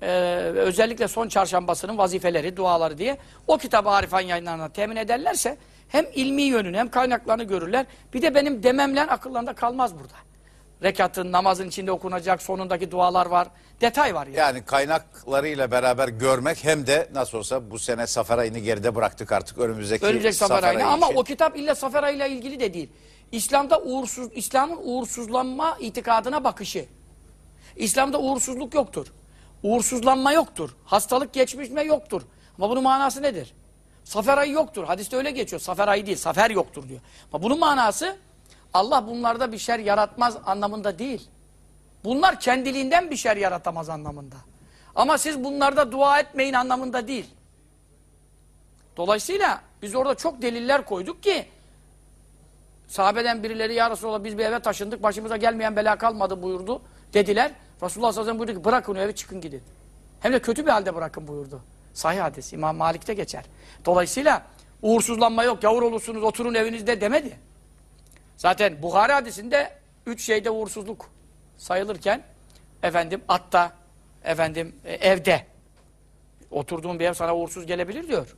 e, özellikle son çarşambasının vazifeleri, duaları diye o kitabı Arifan yayınlarına temin ederlerse hem ilmi yönünü hem kaynaklarını görürler. Bir de benim dememle akıllarında kalmaz burada. Rekatın, namazın içinde okunacak sonundaki dualar var. Detay var yani. Yani kaynaklarıyla beraber görmek hem de nasıl olsa bu sene Safer ayını geride bıraktık artık önümüzdeki Önümüzdeki Safer Safer ayına ayı ama için. o kitap illa Safer ayıyla ilgili de değil. İslam'da uğursuz İslam'ın uğursuzlanma itikadına bakışı. İslam'da uğursuzluk yoktur. Uğursuzlanma yoktur. Hastalık geçmişme yoktur. Ama bunun manası nedir? Safer ayı yoktur. Hadiste öyle geçiyor. Safer ayı değil, safer yoktur diyor. Ama bunun manası Allah bunlarda bir şer yaratmaz anlamında değil. Bunlar kendiliğinden bir şer yaratamaz anlamında. Ama siz bunlarda dua etmeyin anlamında değil. Dolayısıyla biz orada çok deliller koyduk ki sahabeden birileri ya Resulallah biz bir eve taşındık başımıza gelmeyen bela kalmadı buyurdu dediler. Resulullah sallallahu aleyhi ve buyurdu ki bırakın o evi çıkın gidin. Hem de kötü bir halde bırakın buyurdu. Sahih hadis İmam Malik'te geçer. Dolayısıyla uğursuzlanma yok yavur olursunuz oturun evinizde demedi. Zaten Buhari hadisinde üç şeyde uğursuzluk sayılırken efendim atta efendim e, evde oturduğun bir ev sana uğursuz gelebilir diyor.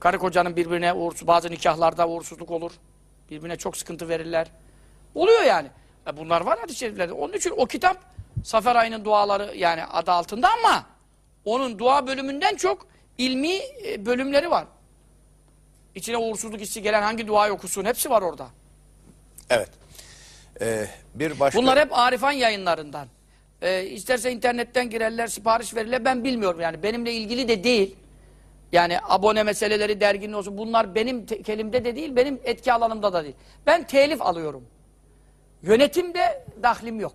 Karı kocanın birbirine uğursuz, bazı nikahlarda uğursuzluk olur. Birbirine çok sıkıntı verirler. Oluyor yani. E bunlar var hadis-i şeriflerde. Onun için o kitap Safer ayının duaları yani adı altında ama onun dua bölümünden çok ilmi e, bölümleri var. İçine uğursuzluk hissi gelen hangi duayı okusun hepsi var orada. Evet. Ee, bir başka... Bunlar hep Arifan yayınlarından. Ee, isterse internetten girerler, sipariş verirler. Ben bilmiyorum yani. Benimle ilgili de değil. Yani abone meseleleri derginin olsun. Bunlar benim kelimde de değil, benim etki alanımda da değil. Ben telif alıyorum. Yönetimde dahlim yok.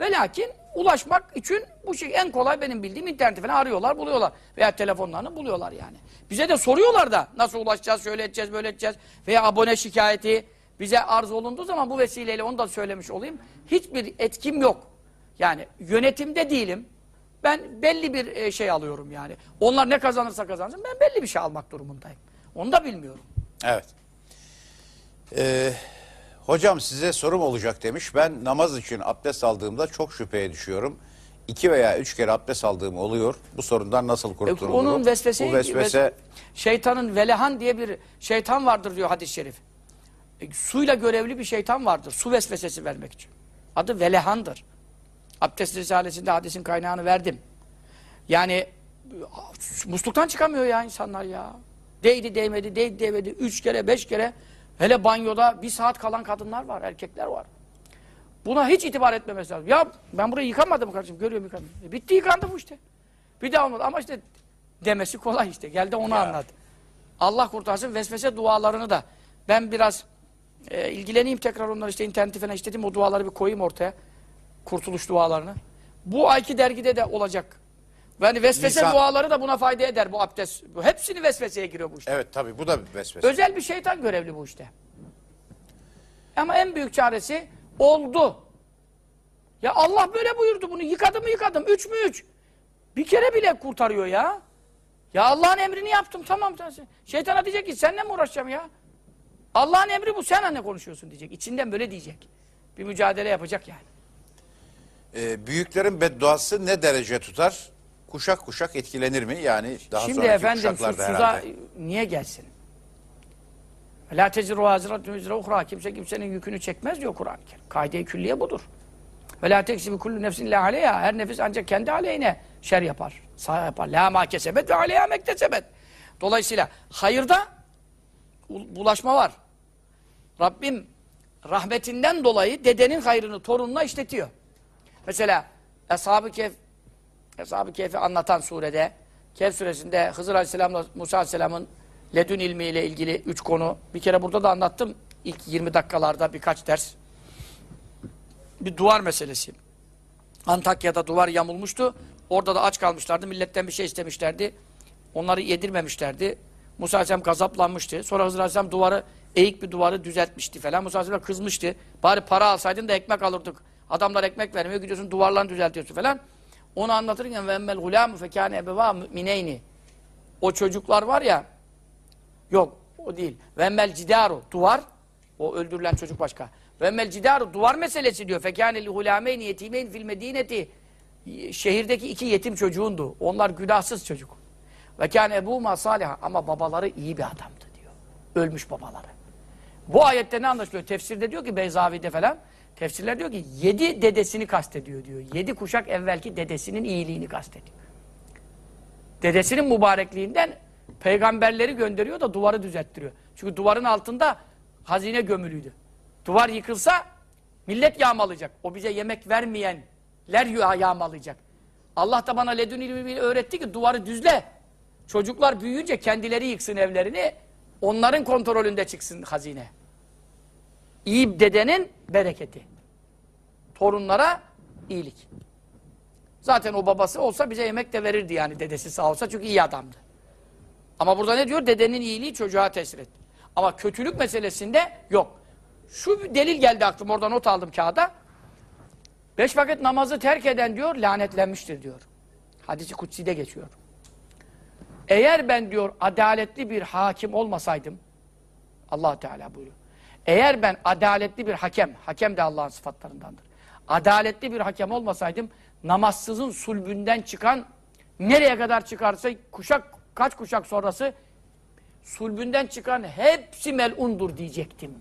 Ve lakin ulaşmak için bu şey en kolay benim bildiğim interneti falan arıyorlar, buluyorlar. Veya telefonlarını buluyorlar yani. Bize de soruyorlar da nasıl ulaşacağız, şöyle edeceğiz, böyle edeceğiz. Veya abone şikayeti bize arz olunduğu zaman bu vesileyle onu da söylemiş olayım. Hiçbir etkim yok. Yani yönetimde değilim. Ben belli bir e, şey alıyorum yani. Onlar ne kazanırsa kazansın ben belli bir şey almak durumundayım. Onu da bilmiyorum. Evet. Ee, hocam size sorum olacak demiş. Ben namaz için abdest aldığımda çok şüpheye düşüyorum. İki veya üç kere abdest aldığım oluyor. Bu sorundan nasıl E, kurtulurum? onun vesvese, Bu vesvese şeytanın velehan diye bir şeytan vardır diyor hadis-i şerif. E, suyla görevli bir şeytan vardır. Su vesvesesi vermek için. Adı velehandır. Abdest Risalesi'nde hadisin kaynağını verdim. Yani musluktan çıkamıyor ya insanlar ya. Değdi değmedi, değdi değmedi. Üç kere, beş kere. Hele banyoda bir saat kalan kadınlar var, erkekler var. Buna hiç itibar etmemesi lazım. Ya ben burayı yıkamadım kardeşim, görüyorum yıkadım. E, bitti yıkandı bu işte. Bir daha olmadı ama işte demesi kolay işte. Gel de onu Ya. anlat. Allah kurtarsın vesvese dualarını da. Ben biraz e, ilgileneyim tekrar onları işte interneti falan işledim o duaları bir koyayım ortaya. Kurtuluş dualarını. Bu ayki dergide de olacak. Yani vesvese Nisan- duaları da buna fayda eder bu abdest. Bu Hepsini vesveseye giriyor bu işte. evet tabii bu da bir vesvese. Özel bir şeytan görevli bu işte. Ama en büyük çaresi oldu. Ya Allah böyle buyurdu bunu. Yıkadım mı yıkadım. Üç mü üç. Bir kere bile kurtarıyor ya. Ya Allah'ın emrini yaptım tamam. tamam. Şeytana diyecek ki seninle mi uğraşacağım ya? Allah'ın emri bu sen ne konuşuyorsun diyecek. İçinden böyle diyecek. Bir mücadele yapacak yani. Ee, büyüklerin bedduası ne derece tutar? Kuşak kuşak etkilenir mi? Yani daha Şimdi sonraki efendim kuşaklarda suçsuza herhalde. niye gelsin? La teziru haziratun vizra uhra. Kimse kimsenin yükünü çekmez diyor Kur'an-ı Kerim. Kaide-i külliye budur. Ve la teksibi kullu nefsin la aleyha. Her nefis ancak kendi aleyhine şer yapar. Sağ yapar. La ma kesebet ve aleyha mektesebet. Dolayısıyla hayırda bulaşma var. Rabbim rahmetinden dolayı dedenin hayrını torununa işletiyor. Mesela Ashab-ı Kehf Ashab-ı Kehf'i anlatan surede Kehf suresinde Hızır Aleyhisselam'la Musa Aleyhisselam'ın ledün ilmiyle ilgili üç konu. Bir kere burada da anlattım. İlk 20 dakikalarda birkaç ders. Bir duvar meselesi. Antakya'da duvar yamulmuştu. Orada da aç kalmışlardı. Milletten bir şey istemişlerdi. Onları yedirmemişlerdi. Musa Aleyhisselam gazaplanmıştı. Sonra Hızır Aleyhisselam duvarı, eğik bir duvarı düzeltmişti falan. Musa Aleyhisselam kızmıştı. Bari para alsaydın da ekmek alırdık. Adamlar ekmek vermiyor. Gidiyorsun duvarlarını düzeltiyorsun falan. Onu anlatırken ve emmel gulâmu fekâne ebevâ mümineyni. O çocuklar var ya yok o değil. Ve emmel cidaru duvar o öldürülen çocuk başka. Ve emmel cidaru duvar meselesi diyor. Fekâne li hulâmeyni yetîmeyn fil medîneti. Şehirdeki iki yetim çocuğundu. Onlar günahsız çocuk. Ve kâne ebûmâ sâliha. Ama babaları iyi bir adamdı diyor. Ölmüş babaları. Bu ayette ne anlaşılıyor? Tefsirde diyor ki Beyzavi'de falan. Tefsirler diyor ki yedi dedesini kastediyor diyor. Yedi kuşak evvelki dedesinin iyiliğini kastediyor. Dedesinin mübarekliğinden peygamberleri gönderiyor da duvarı düzelttiriyor. Çünkü duvarın altında hazine gömülüydü. Duvar yıkılsa millet yağmalayacak. O bize yemek vermeyen ler yağ- yağmalayacak. Allah da bana ledün ilmiyle öğretti ki duvarı düzle. Çocuklar büyüyünce kendileri yıksın evlerini. Onların kontrolünde çıksın hazine. İyi dedenin bereketi. Torunlara iyilik. Zaten o babası olsa bize yemek de verirdi yani dedesi sağ olsa çünkü iyi adamdı. Ama burada ne diyor? Dedenin iyiliği çocuğa tesir et. Ama kötülük meselesinde yok. Şu delil geldi aklıma oradan not aldım kağıda. Beş vakit namazı terk eden diyor lanetlenmiştir diyor. Hadisi kutsi'de geçiyor. Eğer ben diyor adaletli bir hakim olmasaydım allah Teala buyuruyor. Eğer ben adaletli bir hakem, hakem de Allah'ın sıfatlarındandır. Adaletli bir hakem olmasaydım namazsızın sulbünden çıkan nereye kadar çıkarsa kuşak kaç kuşak sonrası sulbünden çıkan hepsi melundur diyecektim.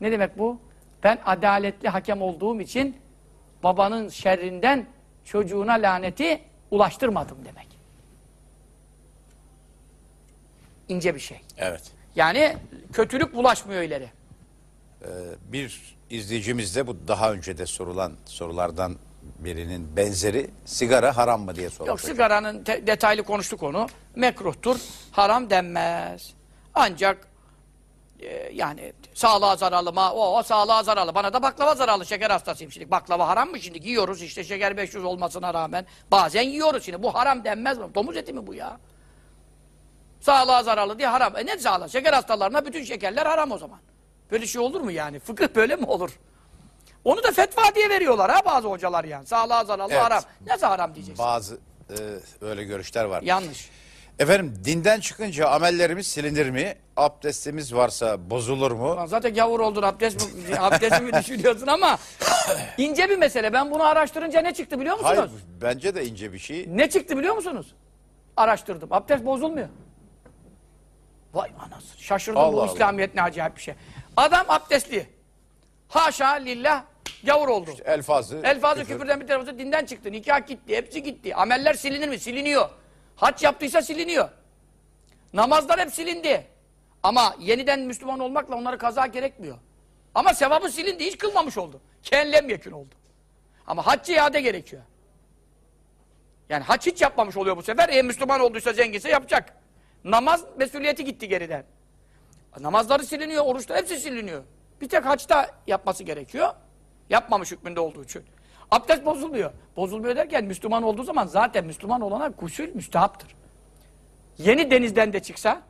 Ne demek bu? Ben adaletli hakem olduğum için babanın şerrinden çocuğuna laneti ulaştırmadım demek. İnce bir şey. Evet. Yani kötülük bulaşmıyor ileri. Bir izleyicimiz de bu daha önce de sorulan sorulardan birinin benzeri sigara haram mı diye sormuş. Yok sigaranın te- detaylı konuştuk onu. Mekruhtur, haram denmez. Ancak e, yani sağlığa zararlı mı? O, o sağlığa zararlı. Bana da baklava zararlı. Şeker hastasıyım şimdi. Baklava haram mı şimdi? Yiyoruz işte şeker 500 olmasına rağmen. Bazen yiyoruz şimdi. Bu haram denmez mi? Domuz eti mi bu ya? Sağlığa zararlı diye haram. E ne sağlığı? Şeker hastalarına bütün şekerler haram o zaman. Böyle şey olur mu yani? Fıkıh böyle mi olur? Onu da fetva diye veriyorlar ha bazı hocalar yani. Sağlığa zararlı Evet. haram. Ne haram diyeceksin? Bazı e, öyle görüşler var. Yanlış. Efendim dinden çıkınca amellerimiz silinir mi? Abdestimiz varsa bozulur mu? Zaten gavur oldun abdest mi, abdest mi düşünüyorsun ama ince bir mesele. Ben bunu araştırınca ne çıktı biliyor musunuz? Hayır bence de ince bir şey. Ne çıktı biliyor musunuz? Araştırdım. Abdest bozulmuyor. Vay anasını. Şaşırdım Allah bu Allah. İslamiyet ne acayip bir şey. Adam abdestli. Haşa lillah gavur oldu. Elfazı. Elfazı küfür. küfürden bir tarafı dinden çıktı. Nikah gitti. Hepsi gitti. Ameller silinir mi? Siliniyor. Hac yaptıysa siliniyor. Namazlar hep silindi. Ama yeniden Müslüman olmakla onları kaza gerekmiyor. Ama sevabı silindi. Hiç kılmamış oldu. Kellem yekün oldu. Ama haccı iade gerekiyor. Yani hac hiç yapmamış oluyor bu sefer. Eğer Müslüman olduysa zenginse yapacak. Namaz mesuliyeti gitti geriden. Namazları siliniyor, oruçlar hepsi siliniyor. Bir tek haçta yapması gerekiyor. Yapmamış hükmünde olduğu için. Abdest bozulmuyor. Bozulmuyor derken Müslüman olduğu zaman zaten Müslüman olana gusül müstehaptır. Yeni denizden de çıksa,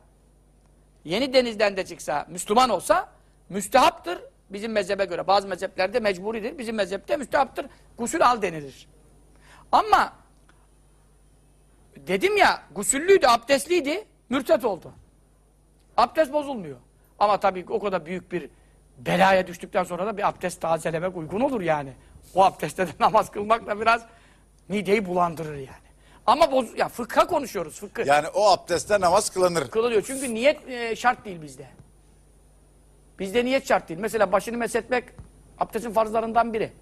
yeni denizden de çıksa, Müslüman olsa müstehaptır bizim mezhebe göre. Bazı mezheplerde mecburidir. Bizim mezhepte müstehaptır. Gusül al denilir. Ama dedim ya gusüllüydü, abdestliydi, mürtet oldu. Abdest bozulmuyor. Ama tabii o kadar büyük bir belaya düştükten sonra da bir abdest tazelemek uygun olur yani. O abdestte de namaz kılmak da biraz mideyi bulandırır yani. Ama boz ya fıkha konuşuyoruz fıkıh. Yani o abdestte namaz kılınır. Kılınıyor çünkü niyet e, şart değil bizde. Bizde niyet şart değil. Mesela başını mesetmek abdestin farzlarından biri.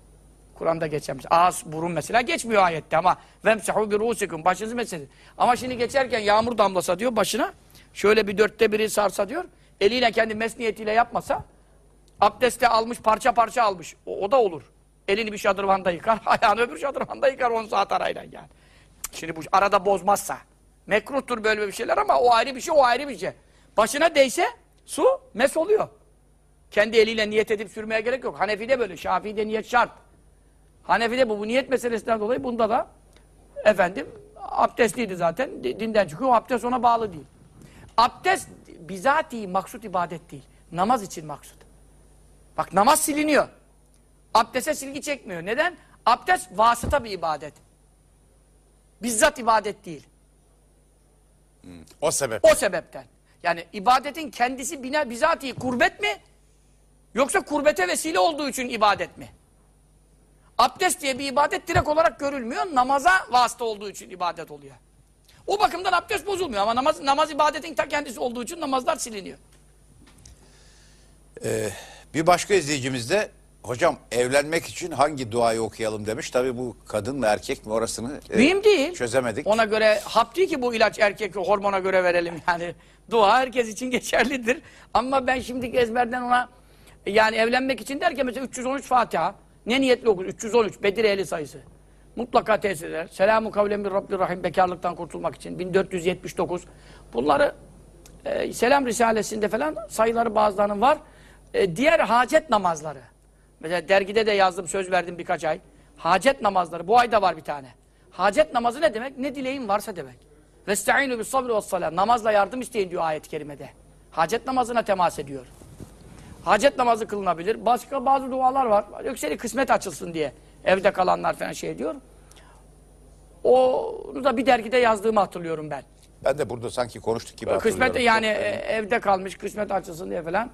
Kur'an'da geçen ağız, burun mesela geçmiyor ayette ama vemsahu bir rusikum başınızı mesedin. Ama şimdi geçerken yağmur damlasa diyor başına şöyle bir dörtte biri sarsa diyor eliyle kendi mes niyetiyle yapmasa abdeste almış parça parça almış. O, o da olur. Elini bir şadırvanda yıkar, ayağını öbür şadırvanda yıkar 10 saat arayla yani. Şimdi bu arada bozmazsa. Mekruhtur böyle bir şeyler ama o ayrı bir şey, o ayrı bir şey. Başına değse su mes oluyor. Kendi eliyle niyet edip sürmeye gerek yok. Hanefi'de böyle, Şafii'de niyet şart. Hanefi'de bu, bu niyet meselesinden dolayı bunda da efendim abdestliydi zaten. di- Dinden çıkıyor. Abdest ona bağlı değil. Abdest bizatihi maksut ibadet değil. Namaz için maksut. Bak namaz siliniyor. Abdeste silgi çekmiyor. Neden? Abdest vasıta bir ibadet. Bizzat ibadet değil. O sebep. O sebepten. Yani ibadetin kendisi bina, bizatihi kurbet mi? Yoksa kurbete vesile olduğu için ibadet mi? Abdest diye bir ibadet direkt olarak görülmüyor. Namaza vasıta olduğu için ibadet oluyor. O bakımdan abdest bozulmuyor ama namaz, namaz ibadetin ta kendisi olduğu için namazlar siliniyor. Bir başka izleyicimiz de hocam evlenmek için hangi duayı okuyalım demiş. Tabii bu kadın mı erkek mi orasını e, değil. çözemedik. Ona göre hap değil ki bu ilaç erkek hormona göre verelim yani. Dua herkes için geçerlidir. Ama ben şimdi ezberden ona yani evlenmek için derken mesela 313 Fatiha, Ne niyetle okur? 313 Bedir ehli sayısı. Mutlaka tesir eder. Selamun kavlen bir Rahim bekarlıktan kurtulmak için 1479. Bunları e, Selam Risalesi'nde falan sayıları bazılarının var. E, diğer hacet namazları. Mesela dergide de yazdım, söz verdim birkaç ay. Hacet namazları. Bu ayda var bir tane. Hacet namazı ne demek? Ne dileğin varsa demek. Vesta'inu bis sabri ve. Namazla yardım isteyin diyor ayet-i kerimede. Hacet namazına temas ediyor. Hacet namazı kılınabilir. Başka bazı dualar var. Yükseli kısmet açılsın diye. Evde kalanlar falan şey diyor. Onu da bir dergide yazdığımı hatırlıyorum ben. Ben de burada sanki konuştuk gibi Kısmet yani e, evde kalmış kısmet açılsın diye falan.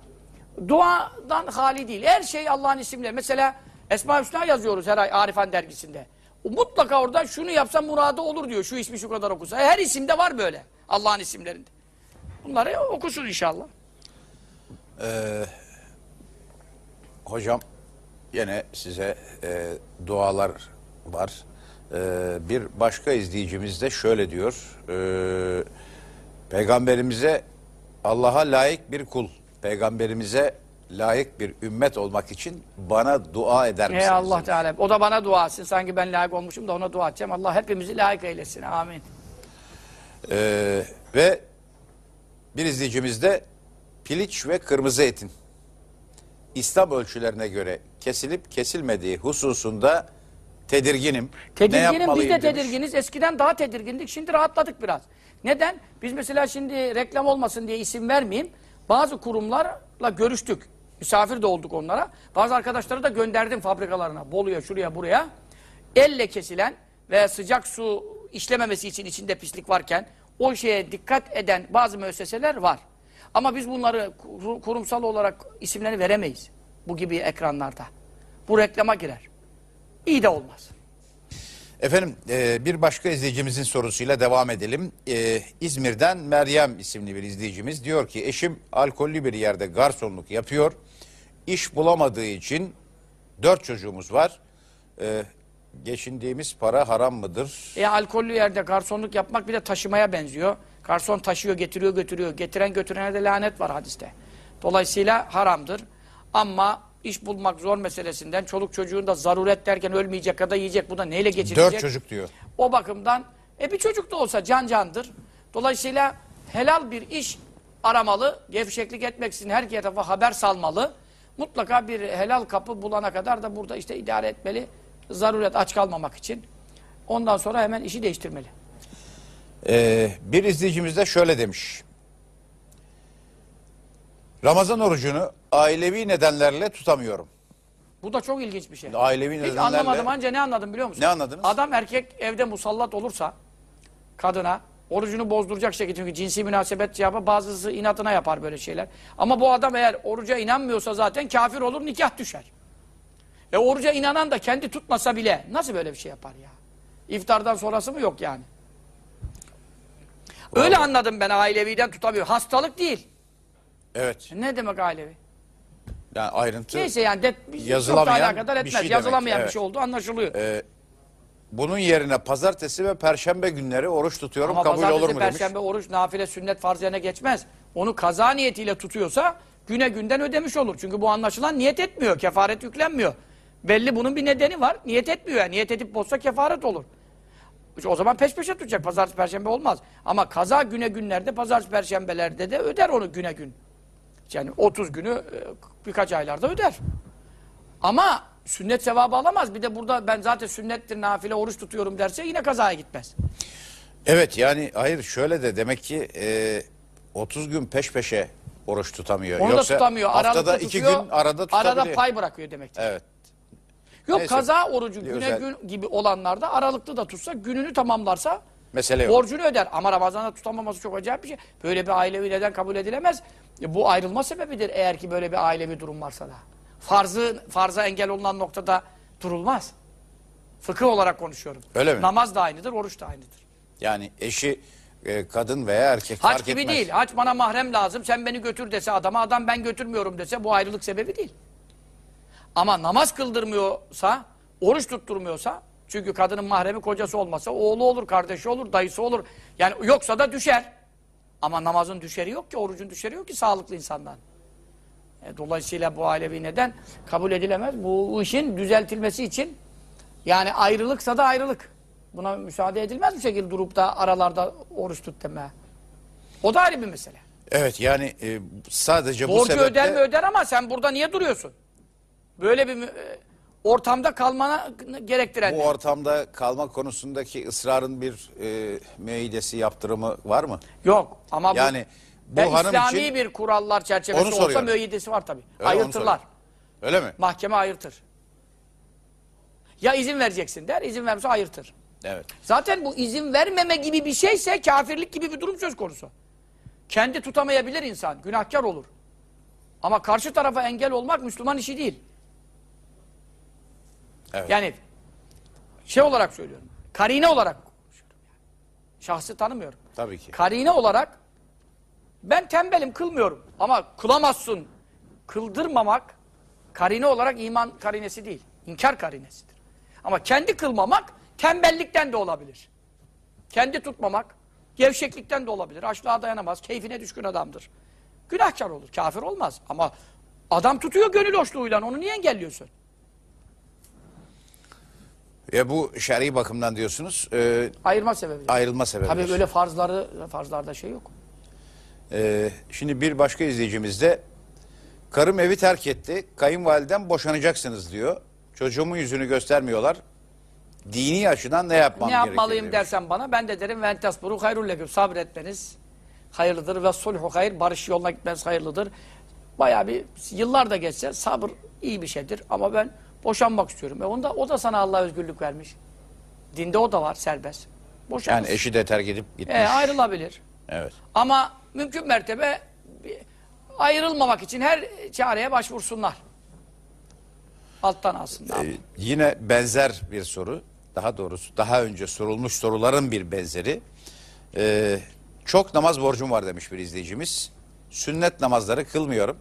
Duadan hali değil. Her şey Allah'ın isimleri. Mesela Esma Hüsna yazıyoruz her ay Arifan dergisinde. Mutlaka orada şunu yapsam muradı olur diyor. Şu ismi şu kadar okusa. Her isimde var böyle. Allah'ın isimlerinde. Bunları okusun inşallah. Hocam yine size e, dualar var. E, bir başka izleyicimiz de şöyle diyor. E, Peygamberimize Allah'a layık bir kul, peygamberimize layık bir ümmet olmak için bana dua eder misiniz? Ey Allah. Teala. O da bana dua etsin. Sanki ben layık olmuşum da ona dua edeceğim. Allah hepimizi layık eylesin. Amin. Ee, ve bir izleyicimiz de piliç ve kırmızı etin İslam ölçülerine göre kesilip kesilmediği hususunda tedirginim. Tedirginim biz de demiş. tedirginiz. Eskiden daha tedirgindik. Şimdi rahatladık biraz. Neden? Biz mesela şimdi reklam olmasın diye isim vermeyeyim. Bazı kurumlarla görüştük. Misafir de olduk onlara. Bazı arkadaşları da gönderdim fabrikalarına. Bolu'ya, şuraya, buraya. Elle kesilen ve sıcak su işlememesi için içinde pislik varken o şeye dikkat eden bazı müesseseler var. Ama biz bunları kur- kurumsal olarak isimlerini veremeyiz. Bu gibi ekranlarda. Bu reklama girer. İyi de olmaz. Efendim e, bir başka izleyicimizin sorusuyla devam edelim. E, İzmir'den Meryem isimli bir izleyicimiz diyor ki eşim alkollü bir yerde garsonluk yapıyor. İş bulamadığı için dört çocuğumuz var. E, geçindiğimiz para haram mıdır? E alkollü yerde garsonluk yapmak bir de taşımaya benziyor. Garson taşıyor, getiriyor, götürüyor. Getiren götürene de lanet var hadiste. Dolayısıyla haramdır. Ama iş bulmak zor meselesinden çoluk çocuğun da zaruret derken ölmeyecek kadar yiyecek. Bu da neyle geçirecek? Dört çocuk diyor. O bakımdan e bir çocuk da olsa can candır. Dolayısıyla helal bir iş aramalı. Gevşeklik etmeksizin her tarafa haber salmalı. Mutlaka bir helal kapı bulana kadar da burada işte idare etmeli. Zaruret aç kalmamak için. Ondan sonra hemen işi değiştirmeli. Ee, bir izleyicimiz de şöyle demiş. Ramazan orucunu ailevi nedenlerle tutamıyorum. Bu da çok ilginç bir şey. Ailevi Hiç nedenlerle... anlamadım anca ne anladım biliyor musun? Ne anladınız? Adam erkek evde musallat olursa kadına orucunu bozduracak şekilde çünkü cinsi münasebet cevabı bazısı inatına yapar böyle şeyler. Ama bu adam eğer oruca inanmıyorsa zaten kafir olur nikah düşer. E oruca inanan da kendi tutmasa bile nasıl böyle bir şey yapar ya? İftardan sonrası mı yok yani? Öyle anladım ben aileviden tutamıyor. Hastalık değil. Evet. Ne demek ailevi? Yani ayrıntı. Neyse yani de, bizim çok da Yazılamayan alakadar bir etmez. şey demek, Yazılamayan evet. bir şey oldu anlaşılıyor. Bunun yerine pazartesi ve perşembe günleri oruç tutuyorum Ama kabul olur mu demiş. perşembe oruç nafile sünnet farz yerine geçmez. Onu kaza niyetiyle tutuyorsa güne günden ödemiş olur. Çünkü bu anlaşılan niyet etmiyor. Kefaret yüklenmiyor. Belli bunun bir nedeni var. Niyet etmiyor. Yani. Niyet edip bozsa kefaret olur. O zaman peş peşe tutacak. Pazartesi, perşembe olmaz. Ama kaza güne günlerde, pazartesi, perşembelerde de öder onu güne gün. Yani 30 günü e, birkaç aylarda öder. Ama sünnet sevabı alamaz. Bir de burada ben zaten sünnettir, nafile oruç tutuyorum derse yine kazaya gitmez. Evet yani hayır şöyle de demek ki e, 30 gün peş peşe oruç tutamıyor. Onu Yoksa da tutamıyor. haftada Aralıkta iki tutuyor, gün arada tutabiliyor. Arada pay bırakıyor demektir. Evet. Yok Neyse. kaza orucu güne özel- gün gibi olanlarda aralıklı da tutsa gününü tamamlarsa Mesele yok. borcunu öder. Ama Ramazan'da tutamaması çok acayip bir şey. Böyle bir ailevi neden kabul edilemez? E, bu ayrılma sebebidir eğer ki böyle bir ailevi durum varsa da. Farzı, farza engel olunan noktada durulmaz. Fıkıh olarak konuşuyorum. Öyle mi? Namaz da aynıdır, oruç da aynıdır. Yani eşi e, kadın veya erkek Haç fark gibi etmez. değil. Haç bana mahrem lazım. Sen beni götür dese adama adam ben götürmüyorum dese bu ayrılık sebebi değil. Ama namaz kıldırmıyorsa, oruç tutturmuyorsa çünkü kadının mahremi kocası olmasa oğlu olur, kardeşi olur, dayısı olur. Yani yoksa da düşer. Ama namazın düşeri yok ki, orucun düşeri yok ki sağlıklı insandan. E, dolayısıyla bu ailevi neden kabul edilemez. Bu işin düzeltilmesi için yani ayrılıksa da ayrılık. Buna müsaade edilmez bu şekilde durup da aralarda oruç tut deme. O da ayrı bir mesele. Evet yani e, sadece bu Borcu sebeple... öder mi öder ama sen burada niye duruyorsun? Böyle bir e, ortamda kalmana gerektiren. Bu ortamda kalma konusundaki ısrarın bir e, meidesi yaptırımı var mı? Yok ama bu, Yani bu Ya hanım İslami için bir kurallar çerçevesi olsa müeyyidesi var tabii. Öyle, Ayırtırlar. öyle mi? Mahkeme ayırtır. Ya izin vereceksin der, izin vermezse ayırtır. Evet. Zaten bu izin vermeme gibi bir şeyse kafirlik gibi bir durum söz konusu. Kendi tutamayabilir insan, günahkar olur. Ama karşı tarafa engel olmak Müslüman işi değil. Evet. Yani şey olarak söylüyorum. Karine olarak konuşuyorum. yani. Şahsı tanımıyorum. Tabii ki. Karine olarak ben tembelim kılmıyorum ama kılamazsın. Kıldırmamak karine olarak iman karinesi değil. İnkar karinesidir. Ama kendi kılmamak tembellikten de olabilir. Kendi tutmamak gevşeklikten de olabilir. Açlığa dayanamaz. Keyfine düşkün adamdır. Günahkar olur. Kafir olmaz. Ama adam tutuyor gönül hoşluğuyla. Onu niye engelliyorsun? Ya bu şer'i bakımdan diyorsunuz e, Ayırma sebebi. ayrılma sebebi. Tabii böyle farzları, farzlarda şey yok. E, şimdi bir başka izleyicimiz de karım evi terk etti. Kayınvaliden boşanacaksınız diyor. Çocuğumun yüzünü göstermiyorlar. Dini açıdan ne yapmam ne yapmalıyım demiş. dersen bana ben de derim ve tasburu hayrul leküm sabretmeniz hayırlıdır ve sulhu hayır barış yoluna gitmeniz hayırlıdır. Bayağı bir yıllar da geçse sabır iyi bir şeydir ama ben boşanmak istiyorum. E onda o da sana Allah özgürlük vermiş. Dinde o da var serbest. Boşanır. Yani eşi de terk edip gitmiş. E, ayrılabilir. Evet. Ama mümkün mertebe ayrılmamak için her çareye başvursunlar. Alttan alsınlar. Ee, yine benzer bir soru. Daha doğrusu daha önce sorulmuş soruların bir benzeri. Ee, çok namaz borcum var demiş bir izleyicimiz. Sünnet namazları kılmıyorum.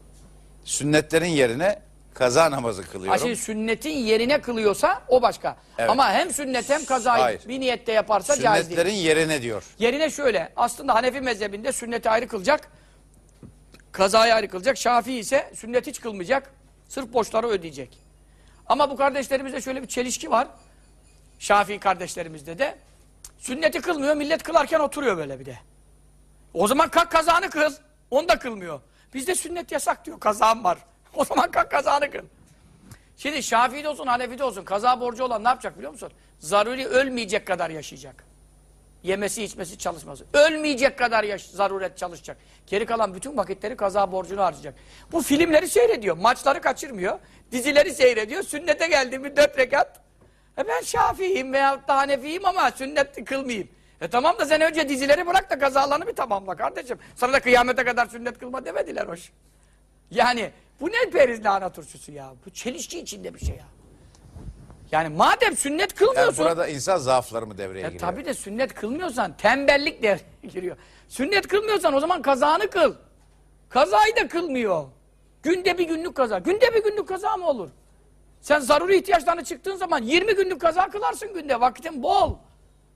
Sünnetlerin yerine kaza namazı kılıyorum. şimdi sünnetin yerine kılıyorsa o başka. Evet. Ama hem sünnet hem kazayı Hayır. bir niyette yaparsa caiz değil. Sünnetlerin yerine diyor. Yerine şöyle aslında Hanefi mezhebinde sünneti ayrı kılacak. Kazayı ayrı kılacak. Şafii ise sünnet hiç kılmayacak. Sırf borçları ödeyecek. Ama bu kardeşlerimizde şöyle bir çelişki var. Şafii kardeşlerimizde de. Sünneti kılmıyor millet kılarken oturuyor böyle bir de. O zaman kalk kazanı kıl. Onu da kılmıyor. Bizde sünnet yasak diyor. Kazan var. O zaman kalk kazanı kıl. Şimdi Şafii'de olsun, Hanefi'de olsun kaza borcu olan ne yapacak biliyor musun? Zaruri ölmeyecek kadar yaşayacak. Yemesi, içmesi, çalışması. Ölmeyecek kadar yaş zaruret çalışacak. Geri kalan bütün vakitleri kaza borcunu harcayacak. Bu filmleri seyrediyor. Maçları kaçırmıyor. Dizileri seyrediyor. Sünnete geldi mi dört rekat. E ben Şafii'yim veyahut da Hanefi'yim ama sünnet kılmayayım. E tamam da sen önce dizileri bırak da kazalarını bir tamamla kardeşim. Sana da kıyamete kadar sünnet kılma demediler hoş. Yani bu ne periz lahana turşusu ya? Bu çelişki içinde bir şey ya. Yani madem sünnet Yani kılmıyorsun. burada insan zaafları mı devreye E giriyor? tabi de sünnet kılmıyorsan tembellik devreye giriyor. Sünnet kılmıyorsan o zaman kazanı kıl. Kazayı da kılmıyor. Günde bir günlük kaza. Günde bir günlük kaza mı olur? Sen zaruri ihtiyaçlarına çıktığın zaman 20 günlük kaza kılarsın günde. Vakitin bol.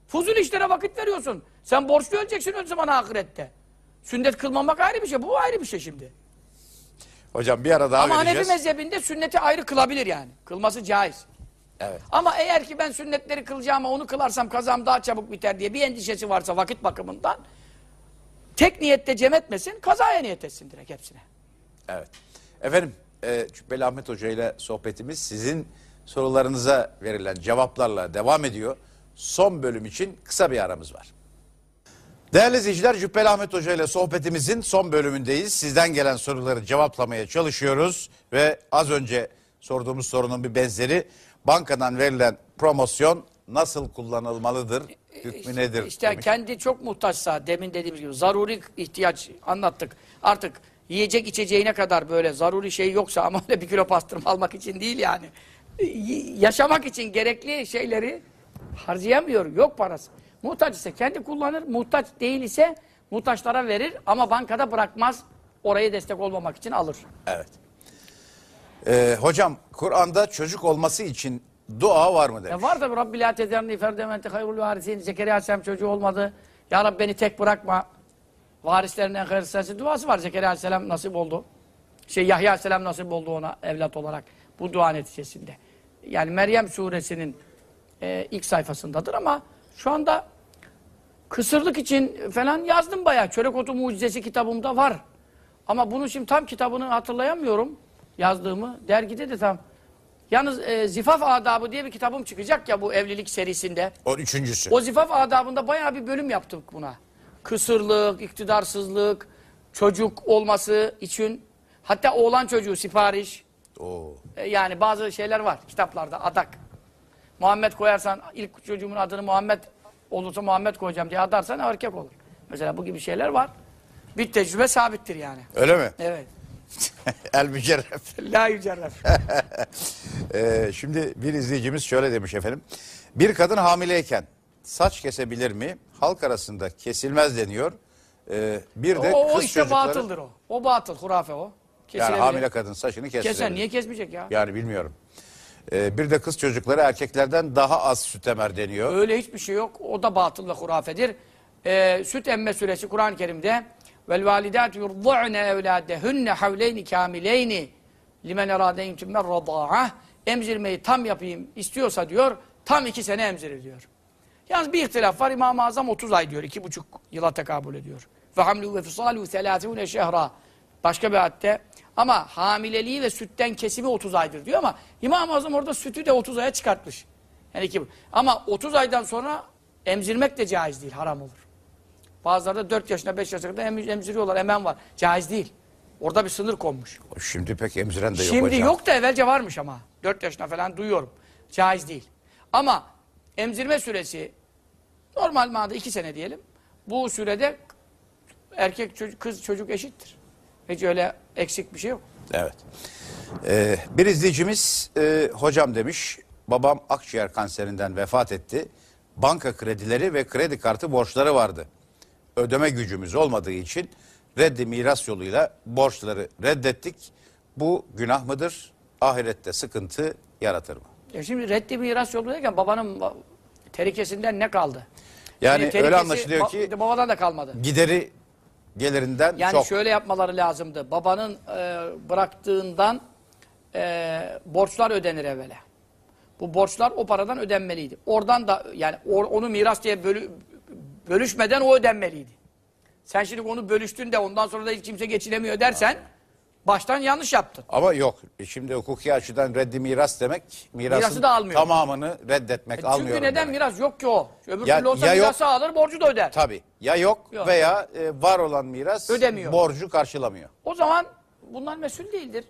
Fuzul işlere vakit veriyorsun. Sen borçlu öleceksin o zaman ahirette. Sünnet kılmamak ayrı bir şey. Bu ayrı bir şey şimdi. Hocam bir ara daha Ama Hanefi vereceğiz. mezhebinde sünneti ayrı kılabilir yani. Kılması caiz. Evet. Ama eğer ki ben sünnetleri kılacağım ama onu kılarsam kazam daha çabuk biter diye bir endişesi varsa vakit bakımından tek niyette cem etmesin, kazaya niyet etsin direkt hepsine. Evet. Efendim, e, Cübbeli Ahmet Hoca ile sohbetimiz sizin sorularınıza verilen cevaplarla devam ediyor. Son bölüm için kısa bir aramız var. Değerli izleyiciler, Cübbeli Ahmet Hoca ile sohbetimizin son bölümündeyiz. Sizden gelen soruları cevaplamaya çalışıyoruz. Ve az önce sorduğumuz sorunun bir benzeri bankadan verilen promosyon nasıl kullanılmalıdır, hükmü nedir? İşte demiş. kendi çok muhtaçsa demin dediğimiz gibi zaruri ihtiyaç anlattık. Artık yiyecek içeceğine kadar böyle zaruri şey yoksa ama öyle bir kilo pastırma almak için değil yani. Yaşamak için gerekli şeyleri harcayamıyor. Yok parası. Muhtaç ise kendi kullanır. Muhtaç değil ise muhtaçlara verir ama bankada bırakmaz. Oraya destek olmamak için alır. Evet. Ee, hocam, Kur'an'da çocuk olması için dua var mı demiş. E var tabi Rabbi la tezerni ferdemente hayrul varisin. Zekeriya Aleyhisselam çocuğu olmadı. Ya Rabbi beni tek bırakma. Varislerin en hayırlı sensin duası var. Zekeriya Aleyhisselam nasip oldu. İşte Yahya Aleyhisselam nasip oldu ona evlat olarak bu dua neticesinde. Yani Meryem suresinin e, ilk sayfasındadır ama şu anda kısırlık için falan yazdım bayağı. Çörek otu mucizesi kitabımda var. Ama bunu şimdi tam kitabını hatırlayamıyorum yazdığımı. Dergide de tam. Yalnız e, Zifaf Adabı diye bir kitabım çıkacak ya bu evlilik serisinde. O üçüncüsü. O zifaf adabında bayağı bir bölüm yaptık buna. Kısırlık, iktidarsızlık, çocuk olması için hatta oğlan çocuğu sipariş. Oo. E, yani bazı şeyler var kitaplarda adak. Muhammed koyarsan ilk çocuğumun adını Muhammed olursa Muhammed koyacağım diye adarsan erkek olur. Mesela bu gibi şeyler var. Bir tecrübe sabittir yani. Öyle mi? Evet. El mücerref. La yücerref. Ee, şimdi bir izleyicimiz şöyle demiş efendim. Bir kadın hamileyken saç kesebilir mi? Halk arasında kesilmez deniyor. Ee, bir de o, o kız işte çocukları... batıldır o. O batıl, hurafe o. Yani hamile kadın saçını Keser, kestirebilir. niye kesmeyecek ya? Yani bilmiyorum. Ee, bir de kız çocukları erkeklerden daha az süt emer deniyor. Öyle hiçbir şey yok. O da batıl ve hurafedir. Ee, süt emme suresi Kur'an-ı Kerim'de vel validatu yurdu'ne evladehunne havleyni kamileyni limen erade imtimmer rada'ah emzirmeyi tam yapayım istiyorsa diyor tam iki sene emzirir diyor. Yalnız bir ihtilaf var. İmam-ı Azam 30 ay diyor. iki buçuk yıla tekabül ediyor. Ve hamlu ve fisalu selâsûne şehra. Başka bir hadde. Ama hamileliği ve sütten kesimi 30 aydır diyor ama İmam-ı Azam orada sütü de 30 aya çıkartmış. Yani iki, ama 30 aydan sonra emzirmek de caiz değil, haram olur. Bazıları da 4 yaşında 5 yaşına kadar em- emziriyorlar, emen var. Caiz değil. Orada bir sınır konmuş. Şimdi pek emziren de yok Şimdi hocam. yok da evvelce varmış ama. 4 yaşına falan duyuyorum. Caiz değil. Ama emzirme süresi normal manada 2 sene diyelim. Bu sürede erkek çocuk, kız çocuk eşittir. Hiç öyle eksik bir şey yok. Evet. Ee, bir izleyicimiz e, hocam demiş babam akciğer kanserinden vefat etti. Banka kredileri ve kredi kartı borçları vardı. Ödeme gücümüz olmadığı için reddi miras yoluyla borçları reddettik. Bu günah mıdır? Ahirette sıkıntı yaratır mı? Ya şimdi reddi miras yolu derken babanın ba- terikesinden ne kaldı? Yani Şimdi öyle anlaşılıyor ki babadan da kalmadı. gideri gelirinden Yani çok. şöyle yapmaları lazımdı. Babanın e, bıraktığından e, borçlar ödenir evvela. Bu borçlar o paradan ödenmeliydi. Oradan da yani or- onu miras diye bölü- bölüşmeden o ödenmeliydi. Sen şimdi onu bölüştün de ondan sonra da hiç kimse geçinemiyor dersen baştan yanlış yaptın. Ama yok. E Şimdi hukuki açıdan reddi miras demek mirasın Mirası da almıyor. tamamını reddetmek E Çünkü almıyorum neden miras yok ki o? Öbür Ya- türlü olsa ya yok- mirası alır borcu da öder. Tabii. Ya yok, Yok. veya e, var olan miras Ödemiyor. borcu karşılamıyor. O zaman bunlar mesul değildir.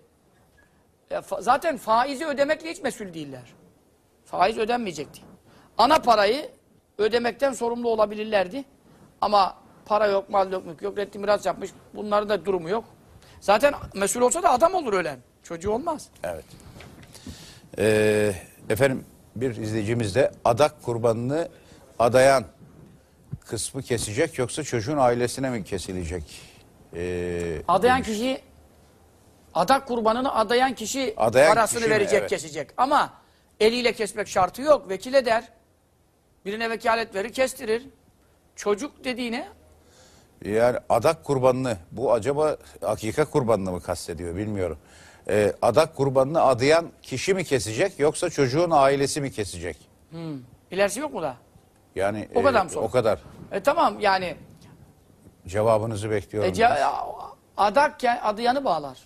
E, fa- zaten faizi ödemekle hiç mesul değiller. Faiz ödenmeyecekti. Ana parayı ödemekten sorumlu olabilirlerdi. Ama para yok, mal yok, mülk yok, reddi miras yapmış. Bunların da durumu yok. Zaten mesul olsa da adam olur ölen. Çocuğu olmaz. Evet. Ee, efendim bir izleyicimiz de adak kurbanını adayan kısmı kesecek yoksa çocuğun ailesine mi kesilecek? Ee, Adayan demiş. kişi adak kurbanını adayan kişi Adayan parasını kişi mi? verecek, Evet. kesecek. Ama eliyle kesmek şartı yok. Vekil eder. Birine vekalet verir, kestirir. Çocuk dediğine Yani adak kurbanını bu acaba hakika kurbanını mı kastediyor bilmiyorum. Ee, adak kurbanını adayan kişi mi kesecek yoksa çocuğun ailesi mi kesecek? ilerisi yok mu da? Yani O e, kadar mı soru? O kadar. E tamam yani Cevabınızı bekliyorum. e, ca- adak ya- adayanı bağlar.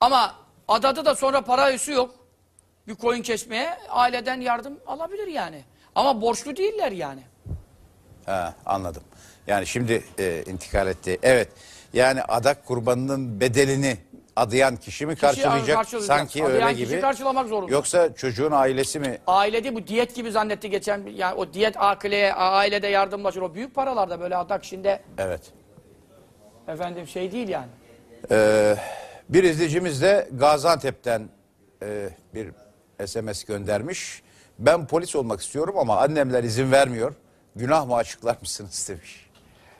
Ama adadı da sonra para üssü yok. Bir koyun kesmeye aileden yardım alabilir yani. Ama borçlu değiller yani. Ha, anladım. Yani şimdi e, intikal etti. Evet. Yani adak kurbanının bedelini adayan kişi mi karşılayacak? karşılayacak. Sanki Adayan öyle kişi gibi. karşılamak zorunda. Yoksa çocuğun ailesi mi? Aile değil bu diyet gibi zannetti geçen yani o diyet akileye ailede yardımlaşır o büyük paralarda böyle adak şimdi Evet. efendim şey değil yani. Ee, bir izleyicimiz de Gaziantep'ten e, bir SMS göndermiş. Ben polis olmak istiyorum ama annemler izin vermiyor. Günah mı açıklar mısınız demiş.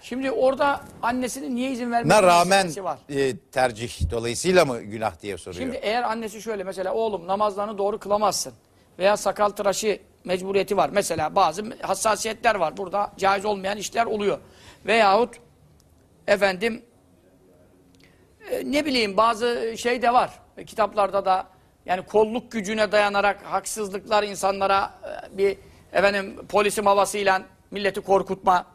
Şimdi orada annesinin niye izin vermediği Ne rağmen var. e, tercih dolayısıyla mı günah diye soruyor. Şimdi eğer annesi şöyle mesela oğlum namazlarını doğru kılamazsın veya sakal tıraşı mecburiyeti var. Mesela bazı hassasiyetler var. Burada caiz olmayan işler oluyor. Veyahut efendim e, ne bileyim bazı şey de var. E, kitaplarda da yani kolluk gücüne dayanarak haksızlıklar insanlara e, bir efendim polisim havasıyla milleti korkutma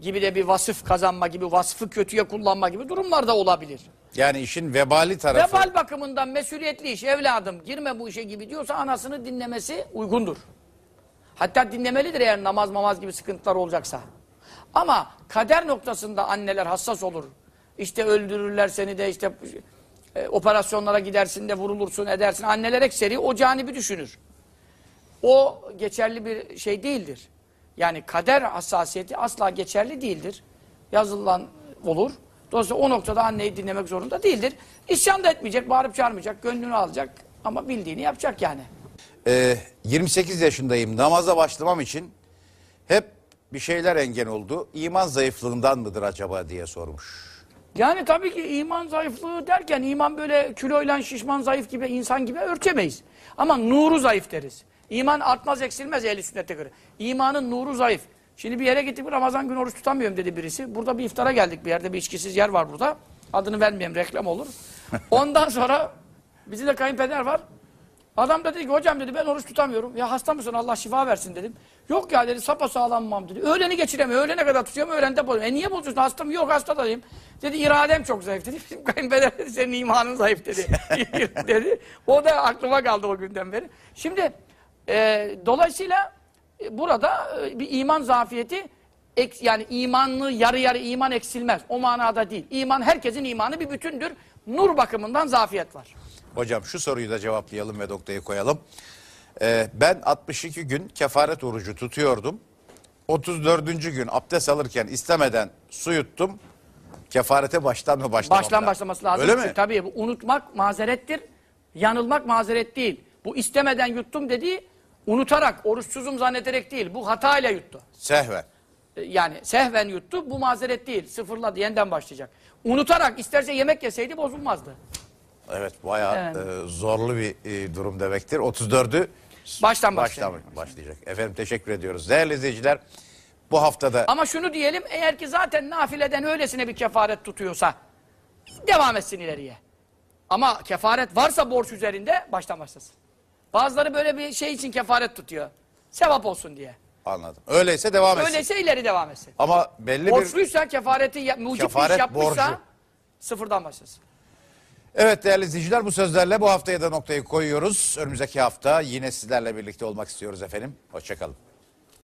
gibi de bir vasıf kazanma gibi, vasfı kötüye kullanma gibi durumlar da olabilir. Yani işin vebali tarafı. Vebal bakımından mesuliyetli iş evladım girme bu işe gibi diyorsa anasını dinlemesi uygundur. Hatta dinlemelidir eğer namaz mamaz gibi sıkıntılar olacaksa. Ama kader noktasında anneler hassas olur. İşte öldürürler seni de işte e, operasyonlara gidersin de vurulursun edersin. Anneler ekseri o canibi düşünür. O geçerli bir şey değildir. Yani kader hassasiyeti asla geçerli değildir. Yazılan olur. Dolayısıyla o noktada anneyi dinlemek zorunda değildir. İsyan da etmeyecek, bağırıp çağırmayacak, gönlünü alacak ama bildiğini yapacak yani. Ee, 28 yaşındayım. Namaza başlamam için hep bir şeyler engel oldu. İman zayıflığından mıdır acaba diye sormuş. Yani tabii ki iman zayıflığı derken iman böyle kiloyla şişman zayıf gibi insan gibi ölçemeyiz. Ama nuru zayıf deriz. İman artmaz eksilmez ehli sünnete göre. İmanın nuru zayıf. Şimdi bir yere gittik Ramazan günü oruç tutamıyorum dedi birisi. Burada bir iftara geldik bir yerde bir içkisiz yer var burada. Adını vermeyeyim reklam olur. Ondan sonra bizim de kayınpeder var. Adam da dedi ki hocam dedi ben oruç tutamıyorum. Ya hasta mısın Allah şifa versin dedim. Yok ya dedi sapasağlamam dedi. Öğleni geçiremiyor. Öğlene kadar tutuyorum öğlende bozuyorum. E niye bozuyorsun hasta mı? Yok hasta da değilim. Dedi iradem çok zayıf dedi. Bizim kayınpeder dedi senin imanın zayıf dedi. dedi. O da aklıma kaldı o günden beri. Şimdi e, dolayısıyla e, burada e, bir iman zafiyeti ek- yani imanlı yarı yarı iman eksilmez. O manada değil. İman herkesin imanı bir bütündür. Nur bakımından zafiyet var. Hocam şu soruyu da cevaplayalım ve noktayı koyalım. Ee, ben 62 gün kefaret orucu tutuyordum. 34. gün abdest alırken istemeden su yuttum. Kefarete baştan mı başlamam Baştan başlaması lazım. Öyle Çünkü mi? Tabii bu unutmak mazerettir. Yanılmak mazeret değil. Bu istemeden yuttum dediği unutarak, oruçsuzum zannederek değil. Bu hatayla yuttu. Sehven. E, Yani sehven yuttu. Bu mazeret değil. Sıfırladı. Yeniden başlayacak. Unutarak isterse yemek yeseydi bozulmazdı. Evet bayağı Evet. e, zorlu bir e, durum demektir. 34'ü Baştan baştan başlayacak. başlayacak. Efendim teşekkür ediyoruz. Değerli izleyiciler bu haftada Ama şunu diyelim eğer ki zaten nafileden öylesine bir kefaret tutuyorsa devam etsin ileriye. Ama kefaret varsa borç üzerinde baştan başlasın. Bazıları böyle bir şey için kefaret tutuyor. Sevap olsun diye. anladım. Öyleyse devam etsin. Öyleyse ileri devam etsin. Ama belli bir... Borçluysa kefareti ya- mucip bir iş Kefaret yapmışsa borcu. sıfırdan başlasın. Evet değerli izleyiciler bu sözlerle bu haftaya da noktayı koyuyoruz. Önümüzdeki hafta yine sizlerle birlikte olmak istiyoruz efendim. Hoşçakalın.